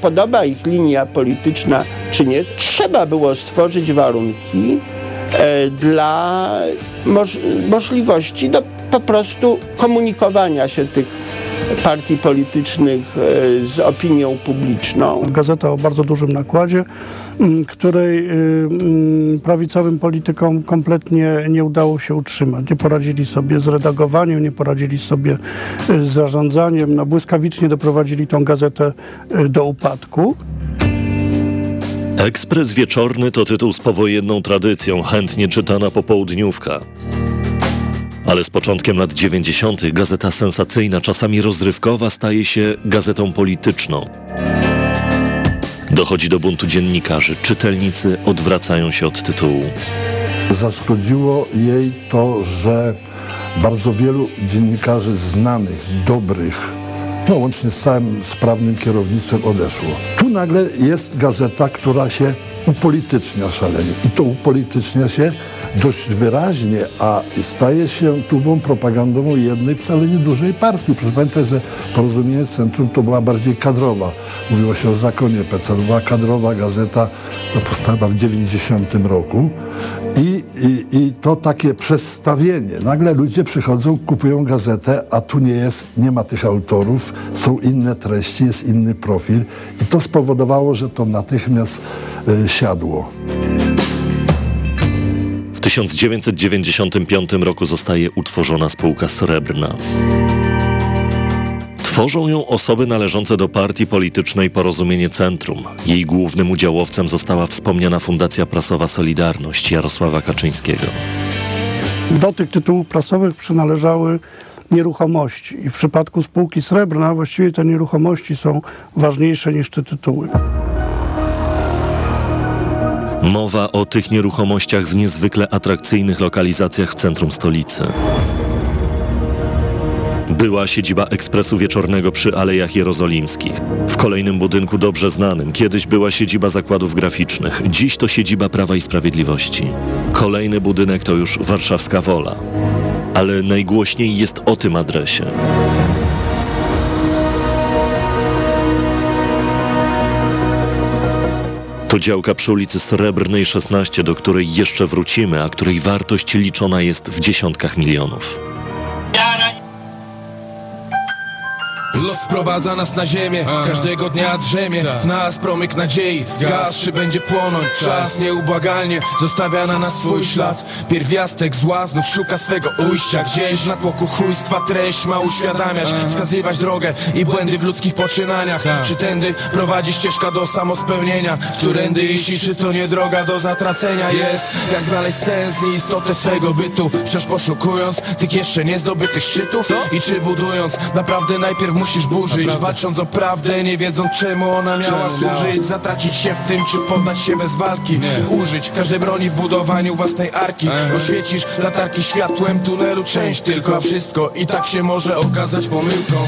podoba ich linia polityczna, czy nie, trzeba było stworzyć warunki dla moż- możliwości do po prostu komunikowania się tych partii politycznych e, z opinią publiczną. Gazeta o bardzo dużym nakładzie, której y, prawicowym politykom kompletnie nie udało się utrzymać. Nie poradzili sobie z redagowaniem, nie poradzili sobie y, z zarządzaniem. No, błyskawicznie doprowadzili tą gazetę y, do upadku. Ekspres Wieczorny to tytuł z powojenną tradycją, chętnie czytana popołudniówka. Ale z początkiem lat 90. gazeta sensacyjna, czasami rozrywkowa, staje się gazetą polityczną. Dochodzi do buntu dziennikarzy. Czytelnicy odwracają się od tytułu. Zaszkodziło jej to, że bardzo wielu dziennikarzy znanych, dobrych, no łącznie z całym sprawnym kierownictwem odeszło. Tu nagle jest gazeta, która się upolitycznia szalenie i to upolitycznia się dość wyraźnie, a staje się tubą propagandową jednej wcale niedużej partii. Proszę pamiętać, że Porozumienie Centrum to była bardziej kadrowa. Mówiło się o zakonie PC, była kadrowa gazeta, to powstała w 90 roku. I, i, I to takie przestawienie. Nagle ludzie przychodzą, kupują gazetę, a tu nie jest, nie ma tych autorów, są inne treści, jest inny profil. I to spowodowało, że to natychmiast y, siadło. W 1995 roku zostaje utworzona spółka Srebrna. Tworzą ją osoby należące do partii politycznej Porozumienie Centrum. Jej głównym udziałowcem została wspomniana Fundacja Prasowa Solidarność Jarosława Kaczyńskiego. Do tych tytułów prasowych przynależały nieruchomości. I w przypadku spółki Srebrna właściwie te nieruchomości są ważniejsze niż te tytuły. Mowa o tych nieruchomościach w niezwykle atrakcyjnych lokalizacjach w centrum stolicy. Była siedziba Ekspresu Wieczornego przy Alejach Jerozolimskich. W kolejnym budynku dobrze znanym kiedyś była siedziba zakładów graficznych. Dziś to siedziba Prawa i Sprawiedliwości. Kolejny budynek to już Warszawska Wola. Ale najgłośniej jest o tym adresie. To działka przy ulicy Srebrnej 16, do której jeszcze wrócimy, a której wartość liczona jest w dziesiątkach milionów. Los sprowadza nas na ziemię, każdego dnia drzemie W nas promyk nadziei, zgas czy będzie płonąć. Czas nieubłagalnie zostawia na nas swój ślad. Pierwiastek zła znów szuka swego ujścia. Gdzieś na tłoku chujstwa treść ma uświadamiać Wskazywać drogę i błędy. w ludzkich poczynaniach. Czy tędy prowadzi ścieżka do samospełnienia? Którędy iść czy to nie droga do zatracenia? Jest jak znaleźć sens i istotę swego bytu. Wciąż poszukując tych jeszcze niezdobytych szczytów I czy budując naprawdę najpierw musisz burzyć Walcząc o prawdę, nie wiedząc czemu ona miała służyć. Zatracić się w tym, czy poddać się bez walki. Użyć każdej broni w budowaniu własnej arki. Oświecisz latarki światłem tunelu część tylko A wszystko i tak się może okazać pomyłką.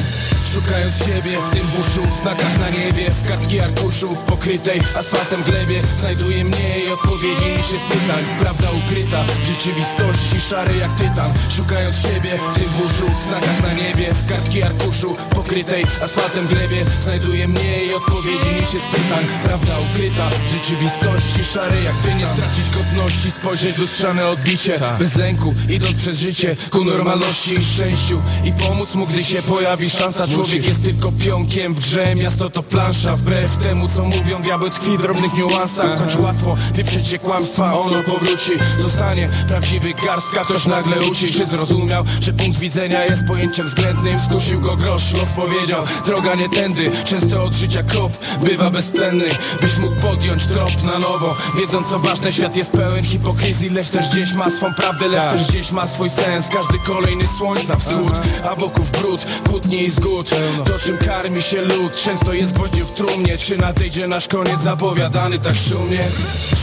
Szukając siebie w tym buszu, w znakach na niebie W kartki arkuszów pokrytej asfaltem glebie Znajduję mniej odpowiedzi niż jest pytań Prawda ukryta w rzeczywistości szary jak tytan. Szukając siebie w tym buszu, w znakach na niebie W kartki arkuszu pokrytej asfaltem glebie. Znajduję mniej odpowiedzi niż jest pytań. Prawda ukryta w rzeczywistości szary jak ty Nie stracić godności, spojrzeć lustrzane odbicie. Bez lęku, idąc przez życie ku normalności i szczęściu. I pomóc mu, gdy się pojawi szansa. Człowiek jest tylko pionkiem w grze, miasto to plansza. Wbrew temu co mówią, diabeł tkwi w drobnych niuansach. Choć łatwo wyprzeć się kłamstwa, ono powróci. Zostanie prawdziwy garstka, ktoś nagle uci. Czy zrozumiał, że punkt widzenia jest pojęciem względnym? Skusił go grosz, los powiedział Droga nie tędy, często od życia krop Bywa bezcenny, byś mógł podjąć trop na nowo Wiedząc co ważne, świat jest pełen hipokryzji Lecz też gdzieś ma swą prawdę, lecz też gdzieś ma swój sens Każdy kolejny słońca wschód, a wokół brud, kłótni i zgód To czym karmi się lud Często jest gwoździem w trumnie Czy nadejdzie nasz koniec zapowiadany tak szumnie?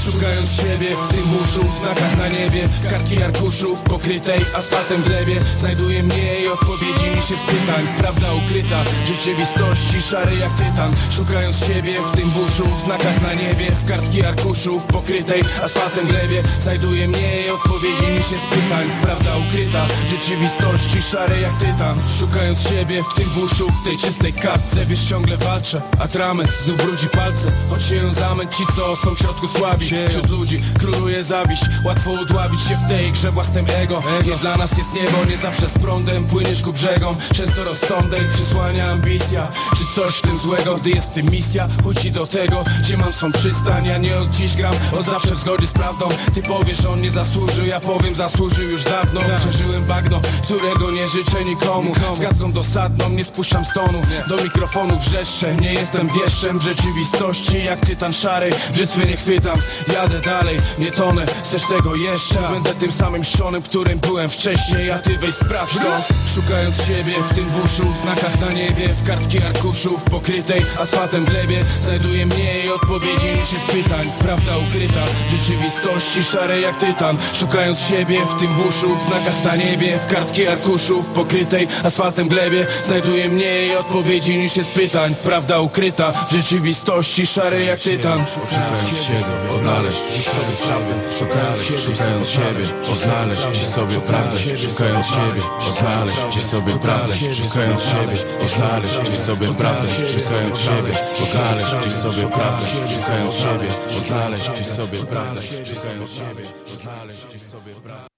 Szukając siebie w tym buszu W znakach na niebie Kartki arkuszów pokrytej asfaltem glebie Znajduję mniej odpowiedzi niż jest pytań Prawda ukryta rzeczywistości szary jak tytan. Szukając siebie w tym buszu W znakach na niebie W kartki arkuszów pokrytej asfaltem glebie. Znajduję mniej odpowiedzi niż jest pytań Prawda ukryta rzeczywistości szary jak tytan. Szukając siebie w tym buszu W tej czystej kartce wiesz ciągle walczę Atrament znów brudzi palce. Choć się ją zamęć ci co są w środku słabi. Wśród ludzi króluje zawiść Łatwo udławić się w tej grze własnym ego. Nie dla nas jest niebo, nie zawsze z prądem Płyniesz ku brzegom, często rozsądek Przysłania ambicja, czy coś w tym złego Gdy jest tym misja, chodzi do tego Gdzie mam swą przystań, ja nie od dziś gram Od zawsze w zgodzie z prawdą. Ty powiesz, on nie zasłużył, ja powiem zasłużył już dawno. Przeżyłem bagno, którego nie życzę nikomu. Z gadką dosadną, nie spuszczam stonu. Do mikrofonu wrzeszczę, nie jestem wieszczem W rzeczywistości, jak tytan szary Brzytwy nie chwytam, jadę dalej Nie tonę, chcesz tego jeszcze? Będę tym samym sionem, którym byłem wcześniej. A ty weź sprawdź to. Szukając siebie w tym buszu W znakach na niebie, w kartki arkuszów Pokrytej asfaltem glebie. Znajduję mniej odpowiedzi niż jest pytań. Prawda ukryta rzeczywistości szare jak tytan. Szukając siebie w tym buszu W znakach na niebie, w kartki arkuszów Pokrytej asfaltem glebie. Znajduję mniej odpowiedzi niż jest pytań. Prawda ukryta rzeczywistości szare jak tytan. Szukając siebie, odnaleźć dziś sobie prawdę. Szukając, szukając siebie, odnaleźć dziś sobie prawdę. Szukając siebie, odnaleźć dziś sobie prawdę. Szukając siebie, odnaleźć dziś sobie prawdę Szukając siebie, odnaleźć dziś sobie prawdę Szukając siebie, odnaleźć dziś sobie prawdę Szukając siebie, odnaleźć dziś sobie prawdę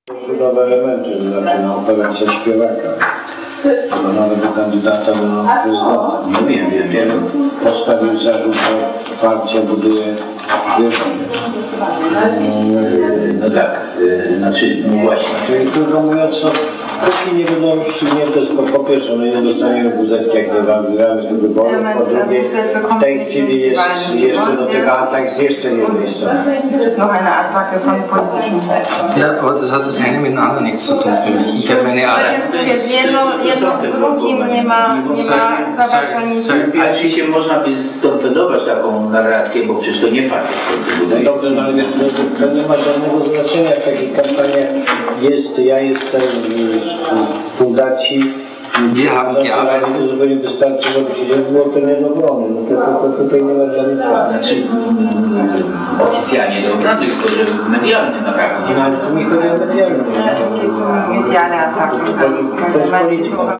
nowe elementy, zaczyna śpiewaka. No nawet kandydata na prezydenta. No wiem, wiem, wiem. Postawił zarzut, że partia buduje wierzenie. No tak, yy, znaczy, no właśnie. Czyli krótko mówiąc, póki nie będą rozstrzygnięte, po, po pierwsze, no nie dostaniemy buzetki, jak nie wygramy tych wyborów, po drugie, w tej chwili jest jeszcze do tego atak z jeszcze jednej strony. Ja, aber das hat das eine mit dem anderen nichts zu tun für mich. Ich habe meine jest jedno, jedno w drugim nie ma, nie ma za bardzo nic. Ale oczywiście można by storpedować taką narrację, bo przecież to nie partia No dobrze, no ale wiesz, to, nie ma żadnego znaczenia w takich kampaniach. Jest, ja jestem z fundacji. Wir haben gearbeitet. To zupełnie wystarczy, żeby się było premier obrony. No to, to, to tutaj nie ma żadnych szans. Znaczy oficjalnie do obrony, tylko że w medialnym ataku nie No ale tu mi chodzi o medialny. Medialne ataki. To jest polityka.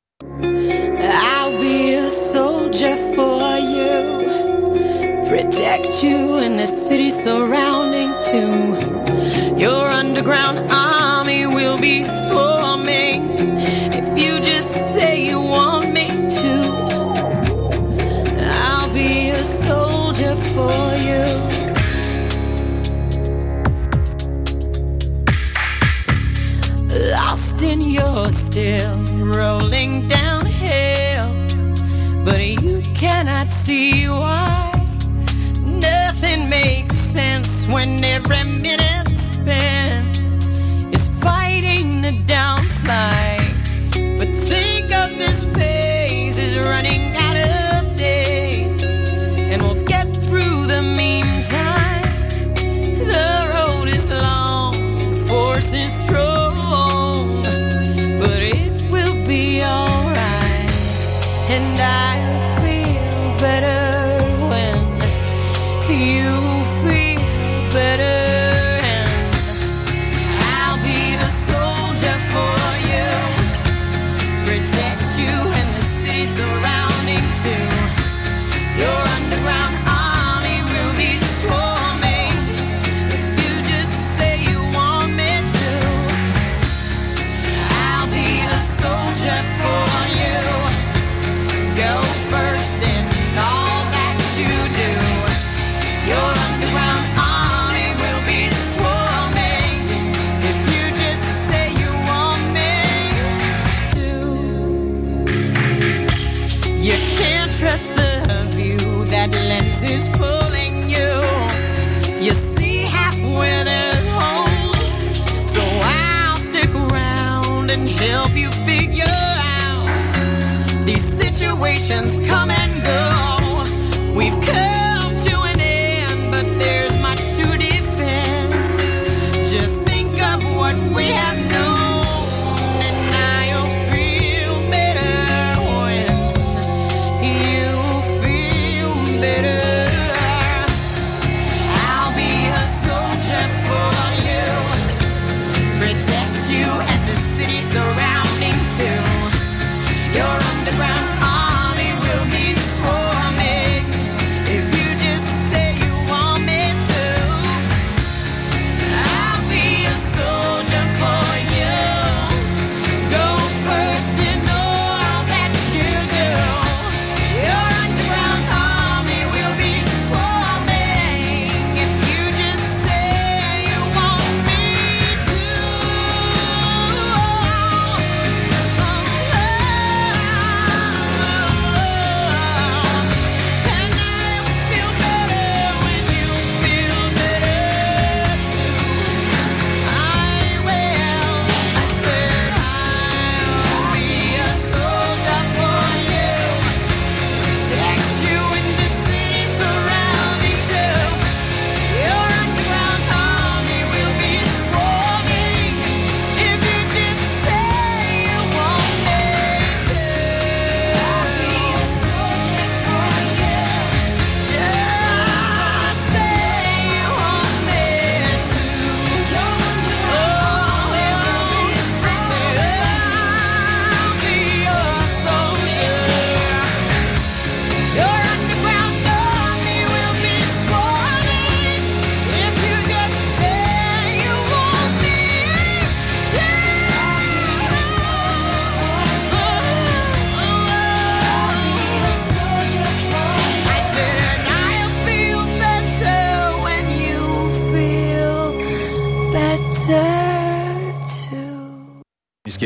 I'll be a soldier for you, protect you in the city surrounding too. Your underground army will be swarming your still rolling downhill, but you cannot see why. Nothing makes sense when every minute spent is fighting the downslide. But think of this phase emotions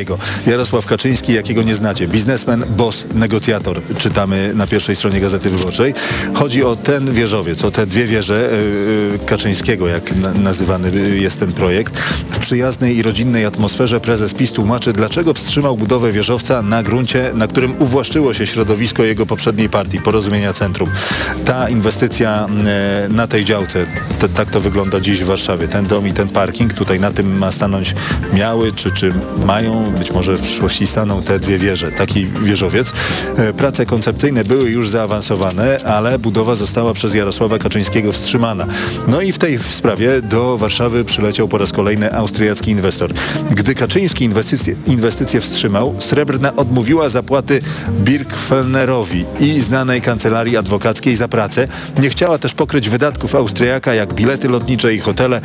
Kaczyńskiego. Jarosław Kaczyński, jakiego nie znacie. Biznesmen, boss, negocjator. Czytamy na pierwszej stronie Gazety Wyborczej. Chodzi o ten wieżowiec, o te dwie wieże yy, Kaczyńskiego, jak na, nazywany jest ten projekt. W przyjaznej i rodzinnej atmosferze prezes PiS tłumaczy, dlaczego wstrzymał budowę wieżowca na gruncie, na którym uwłaszczyło się środowisko jego poprzedniej partii, Porozumienia Centrum. Ta inwestycja yy, na tej działce, tak to wygląda dziś w Warszawie. Ten dom i ten parking, tutaj na tym ma stanąć miały, czy, czy mają, być może w przyszłości staną te dwie wieże, taki wieżowiec. E, Prace koncepcyjne były już zaawansowane, ale budowa została przez Jarosława Kaczyńskiego wstrzymana. No i w tej sprawie do Warszawy przyleciał po raz kolejny austriacki inwestor. Gdy Kaczyński inwestycje, inwestycje wstrzymał, Srebrna odmówiła zapłaty Birkfellnerowi i znanej kancelarii adwokackiej za pracę. Nie chciała też pokryć wydatków Austriaka, jak bilety lotnicze i hotele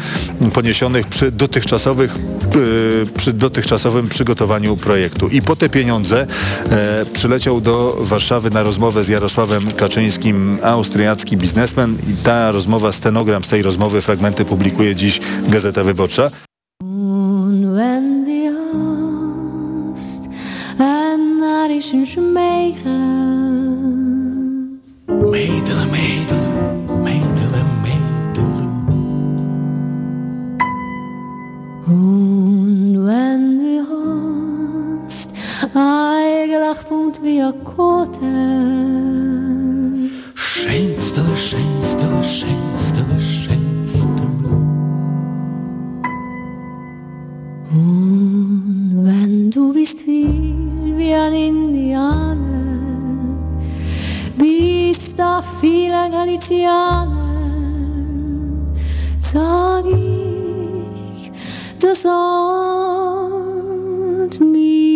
poniesionych przy dotychczasowych, yy, przy dotychczasowym przygotowaniu projektu. I po te pieniądze e, przyleciał do Warszawy na rozmowę z Jarosławem Kaczyńskim, austriacki biznesmen i ta rozmowa, stenogram z tej rozmowy, fragmenty publikuje dziś Gazeta Wyborcza. Onwendig hast eigentlich bunt wie ein והכותל. שיינסטל, שיינסטל, שיינסטל, שיינסטל. Und wenn du bist viel wie ein Indianer, bist da viele Galizianer, sag ich, das Ort mir.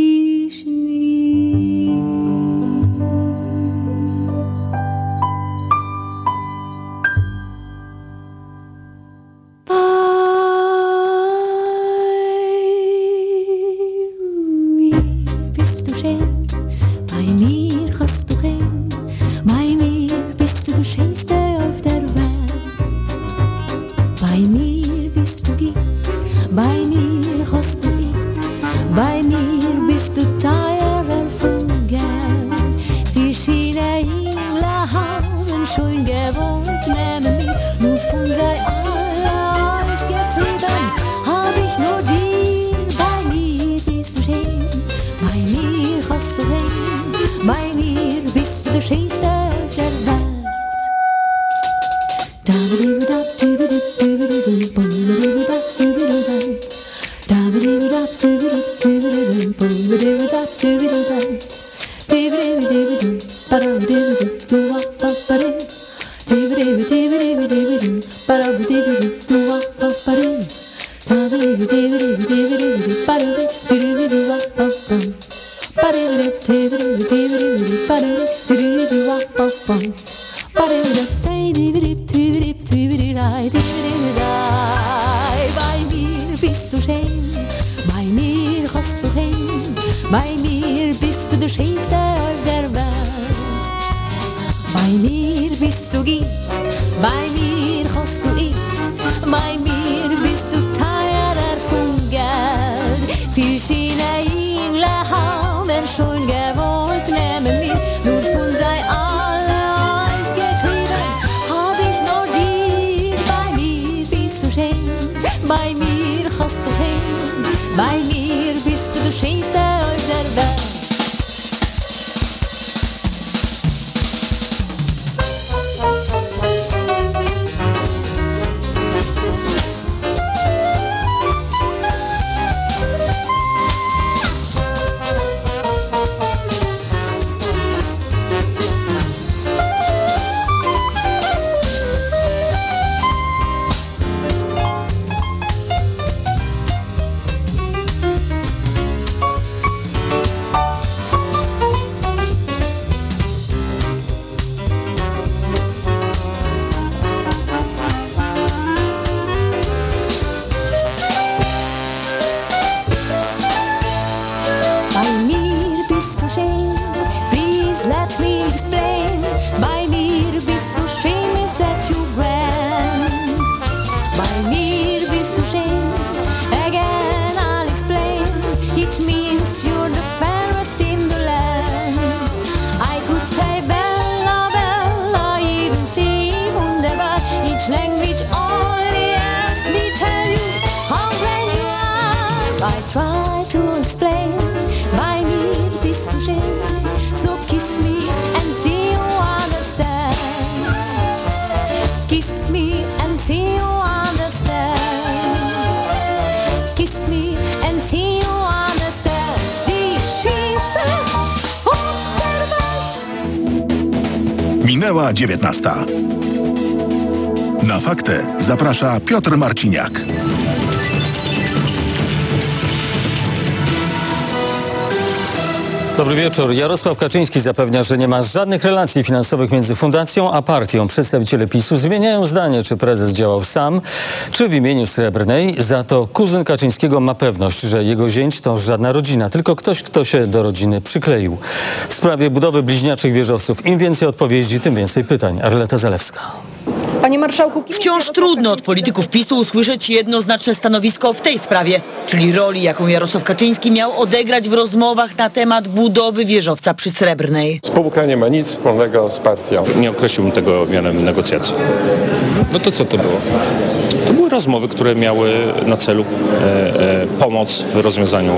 Bis zu der Piotr Marciniak. Dobry wieczór. Jarosław Kaczyński zapewnia, że nie ma żadnych relacji finansowych między fundacją a partią. Przedstawiciele PiSu zmieniają zdanie, czy prezes działał sam, czy w imieniu Srebrnej. Za to kuzyn Kaczyńskiego ma pewność, że jego zięć to żadna rodzina, tylko ktoś, kto się do rodziny przykleił. W sprawie budowy bliźniaczych wieżowców im więcej odpowiedzi, tym więcej pytań. Arleta Zalewska. Panie marszałku, wciąż trudno od polityków PiSu usłyszeć jednoznaczne stanowisko w tej sprawie, czyli roli, jaką Jarosław Kaczyński miał odegrać w rozmowach na temat budowy wieżowca przy Srebrnej. Spółka nie ma nic wspólnego z partią. Nie określiłbym tego mianem negocjacji. No to co to było? To były rozmowy, które miały na celu e, e, pomoc w rozwiązaniu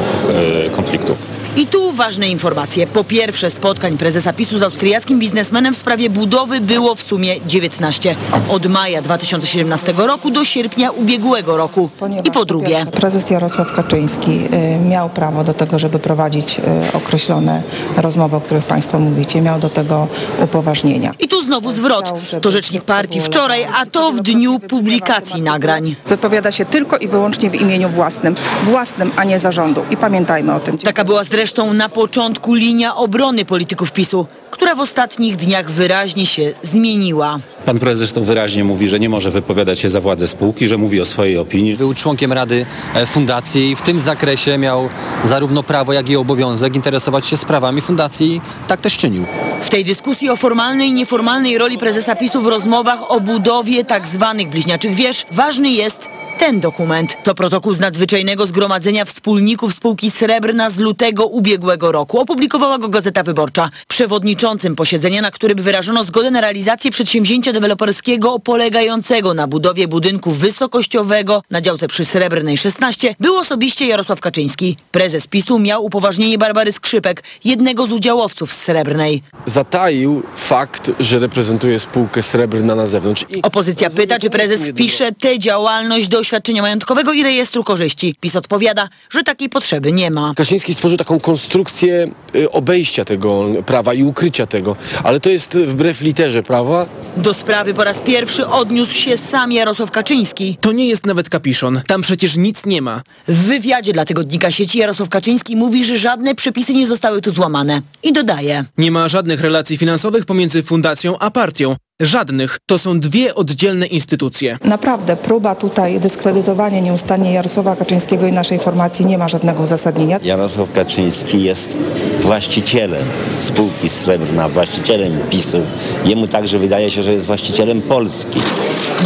e, konfliktu. I tu ważne informacje. Po pierwsze, spotkań prezesa PiSu z austriackim biznesmenem w sprawie budowy było w sumie 19. Od maja 2017 roku do sierpnia ubiegłego roku. I po drugie, Prezes Jarosław Kaczyński y, miał prawo do tego, żeby prowadzić y, określone rozmowy, o których Państwo mówicie. Miał do tego upoważnienia. I tu znowu zwrot. To rzecznik partii wczoraj, a to w dniu publikacji nagrań. Wypowiada się tylko i wyłącznie w imieniu własnym. Własnym, a nie zarządu. I pamiętajmy o tym. Taka była zresztą na początku linia obrony polityków PiSu, która w ostatnich dniach wyraźnie się zmieniła. Pan prezes zresztą wyraźnie mówi, że nie może wypowiadać się za władzę spółki, że mówi o swojej opinii. Był członkiem Rady e, Fundacji i w tym zakresie miał zarówno prawo, jak i obowiązek interesować się sprawami fundacji tak też czynił. W tej dyskusji o formalnej i nieformalnej roli prezesa PiSu w rozmowach o budowie tak zwanych bliźniaczych wież ważny jest ten dokument. To protokół z nadzwyczajnego zgromadzenia wspólników spółki Srebrna z lutego ubiegłego roku. Opublikowała go Gazeta Wyborcza. Przewodniczącym posiedzenia, na którym wyrażono zgodę na realizację przedsięwzięcia deweloperskiego polegającego na budowie budynku wysokościowego na działce przy Srebrnej 16, był osobiście Jarosław Kaczyński. Prezes PiSu miał upoważnienie Barbary Skrzypek, jednego z udziałowców Srebrnej. Zataił fakt, że reprezentuje spółkę Srebrna na zewnątrz. I Opozycja pyta, czy prezes wpisze tę działalność do oświadczenia majątkowego i rejestru korzyści. PiS odpowiada, że takiej potrzeby nie ma. Kaczyński stworzył taką konstrukcję y, obejścia tego prawa i ukrycia tego, ale to jest wbrew literze prawa. Do sprawy po raz pierwszy odniósł się sam Jarosław Kaczyński. To nie jest nawet kapiszon. Tam przecież nic nie ma. W wywiadzie dla tygodnika sieci Jarosław Kaczyński mówi, że żadne przepisy nie zostały tu złamane. I dodaje. Nie ma żadnych relacji finansowych pomiędzy fundacją a partią. Żadnych. To są dwie oddzielne instytucje. Naprawdę próba tutaj dyskredytowania nieustannie Jarosława Kaczyńskiego i naszej formacji nie ma żadnego uzasadnienia. Jarosław Kaczyński jest właścicielem spółki Srebrna, właścicielem PiSu. Jemu także wydaje się, że jest właścicielem Polski.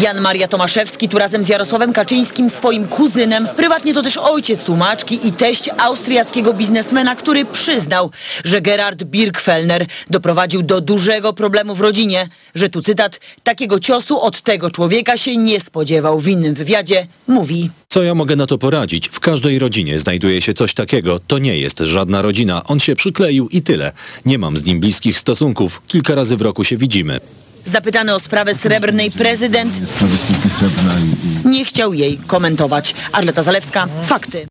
Jan Maria Tomaszewski tu razem z Jarosławem Kaczyńskim, swoim kuzynem, prywatnie to też ojciec tłumaczki i teść austriackiego biznesmena, który przyznał, że Gerard Birkfellner doprowadził do dużego problemu w rodzinie, że tu cytat, takiego ciosu od tego człowieka się nie spodziewał. W innym wywiadzie mówi. Co ja mogę na to poradzić? W każdej rodzinie znajduje się coś takiego. To nie jest żadna rodzina. On się przykleił i tyle. Nie mam z nim bliskich stosunków. Kilka razy w roku się widzimy. Zapytany o sprawę srebrnej prezydent nie chciał jej komentować. Arleta Zalewska, fakty.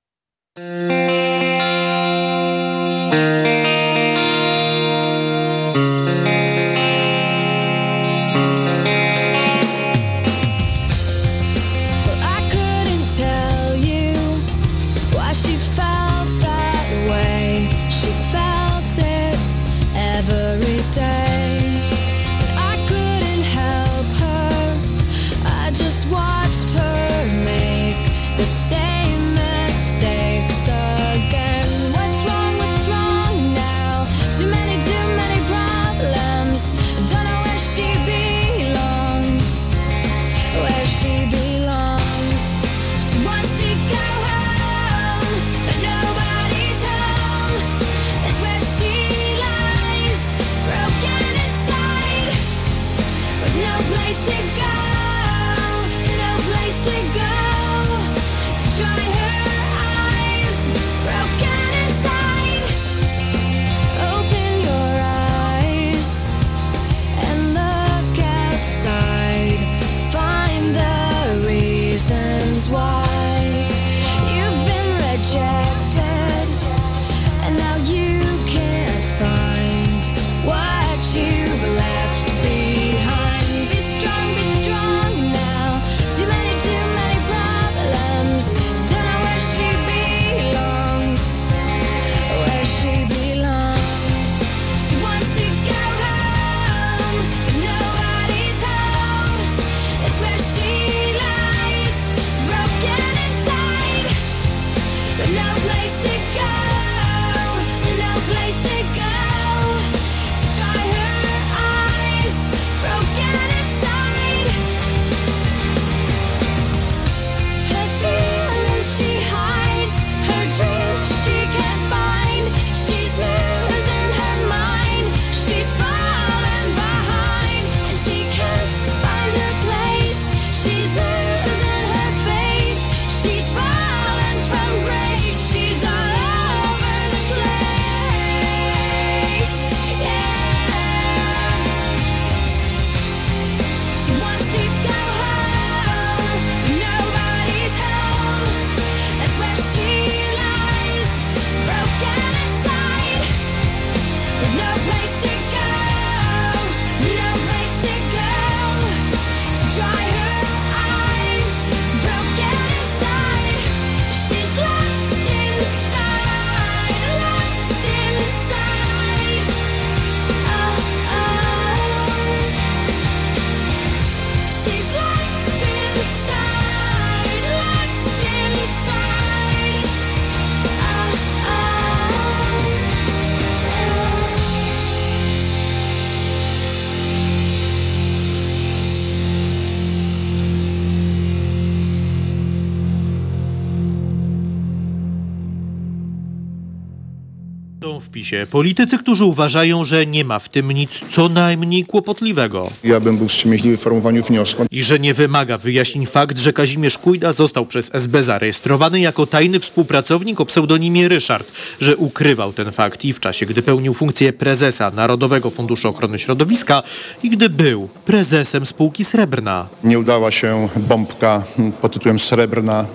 Politycy, którzy uważają, że nie ma w tym nic co najmniej kłopotliwego. Ja bym był wstrzemięźliwy w formowaniu wniosku. I że nie wymaga wyjaśnień fakt, że Kazimierz Kujda został przez SB zarejestrowany jako tajny współpracownik o pseudonimie Ryszard, że ukrywał ten fakt i w czasie, gdy pełnił funkcję prezesa Narodowego Funduszu Ochrony Środowiska i gdy był prezesem spółki Srebrna. Nie udała się bombka pod tytułem Srebrna.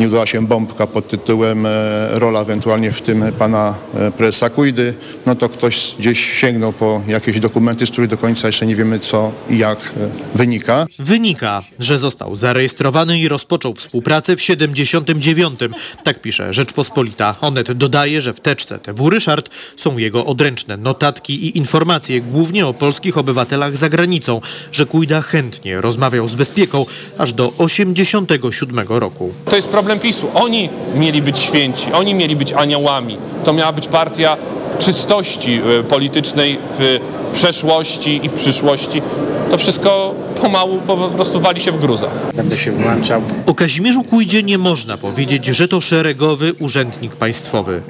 Nie udała się bombka pod tytułem e, rola ewentualnie w tym pana e, prezesa Kujdy. No to ktoś gdzieś sięgnął po jakieś dokumenty, z których do końca jeszcze nie wiemy co i jak e, wynika. Wynika, że został zarejestrowany i rozpoczął współpracę w 79. Tak pisze Rzeczpospolita. Onet dodaje, że w teczce TW Ryszard są jego odręczne notatki i informacje głównie o polskich obywatelach za granicą, że Kujda chętnie rozmawiał z bezpieką aż do 87 roku. To jest problem PiSu. Oni mieli być święci, oni mieli być aniołami. To miała być partia czystości e, politycznej w przeszłości i w przyszłości. To wszystko pomału po prostu wali się w gruzach. Będę się włączał. O Kazimierzu Kujdzie nie można powiedzieć, że to szeregowy urzędnik państwowy.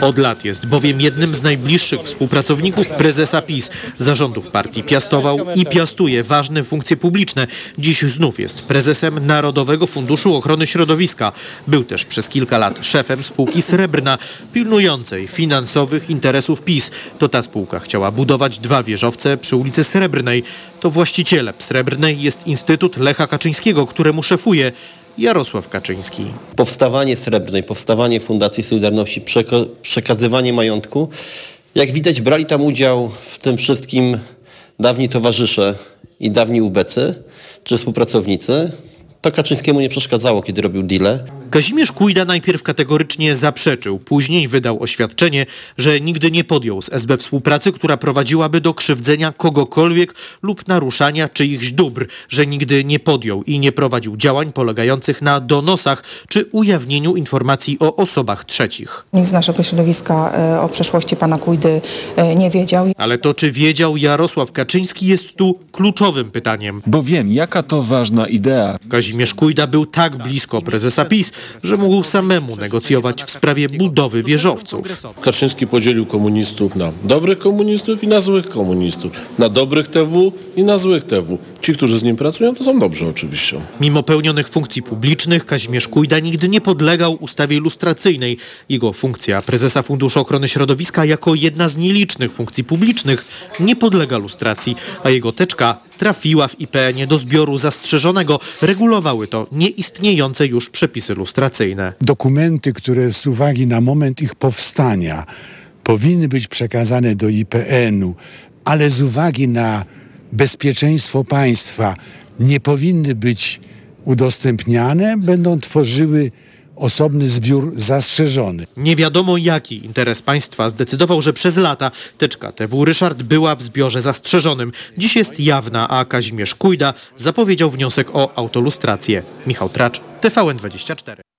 Od lat jest bowiem jednym z najbliższych współpracowników prezesa PiS. Zarządów partii piastował i piastuje ważne funkcje publiczne. Dziś znów jest prezesem Narodowego Funduszu Ochrony Środowiska. Był też przez kilka lat szefem spółki Srebrna, pilnującej finansowych interesów PiS. To ta spółka chciała budować dwa wieżowce przy ulicy Srebrnej. To właścicielem Srebrnej jest Instytut Lecha Kaczyńskiego, któremu szefuje Jarosław Kaczyński. powstawanie Srebrnej, powstawanie Fundacji Solidarności, przekazywanie majątku. Jak widać brali tam udział w tym wszystkim dawni towarzysze i dawni ubecy, czy współpracownicy. To Kaczyńskiemu nie przeszkadzało, kiedy robił deale. Kazimierz Kujda najpierw kategorycznie zaprzeczył, później wydał oświadczenie, że nigdy nie podjął z SB współpracy, która prowadziłaby do krzywdzenia kogokolwiek lub naruszania czyichś dóbr, że nigdy nie podjął i nie prowadził działań polegających na donosach czy ujawnieniu informacji o osobach trzecich. Nikt z naszego środowiska e, o przeszłości pana Kujdy e, nie wiedział. Ale to, czy wiedział Jarosław Kaczyński, jest tu kluczowym pytaniem. Bo wiem, jaka to ważna idea. Kazimierz Kujda był tak blisko prezesa PiS, że mógł samemu negocjować w sprawie budowy wieżowców. Kaczyński podzielił komunistów na dobrych komunistów i na złych komunistów. Na dobrych TW i na złych TW. Ci, którzy z nim pracują, to są dobrzy oczywiście. Mimo pełnionych funkcji publicznych, Kazimierz Kujda nigdy nie podlegał ustawie lustracyjnej. Jego funkcja prezesa Funduszu Ochrony Środowiska jako jedna z nielicznych funkcji publicznych nie podlega lustracji, a jego teczka trafiła w IPN-ie do zbioru zastrzeżonego. Regulowały to nieistniejące już przepisy lustracyjne. Dokumenty, które z uwagi na moment ich powstania powinny być przekazane do IPN-u, ale z uwagi na bezpieczeństwo państwa nie powinny być udostępniane, będą tworzyły osobny zbiór zastrzeżony. Nie wiadomo jaki interes państwa zdecydował, że przez lata teczka TW Ryszard była w zbiorze zastrzeżonym. Dziś jest jawna, a Kazimierz Kujda zapowiedział wniosek o autolustrację. Michał Tracz, TVN24.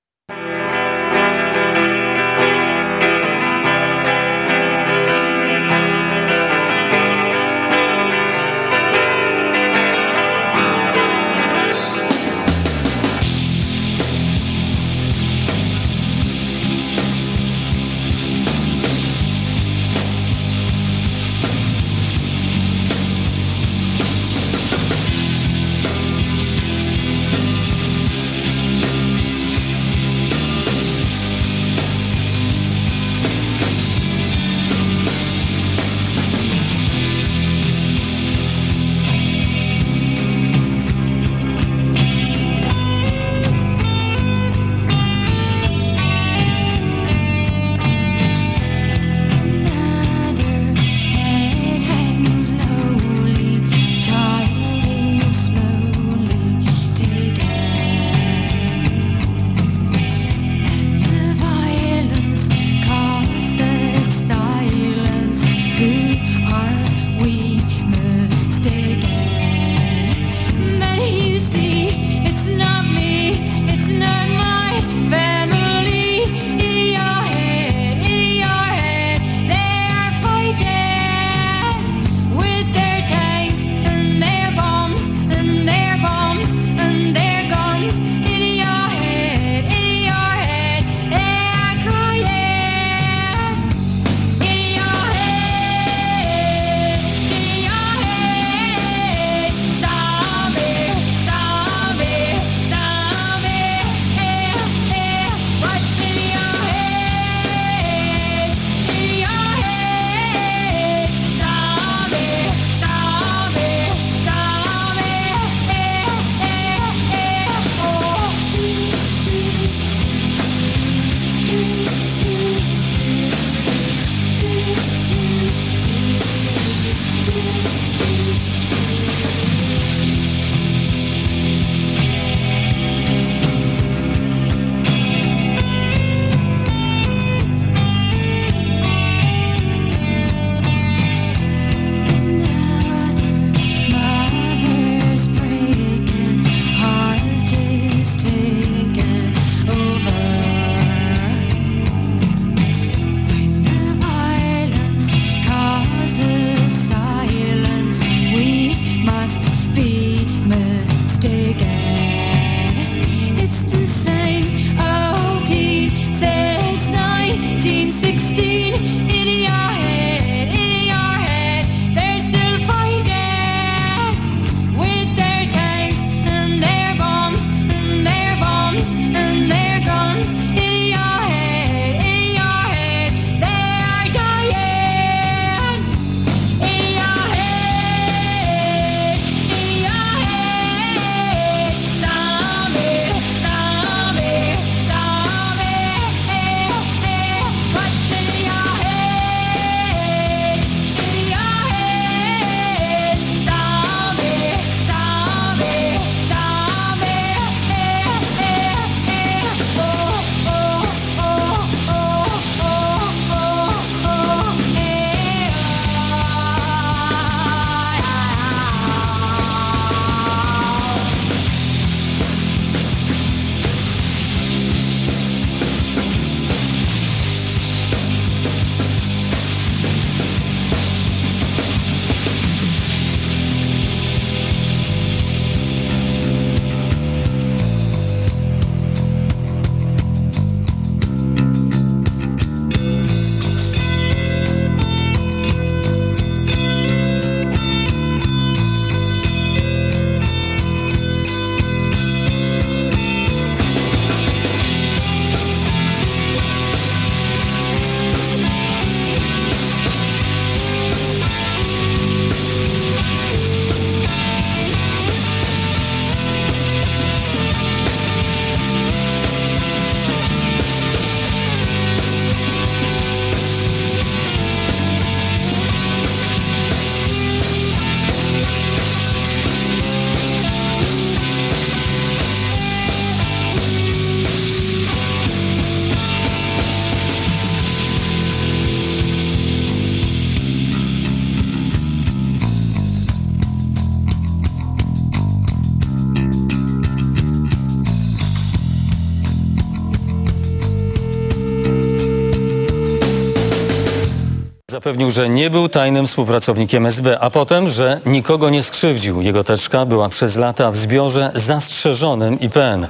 Zapewnił, że nie był tajnym współpracownikiem SB, a potem, że nikogo nie skrzywdził. Jego teczka była przez lata w zbiorze zastrzeżonym IPN.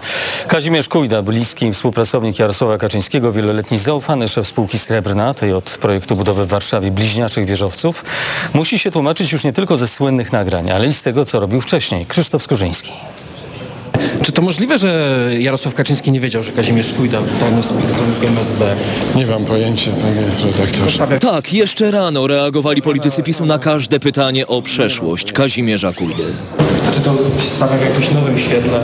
Kazimierz Kujda, bliski współpracownik Jarosława Kaczyńskiego, wieloletni zaufany szef spółki Srebrna, tej od projektu budowy w Warszawie bliźniaczych wieżowców, musi się tłumaczyć już nie tylko ze słynnych nagrań, ale i z tego, co robił wcześniej. Krzysztof Skurzyński. Czy to możliwe, że Jarosław Kaczyński nie wiedział, że Kazimierz Kujda był tajnym współpracownikiem SB? Nie mam pojęcia, panie redaktorze. Tak, jeszcze rano reagowali politycy PiSu na każde pytanie o przeszłość Kazimierza Kujdy. Czy to w jakimś nowym świetle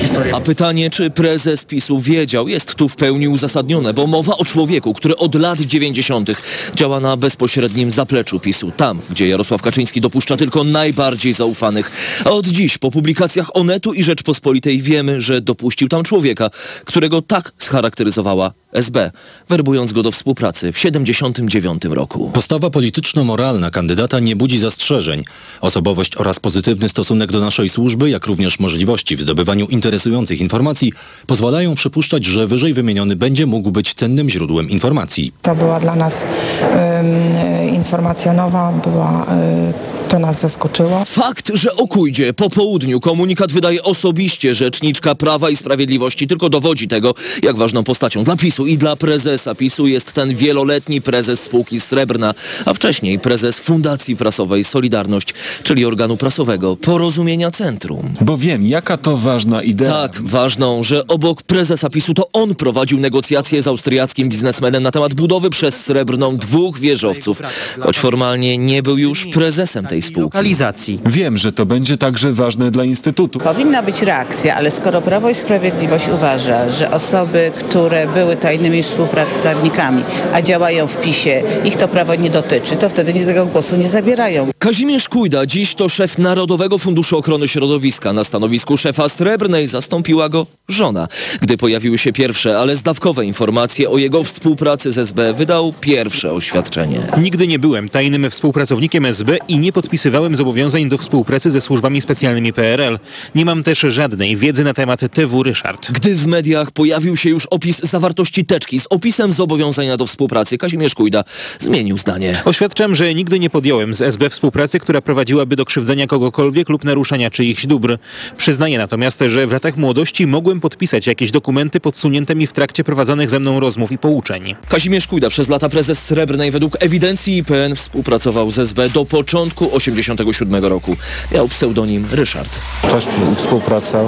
historię? A pytanie, czy prezes PiSu wiedział, jest tu w pełni uzasadnione, bo mowa o człowieku, który od lat 90. działa na bezpośrednim zapleczu PiSu, tam, gdzie Jarosław Kaczyński dopuszcza tylko najbardziej zaufanych. A od dziś, po publikacjach Onetu i Rzeczpospolitej wiemy, że dopuścił tam człowieka, którego tak scharakteryzowała SB, werbując go do współpracy w 79 roku. Postawa polityczno-moralna kandydata nie budzi zastrzeżeń. Osobowość oraz pozytywny stosunek do naszej służby, jak również możliwości w zdobywaniu interesujących informacji pozwalają przypuszczać, że wyżej wymieniony będzie mógł być cennym źródłem informacji. To była dla nas ym, informacja nowa, była, y, to nas zaskoczyło. Fakt, że o Kujdzie po południu komunikat wydaje osobiście rzeczniczka Prawa i Sprawiedliwości tylko dowodzi tego, jak ważną postacią dla PiSu i dla prezesa PiSu jest ten wieloletni prezes spółki Srebrna, a wcześniej prezes Fundacji Prasowej Solidarność, czyli organu prasowego Porozumienia Centrum. Bo wiem, jaka to ważna idea. Tak, ważną, że obok prezesa PiSu to on prowadził negocjacje z austriackim biznesmenem na temat budowy przez Srebrną dwóch wieżowców, choć formalnie nie był już prezesem tej spółki. Lokalizacji. Wiem, że to będzie także ważne dla Instytutu. Powinna być reakcja, ale skoro Prawo i Sprawiedliwość uważa, że osoby, które były tajnymi współpracownikami, a działają w PiSie, ich to prawo nie dotyczy, to wtedy nie tego głosu nie zabierają. Kazimierz Kujda dziś to szef Narodowego Funduszu Ochrony Środowiska. Na stanowisku szefa Srebrnej zastąpiła go żona. Gdy pojawiły się pierwsze, ale zdawkowe informacje o jego współpracy z SB, wydał pierwsze oświadczenie. Nigdy nie byłem tajnym współpracownikiem SB i nie podpisywałem zobowiązań do współpracy ze służbami specjalnymi PRL. Nie mam też żadnej wiedzy na temat TW Ryszard. Gdy w mediach pojawił się już opis zawartości teczki z opisem zobowiązania do współpracy, Kazimierz Kujda zmienił zdanie. Oświadczam, że nigdy nie podjąłem z SB współpracy, która prowadziłaby do krzywdzenia kogokolwiek lub naruszania czyichś dóbr. Przyznaję natomiast, że w latach młodości mogłem podpisać jakieś dokumenty podsunięte mi w trakcie prowadzonych ze mną rozmów i pouczeń. Kazimierz Kujda przez lata prezes Srebrnej według ewidencji IPN współpracował z SB do początku 87 roku. Miał pseudonim Ryszard. Ta współpraca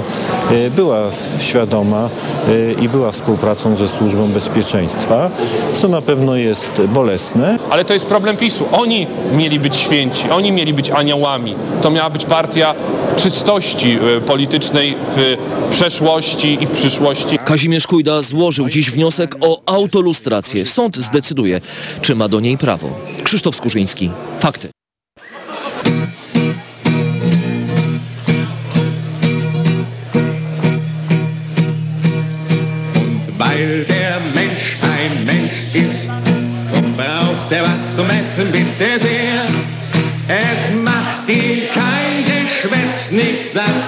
e, była świadoma e, i była współpracą ze Służbą Bezpieczeństwa, co na pewno jest bolesne. Ale to jest problem PiSu. Oni mieli być święci, oni mieli być aniołami. To miała być partia czystości e, politycznej w przeszłości i w przyszłości. Kazimierz Kujda złożył dziś wniosek o autolustrację. Sąd zdecyduje, czy ma do niej prawo. Krzysztof Skurzyński. Fakty. Weil der Mensch ein Mensch ist, und braucht er was zum Essen, bitte sehr. Es macht ihn kein Geschwätz nicht satt,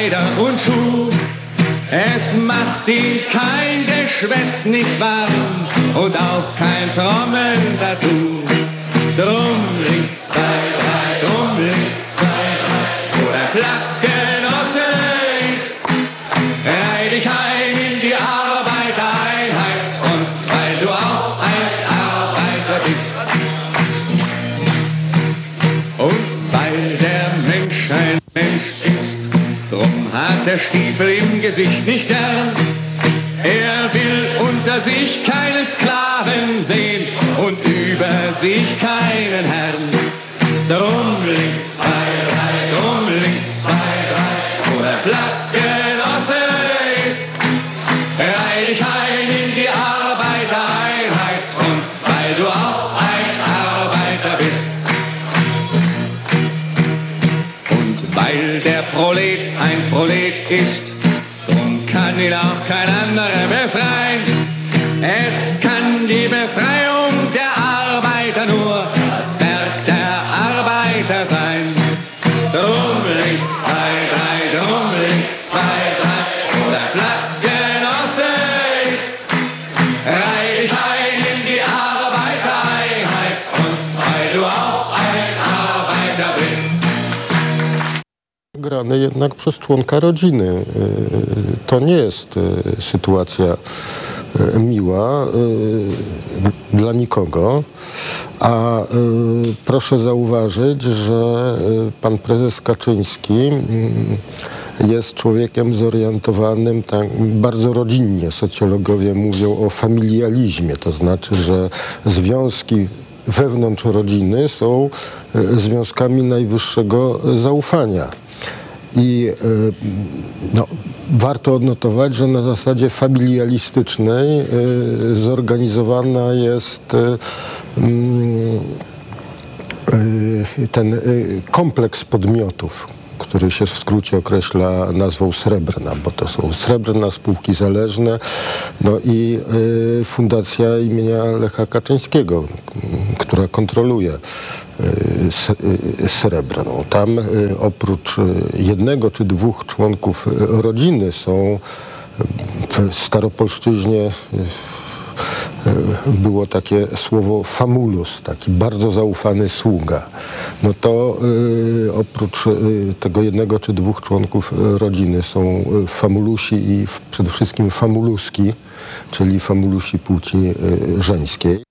Kleider und Schuh. Es macht ihn kein Geschwätz nicht warm und auch kein Trommeln dazu. Drum Stiefel im Gesicht nicht gern. Er will unter sich keinen Sklaven sehen und über sich keinen Herrn. Drum links, zwei, drei, drum links, zwei, drei, wo der Platzgenosse ist. Reih grane jednak przez członka rodziny. Y, To nie jest y, sytuacja y, miła dla nikogo, a proszę zauważyć, że pan prezes Kaczyński y, jest człowiekiem zorientowanym tak bardzo rodzinnie. Socjologowie mówią o familializmie, to znaczy, że związki wewnątrz rodziny są związkami najwyższego zaufania. I y, no, warto odnotować, że na zasadzie familialistycznej y, zorganizowana jest y, mm, ten kompleks podmiotów, który się w skrócie określa nazwą Srebrna, bo to są Srebrna, spółki zależne, no i y, Fundacja imienia Lecha Kaczyńskiego, która kontroluje Srebrną. Tam y, oprócz jednego czy dwóch członków rodziny są w staropolszczyźnie było takie słowo famulus, taki bardzo zaufany sługa. No to oprócz tego jednego czy dwóch członków rodziny są famulusi i przede wszystkim famuluski, czyli famulusi płci żeńskiej.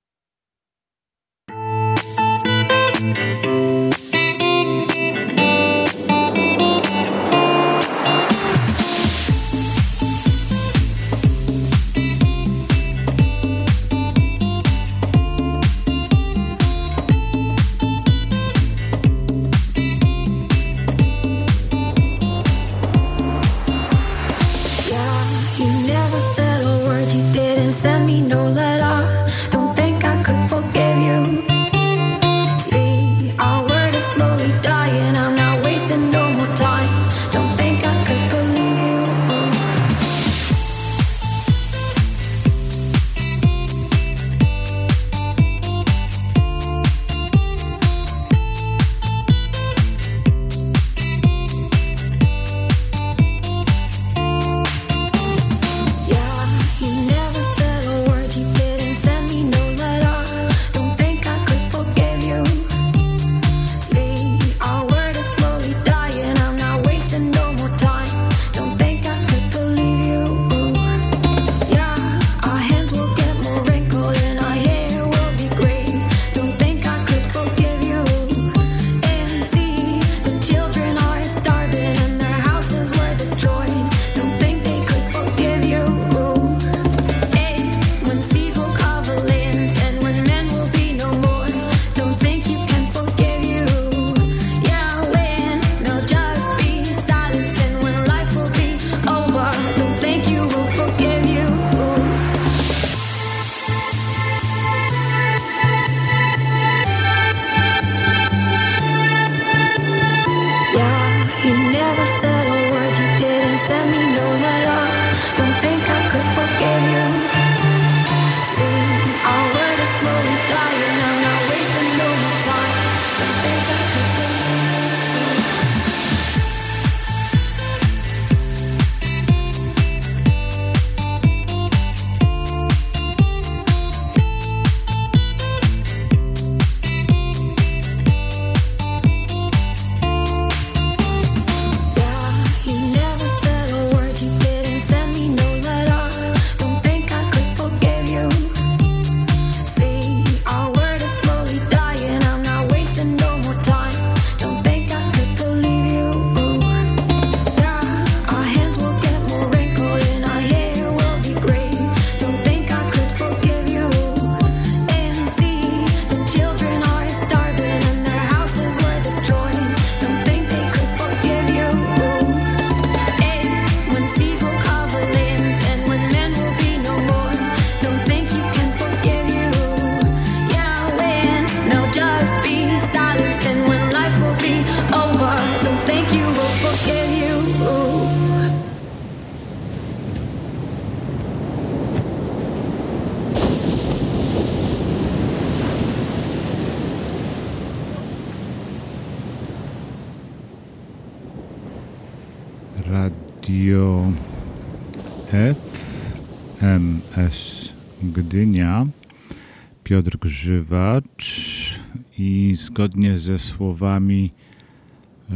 Piotr Grzywacz i zgodnie ze słowami,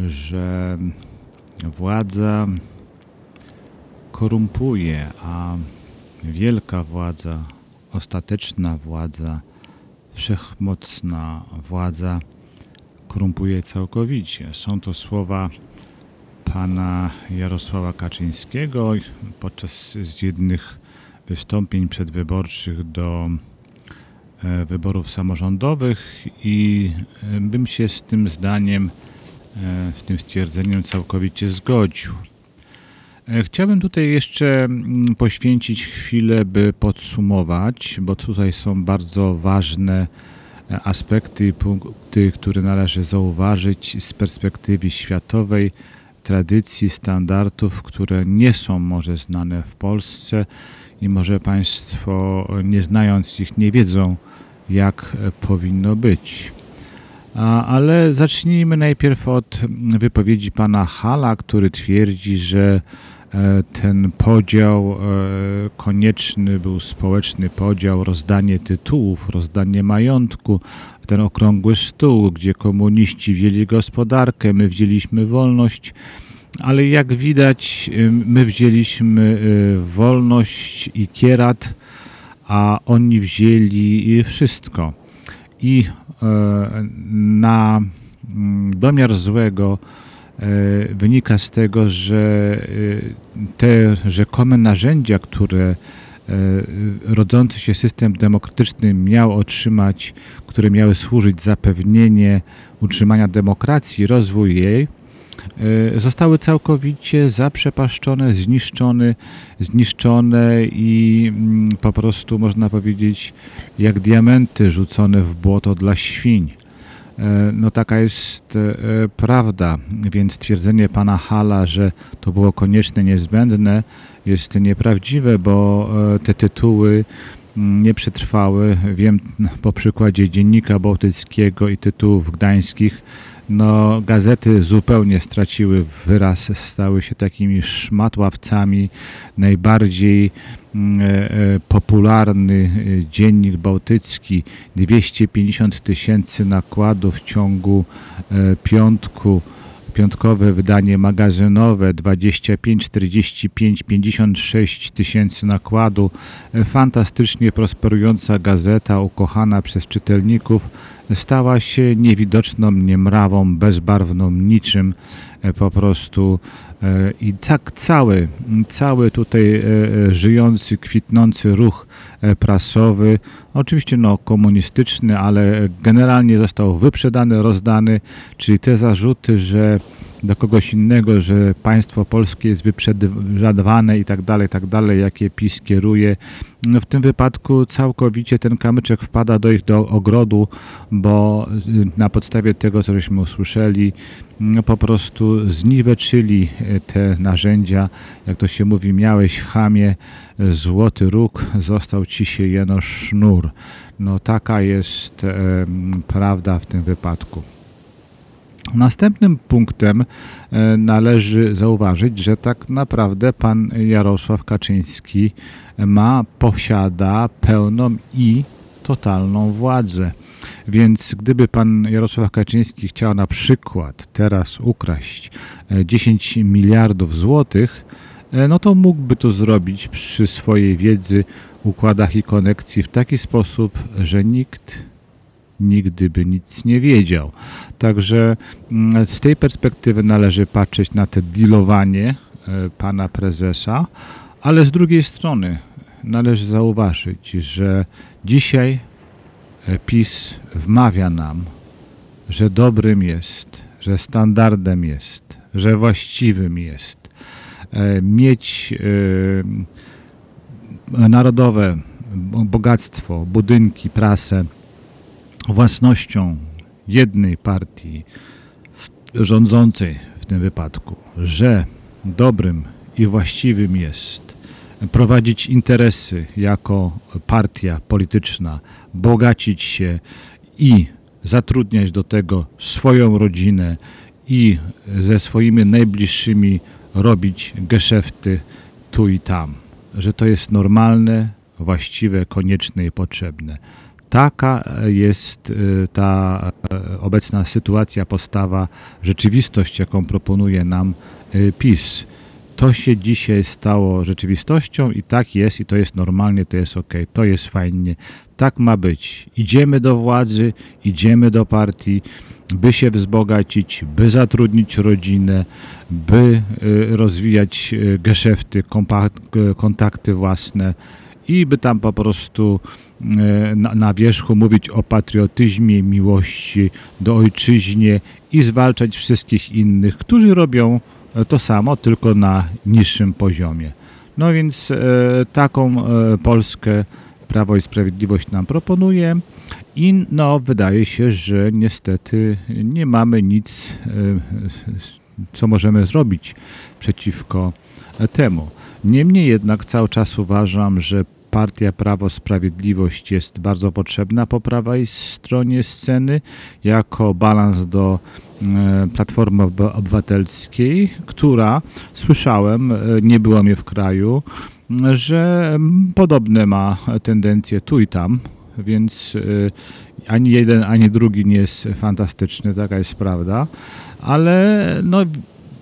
że władza korumpuje, a wielka władza, ostateczna władza, wszechmocna władza korumpuje całkowicie. Są to słowa pana Jarosława Kaczyńskiego podczas jednych wystąpień przedwyborczych do wyborów samorządowych i e, bym się z tym zdaniem, e, z tym stwierdzeniem całkowicie zgodził. E, Chciałbym tutaj jeszcze mm, poświęcić chwilę, by podsumować, bo tutaj są bardzo ważne e, aspekty punkty, które należy zauważyć z perspektywy światowej, tradycji, standardów, które nie są może znane w Polsce i może Państwo, e, nie znając ich, nie wiedzą, jak e, powinno być. Ale zacznijmy najpierw od wypowiedzi pana Hala, który twierdzi, że e, ten podział e, konieczny był społeczny podział, rozdanie tytułów, rozdanie majątku, ten okrągły stół, gdzie komuniści wzięli gospodarkę, my wzięliśmy wolność, ale jak widać, y, my wzięliśmy wolność i kierat, a oni wzięli wszystko. I e, na mm, domiar złego e, wynika z tego, że e, te rzekome narzędzia, które rodzący się system demokratyczny miał otrzymać, które miały służyć zapewnienie utrzymania demokracji, rozwój jej, zostały całkowicie zaprzepaszczone, zniszczone, zniszczone i mm, po prostu można powiedzieć jak diamenty rzucone w błoto dla świń. E, No taka jest e, prawda, więc twierdzenie pana Hala, że to było konieczne, niezbędne jest nieprawdziwe, bo te tytuły mm, nie przetrwały. Wiem po przykładzie Dziennika Bałtyckiego i tytułów gdańskich, no gazety zupełnie straciły wyraz, stały się takimi szmatławcami. Najbardziej mm, e, e, popularny e, dziennik bałtycki, 250 tysięcy nakładów w ciągu piątku, piątkowe wydanie magazynowe 25, 45, 56 tysięcy nakładu. Fantastycznie prosperująca gazeta, ukochana przez czytelników, stała się niewidoczną, niemrawą, bezbarwną, niczym e, po prostu. e, I tak cały, cały tutaj e, żyjący, kwitnący ruch prasowy, oczywiście no komunistyczny, ale generalnie został wyprzedany, rozdany, czyli te zarzuty, że do kogoś innego, że państwo polskie jest wyprzedawane i tak dalej, tak dalej, jakie PiS kieruje. No w tym wypadku całkowicie ten kamyczek wpada do ich do ogrodu, bo y, na podstawie tego, co żeśmy usłyszeli, no po prostu zniweczyli y, te narzędzia. Jak to się mówi, miałeś chamie, y, złoty róg, został ci się jeno sznur. No taka jest em, prawda w tym wypadku. Następnym punktem e, należy zauważyć, że tak naprawdę pan Jarosław Kaczyński ma, posiada pełną i totalną władzę. Więc gdyby pan Jarosław Kaczyński chciał na przykład teraz ukraść e, 10 miliardów złotych, e, no to mógłby to zrobić przy swojej wiedzy, układach i konekcji w taki sposób, że nikt nigdy by nic nie wiedział. Także mm, z tej perspektywy należy patrzeć na te dealowanie e, pana prezesa, ale z drugiej strony należy zauważyć, że dzisiaj e, PiS wmawia nam, że dobrym jest, że standardem jest, że właściwym jest e, mieć narodowe bogactwo, budynki, prasę, własnością jednej partii rządzącej w tym wypadku, że dobrym i właściwym jest prowadzić interesy jako partia polityczna, bogacić się i zatrudniać do tego swoją rodzinę i ze swoimi najbliższymi robić geszefty tu i tam, że to jest normalne, właściwe, konieczne i potrzebne. Taka jest y, ta e, obecna sytuacja, postawa, rzeczywistość, jaką proponuje nam y, PiS. To się dzisiaj stało rzeczywistością i tak jest, i to jest normalnie, to jest ok, to jest fajnie. Tak ma być. Idziemy do władzy, idziemy do partii, by się wzbogacić, by zatrudnić rodzinę, by rozwijać geszefty, kontakty własne i by tam po prostu e, na, na wierzchu mówić o patriotyzmie, miłości do ojczyźnie i zwalczać wszystkich innych, którzy robią e, to samo, tylko na niższym poziomie. No więc e, taką Polskę Prawo i Sprawiedliwość nam proponuje i no wydaje się, że niestety nie mamy nic, co możemy zrobić przeciwko temu. Niemniej jednak cały czas uważam, że partia Prawo Sprawiedliwość jest bardzo potrzebna po prawej stronie sceny jako balans do e, Platformy Ob- Obywatelskiej, która słyszałem, e, nie było mnie w kraju, że podobne ma tendencje tu i tam, więc e, ani jeden, ani drugi nie jest fantastyczny, taka jest prawda, ale no,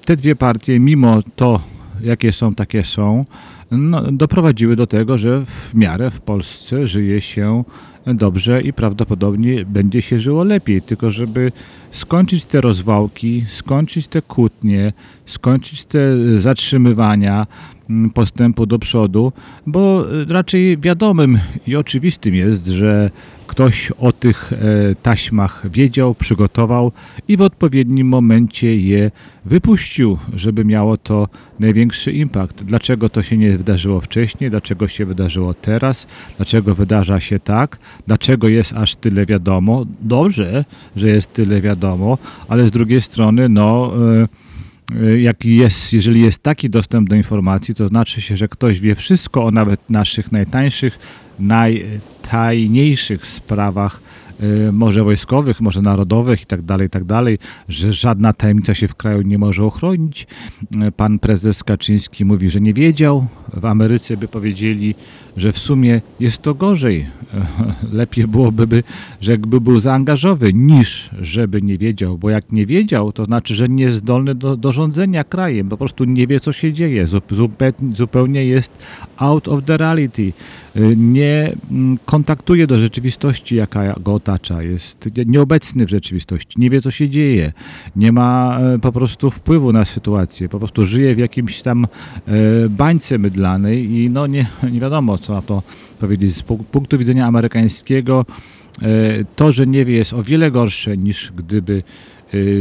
te dwie partie, mimo to, jakie są, takie są, no, doprowadziły do tego, że w miarę w Polsce żyje się dobrze i prawdopodobnie będzie się żyło lepiej. Tylko żeby skończyć te rozwałki, skończyć te kłótnie, skończyć te zatrzymywania mm, postępu do przodu, bo raczej wiadomym i oczywistym jest, że ktoś o tych e, taśmach wiedział, przygotował i w odpowiednim momencie je wypuścił, żeby miało to największy impact. Dlaczego to się nie wydarzyło wcześniej, dlaczego się wydarzyło teraz, dlaczego wydarza się tak, dlaczego jest aż tyle wiadomo. Dobrze, że jest tyle wiadomo, ale z drugiej strony, no. e, jak jest, jeżeli jest taki dostęp do informacji, to znaczy się, że ktoś wie wszystko o nawet naszych najtańszych, najtajniejszych sprawach, może wojskowych, może narodowych i tak dalej, i tak dalej, że żadna tajemnica się w kraju nie może ochronić. Y, Pan prezes Kaczyński mówi, że nie wiedział. W Ameryce by powiedzieli, że w sumie jest to gorzej. Lepiej byłoby, by, że jakby był zaangażowany, niż żeby nie wiedział, bo jak nie wiedział, to znaczy, że nie jest zdolny do, do rządzenia krajem, po prostu nie wie, co się dzieje, Zup- zupe- zupełnie jest out of the reality, Y, nie mm, kontaktuje do rzeczywistości, jaka go otacza, jest nie- nieobecny w rzeczywistości, nie wie, co się dzieje, nie ma e, po prostu wpływu na sytuację, po prostu żyje w jakimś tam e, bańce mydlanej i no nie, nie wiadomo, co na to powiedzieć. Z pu- punktu widzenia amerykańskiego e, to, że nie wie, jest o wiele gorsze niż gdyby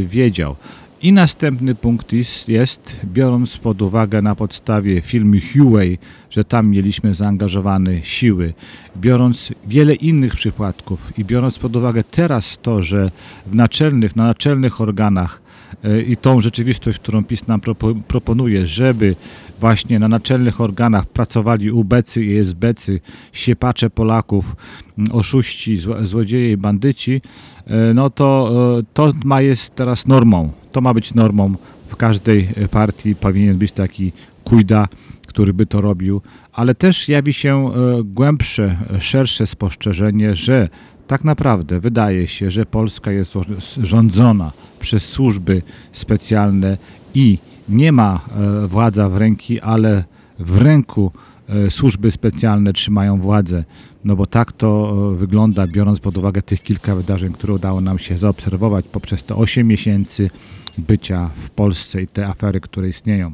wiedział. I następny punkt jest, jest, biorąc pod uwagę na podstawie filmu Huey, że tam mieliśmy zaangażowane siły, biorąc wiele innych przypadków i biorąc pod uwagę teraz to, że w naczelnych, na naczelnych organach e, i tą rzeczywistość, którą PiS nam propo- proponuje, żeby właśnie na naczelnych organach pracowali ubecy i esbecy, siepacze Polaków, m, oszuści, zło- złodzieje i bandyci, e, no to e, to ma jest teraz normą. To ma być normą w każdej e, partii. Powinien być taki kujda, który by to robił, ale też jawi się głębsze, szersze spostrzeżenie, że tak naprawdę wydaje się, że Polska jest rządzona przez służby specjalne i nie ma e, władza w ręki, ale w ręku e, służby specjalne trzymają władzę. No bo tak to e, wygląda, biorąc pod uwagę tych kilka wydarzeń, które udało nam się zaobserwować poprzez te 8 miesięcy bycia w Polsce i te afery, które istnieją.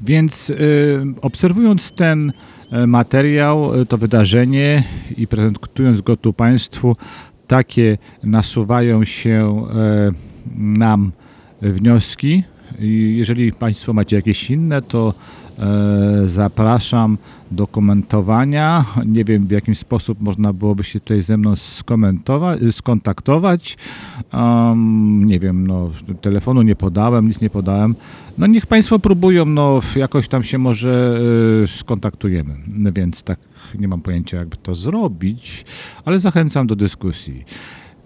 Więc y, obserwując ten materiał, to wydarzenie i prezentując go tu Państwu, takie nasuwają się e, nam wnioski. Jeżeli Państwo macie jakieś inne, to e, zapraszam do komentowania. Nie wiem, w jaki sposób można byłoby się tutaj ze mną skomentować, skontaktować. Um, nie wiem, no, telefonu nie podałem, nic nie podałem. No niech Państwo próbują, no jakoś tam się może e, skontaktujemy. Więc tak nie mam pojęcia, jakby to zrobić, ale zachęcam do dyskusji.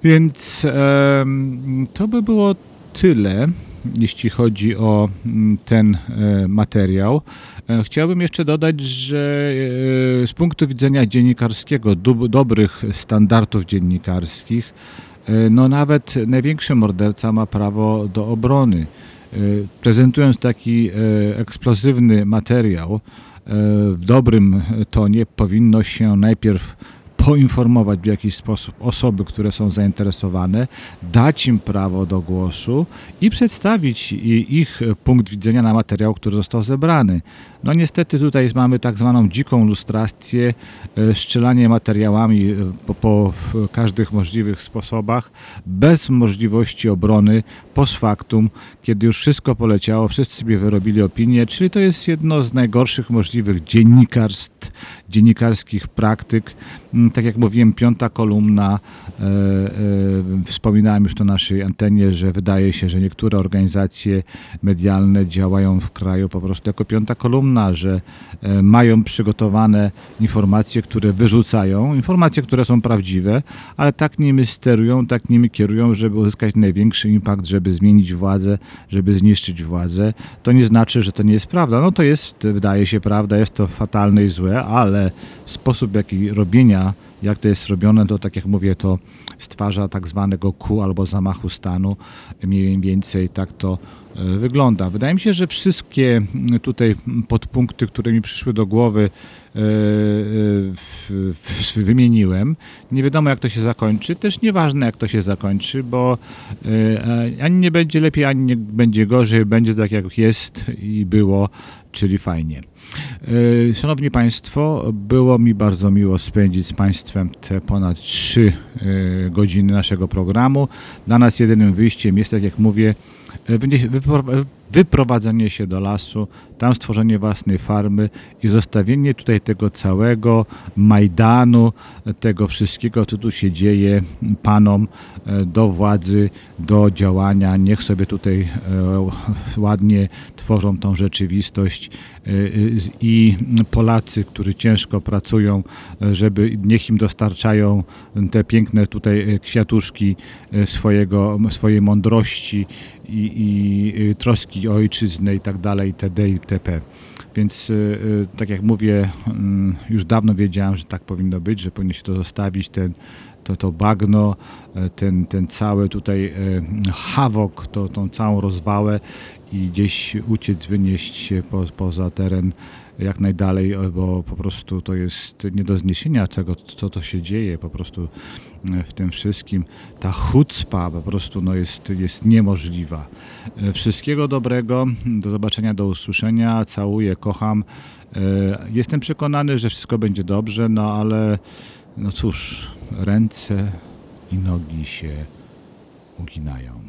Więc em, to by było tyle. Jeśli chodzi o mm, ten e, materiał. E, Chciałbym jeszcze dodać, że e, z punktu widzenia dziennikarskiego, dobrych standardów dziennikarskich, no nawet największy morderca ma prawo do obrony. Prezentując taki eksplozywny materiał w dobrym tonie, powinno się najpierw poinformować w jakiś sposób osoby, które są zainteresowane, dać im prawo do głosu i przedstawić ich punkt widzenia na materiał, który został zebrany. No niestety tutaj mamy tak zwaną dziką lustrację, e, strzelanie materiałami e, po, po każdych możliwych sposobach, bez możliwości obrony post factum, kiedy już wszystko poleciało, wszyscy sobie wyrobili opinię, czyli to jest jedno z najgorszych możliwych dziennikarstw, dziennikarskich praktyk. Mm, Tak jak mówiłem, piąta kolumna, e, e, wspominałem już to na naszej antenie, że wydaje się, że niektóre organizacje medialne działają w kraju po prostu jako piąta kolumna, że e, mają przygotowane informacje, które wyrzucają, informacje, które są prawdziwe, ale tak nimi sterują, tak nimi kierują, żeby uzyskać największy impact, żeby zmienić władzę, żeby zniszczyć władzę. To nie znaczy, że to nie jest prawda. No to jest, wydaje się, prawda, jest to fatalne i złe, ale sposób jaki robienia jak to jest robione, to tak jak mówię, to stwarza tak zwanego ku albo zamachu stanu. Mniej więcej tak to wygląda. Wydaje mi się, że wszystkie tutaj podpunkty, które mi przyszły do głowy, e, e, wymieniłem. Nie wiadomo, jak to się zakończy. Też nieważne, jak to się zakończy, bo e, ani nie będzie lepiej, ani nie będzie gorzej. Będzie tak, jak jest i było, czyli fajnie. E, Szanowni Państwo, było mi bardzo miło spędzić z Państwem te ponad 3 e, godziny naszego programu. Dla nas jedynym wyjściem jest, tak jak mówię, e, wyprowadzenie się do lasu, tam stworzenie własnej farmy i zostawienie tutaj tego całego Majdanu, tego wszystkiego, co tu się dzieje panom do władzy, do działania. Niech sobie tutaj ładnie tworzą tą rzeczywistość i Polacy, którzy ciężko pracują, e, żeby niech im dostarczają te piękne tutaj e, kwiatuszki e, swojego, swojej mądrości i, i troski o ojczyznę i tak dalej, itd. itp. Więc tak jak mówię, mm, już dawno wiedziałem, że tak powinno być, że powinno się to zostawić, ten, to, to bagno, ten, ten cały tutaj hawok, to, tą całą rozwałę i gdzieś uciec, wynieść się po, poza teren jak najdalej, bo po prostu to jest nie do zniesienia tego, co to się dzieje po prostu e, w tym wszystkim. Ta chucpa po prostu no jest, jest niemożliwa. E, Wszystkiego dobrego, do zobaczenia, do usłyszenia, całuję, kocham. E, Jestem przekonany, że wszystko będzie dobrze, no ale no cóż, ręce i nogi się uginają.